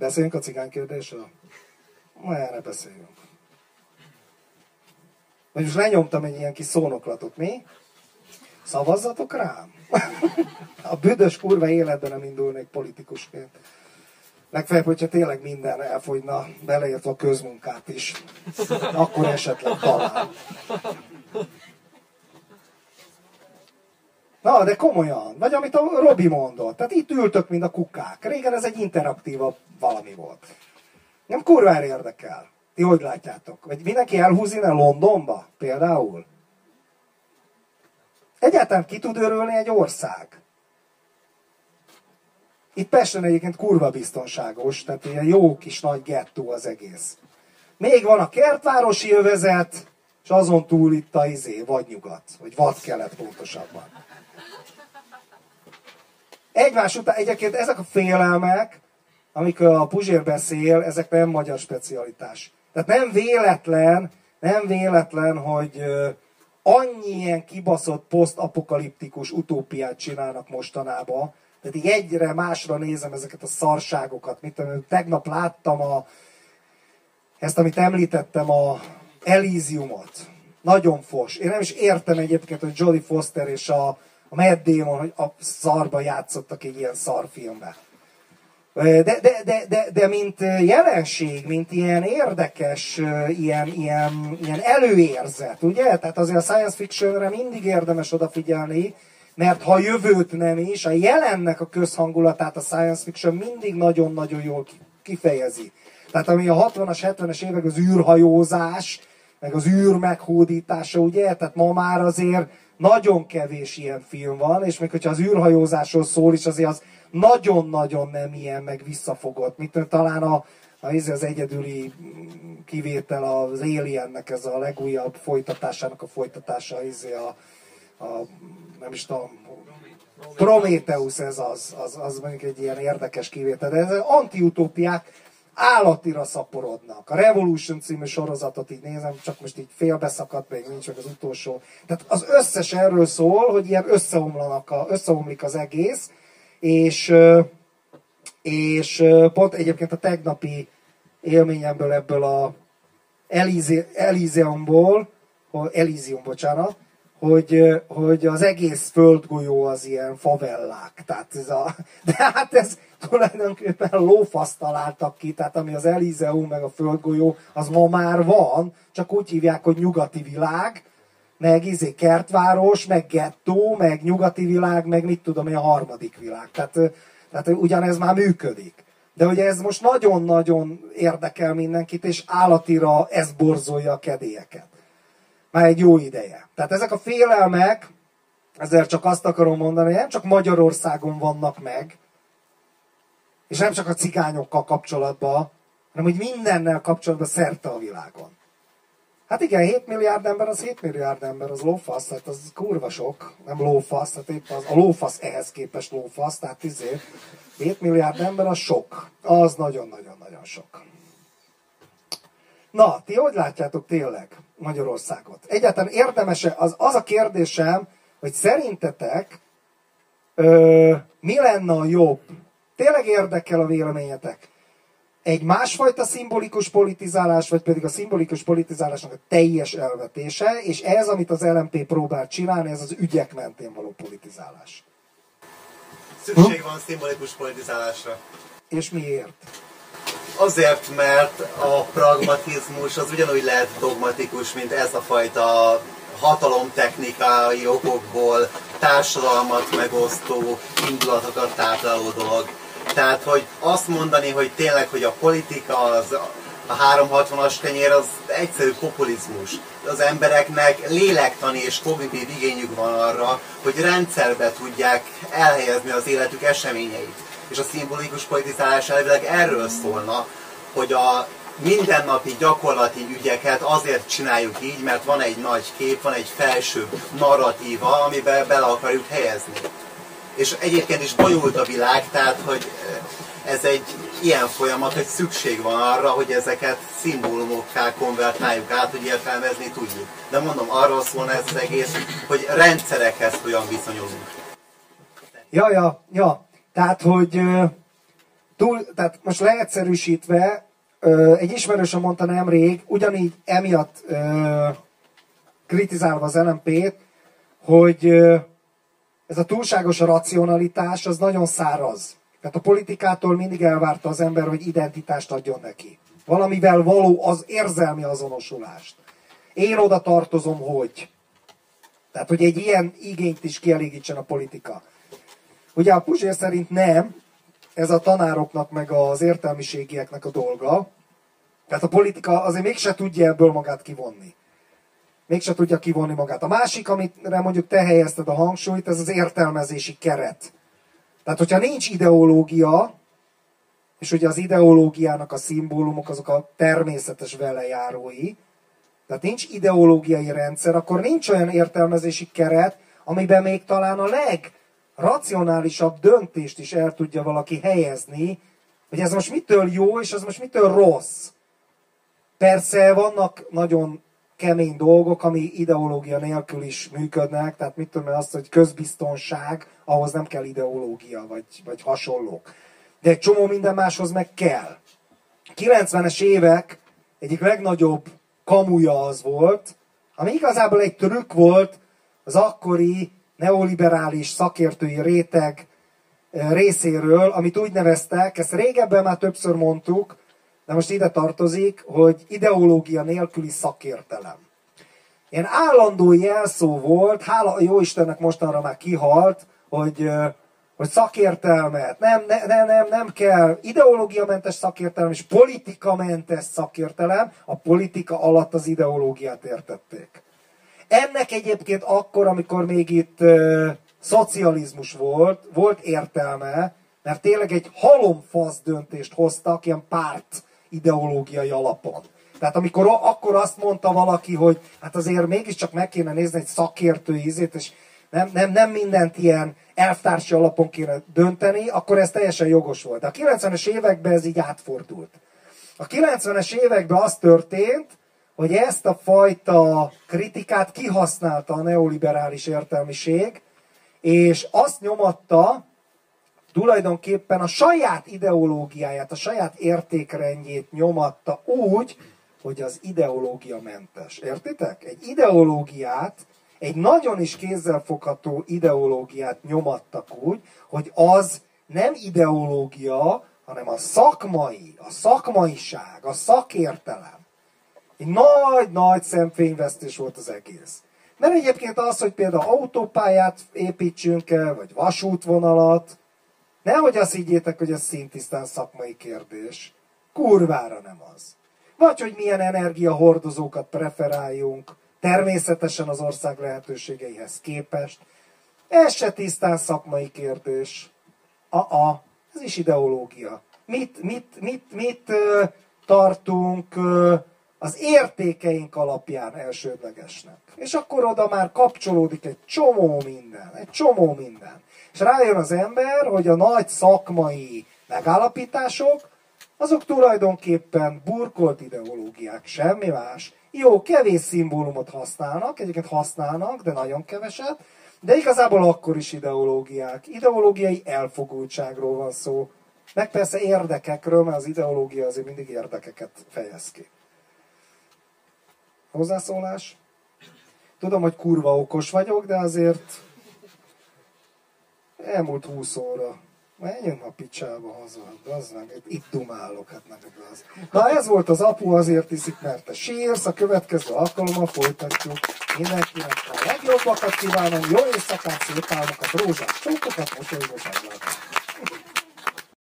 Beszéljünk a cigány kérdésről? Ma erre beszéljünk. Most lenyomtam egy ilyen kis szónoklatot, mi? Szavazzatok rám! A büdös kurva életben nem indulnék politikusként. Legfeljebb, hogyha tényleg minden elfogyna, beleértve a közmunkát is. Akkor esetleg talán. Na, de komolyan. Vagy amit a Robi mondott. Tehát itt ültök, mint a kukák. Régen ez egy interaktívabb valami volt. Nem kurva érdekel. Ti hogy látjátok? Vagy mindenki elhúz innen Londonba például? Egyáltalán ki tud örülni egy ország? Itt Pesten egyébként kurva biztonságos, tehát ilyen jó kis nagy gettó az egész. Még van a kertvárosi övezet, és azon túl itt a izé, vagy nyugat, vagy vad kelet pontosabban. Egymás után egyébként ezek a félelmek, amikor a Puzsér beszél, ezek nem magyar specialitás. Tehát nem véletlen, nem véletlen, hogy annyi ilyen kibaszott posztapokaliptikus utópiát csinálnak mostanában. Tehát így egyre másra nézem ezeket a szarságokat. Mit tudom, tegnap láttam a, ezt, amit említettem, a Elysiumot. Nagyon fos. Én nem is értem egyébként, hogy Jodie Foster és a, a Matt Damon, hogy a szarba játszottak egy ilyen szarfilmbe. De, de, de, de, de mint jelenség, mint ilyen érdekes, ilyen, ilyen, ilyen előérzet, ugye? Tehát azért a science fictionre mindig érdemes odafigyelni, mert ha jövőt nem is, a jelennek a közhangulatát a science fiction mindig nagyon-nagyon jól kifejezi. Tehát ami a 60-as, 70-es évek az űrhajózás, meg az űr meghódítása, ugye? Tehát ma már azért nagyon kevés ilyen film van, és még hogyha az űrhajózásról szól is, azért az nagyon-nagyon nem ilyen, meg visszafogott. Mint talán a, a, az egyedüli kivétel az Aliennek, ez a legújabb folytatásának a folytatása, a, a nem is tudom, Prometheus ez az, az, az mondjuk egy ilyen érdekes kivétel, de ez antiutópiák állatira szaporodnak. A Revolution című sorozatot így nézem, csak most így félbeszakadt, még nincs meg az utolsó. Tehát az összes erről szól, hogy ilyen összeomlanak a, összeomlik az egész, és, és pont egyébként a tegnapi élményemből ebből a Elysiumból, Elysium, bocsánat, hogy, hogy az egész földgolyó az ilyen favellák. Tehát ez a, de hát ez tulajdonképpen lófaszt találtak ki, tehát ami az Elizeum meg a földgolyó, az ma már van, csak úgy hívják, hogy nyugati világ, meg izé kertváros, meg gettó, meg nyugati világ, meg mit tudom én, a harmadik világ. Tehát, tehát ugyanez már működik. De ugye ez most nagyon-nagyon érdekel mindenkit, és állatira ez borzolja a kedélyeket. Már egy jó ideje. Tehát ezek a félelmek, ezért csak azt akarom mondani, hogy nem csak Magyarországon vannak meg, és nem csak a cigányokkal kapcsolatban, hanem hogy mindennel kapcsolatban szerte a világon. Hát igen, 7 milliárd ember az 7 milliárd ember, az lófasz, tehát az kurva sok, nem lófasz, tehát épp az, a lófasz ehhez képest lófasz, tehát izé, 7 milliárd ember az sok, az nagyon-nagyon-nagyon sok. Na, ti hogy látjátok tényleg Magyarországot? Egyáltalán érdemese, az, az a kérdésem, hogy szerintetek ö, mi lenne a jobb? Tényleg érdekel a véleményetek? Egy másfajta szimbolikus politizálás, vagy pedig a szimbolikus politizálásnak a teljes elvetése, és ez, amit az LMP próbál csinálni, ez az ügyek mentén való politizálás. Szükség van szimbolikus politizálásra. És miért? Azért, mert a pragmatizmus az ugyanúgy lehet dogmatikus, mint ez a fajta hatalomtechnikai okokból társadalmat megosztó, indulatokat tápláló dolog. Tehát, hogy azt mondani, hogy tényleg, hogy a politika az a 360-as kenyér az egyszerű populizmus. Az embereknek lélektani és kognitív igényük van arra, hogy rendszerbe tudják elhelyezni az életük eseményeit. És a szimbolikus politizálás elvileg erről szólna, hogy a mindennapi gyakorlati ügyeket azért csináljuk így, mert van egy nagy kép, van egy felső narratíva, amiben bele akarjuk helyezni. És egyébként is bonyolult a világ, tehát hogy ez egy ilyen folyamat, hogy szükség van arra, hogy ezeket szimbólumokká konvertáljuk át, hogy értelmezni tudjuk. De mondom, arról szólna ez az egész, hogy rendszerekhez hogyan viszonyulunk. Ja, ja, ja. Tehát, hogy túl, tehát most leegyszerűsítve, egy ismerősöm mondta nemrég, ugyanígy emiatt kritizálva az LMP-t, hogy ez a túlságos racionalitás az nagyon száraz. Tehát a politikától mindig elvárta az ember, hogy identitást adjon neki. Valamivel való az érzelmi azonosulást. Én oda tartozom, hogy. Tehát, hogy egy ilyen igényt is kielégítsen a politika. Ugye a Puzsér szerint nem, ez a tanároknak meg az értelmiségieknek a dolga. Tehát a politika azért mégse tudja ebből magát kivonni. Mégse tudja kivonni magát. A másik, amire mondjuk te helyezted a hangsúlyt, ez az értelmezési keret. Tehát, hogyha nincs ideológia, és ugye az ideológiának a szimbólumok azok a természetes velejárói, tehát nincs ideológiai rendszer, akkor nincs olyan értelmezési keret, amiben még talán a legracionálisabb döntést is el tudja valaki helyezni, hogy ez most mitől jó, és ez most mitől rossz. Persze vannak nagyon kemény dolgok, ami ideológia nélkül is működnek, tehát mit tudom azt, hogy közbiztonság, ahhoz nem kell ideológia, vagy, vagy hasonlók. De egy csomó minden máshoz meg kell. 90-es évek egyik legnagyobb kamuja az volt, ami igazából egy trükk volt az akkori neoliberális szakértői réteg részéről, amit úgy neveztek, ezt régebben már többször mondtuk, de most ide tartozik, hogy ideológia nélküli szakértelem. Ilyen állandó jelszó volt, hála jó Istennek mostanra már kihalt, hogy, hogy szakértelmet, nem, ne, nem, nem, nem kell, ideológiamentes szakértelem és politikamentes szakértelem, a politika alatt az ideológiát értették. Ennek egyébként akkor, amikor még itt uh, szocializmus volt, volt értelme, mert tényleg egy halomfasz döntést hoztak, ilyen párt ideológiai alapon. Tehát amikor akkor azt mondta valaki, hogy hát azért mégiscsak meg kéne nézni egy szakértői ízét, és nem, nem, nem mindent ilyen elvtársi alapon kéne dönteni, akkor ez teljesen jogos volt. De a 90-es években ez így átfordult. A 90-es években az történt, hogy ezt a fajta kritikát kihasználta a neoliberális értelmiség, és azt nyomatta, tulajdonképpen a saját ideológiáját, a saját értékrendjét nyomatta úgy, hogy az ideológia mentes. Értitek? Egy ideológiát, egy nagyon is kézzelfogható ideológiát nyomattak úgy, hogy az nem ideológia, hanem a szakmai, a szakmaiság, a szakértelem. Egy nagy-nagy szemfényvesztés volt az egész. Nem egyébként az, hogy például autópályát építsünk el, vagy vasútvonalat, Nehogy azt higgyétek, hogy ez szintisztán szakmai kérdés. Kurvára nem az. Vagy hogy milyen energiahordozókat preferáljunk, természetesen az ország lehetőségeihez képest. Ez se tisztán szakmai kérdés. A-a, ez is ideológia. Mit, mit, mit, mit uh, tartunk az értékeink alapján elsődlegesnek. És akkor oda már kapcsolódik egy csomó minden, egy csomó minden. És rájön az ember, hogy a nagy szakmai megállapítások, azok tulajdonképpen burkolt ideológiák, semmi más. Jó, kevés szimbólumot használnak, egyébként használnak, de nagyon keveset, de igazából akkor is ideológiák. Ideológiai elfogultságról van szó. Meg persze érdekekről, mert az ideológia azért mindig érdekeket fejez ki. Hozzászólás? Tudom, hogy kurva okos vagyok, de azért elmúlt 20 óra. Menjünk a picsába haza, az meg, itt dumálok, hát nem igaz. Na ez volt az apu, azért iszik, mert te sírsz, a következő alkalommal folytatjuk. Mindenkinek a legjobbakat kívánom, jó éjszakát, szép álmokat, rózsás csókokat, mosolygós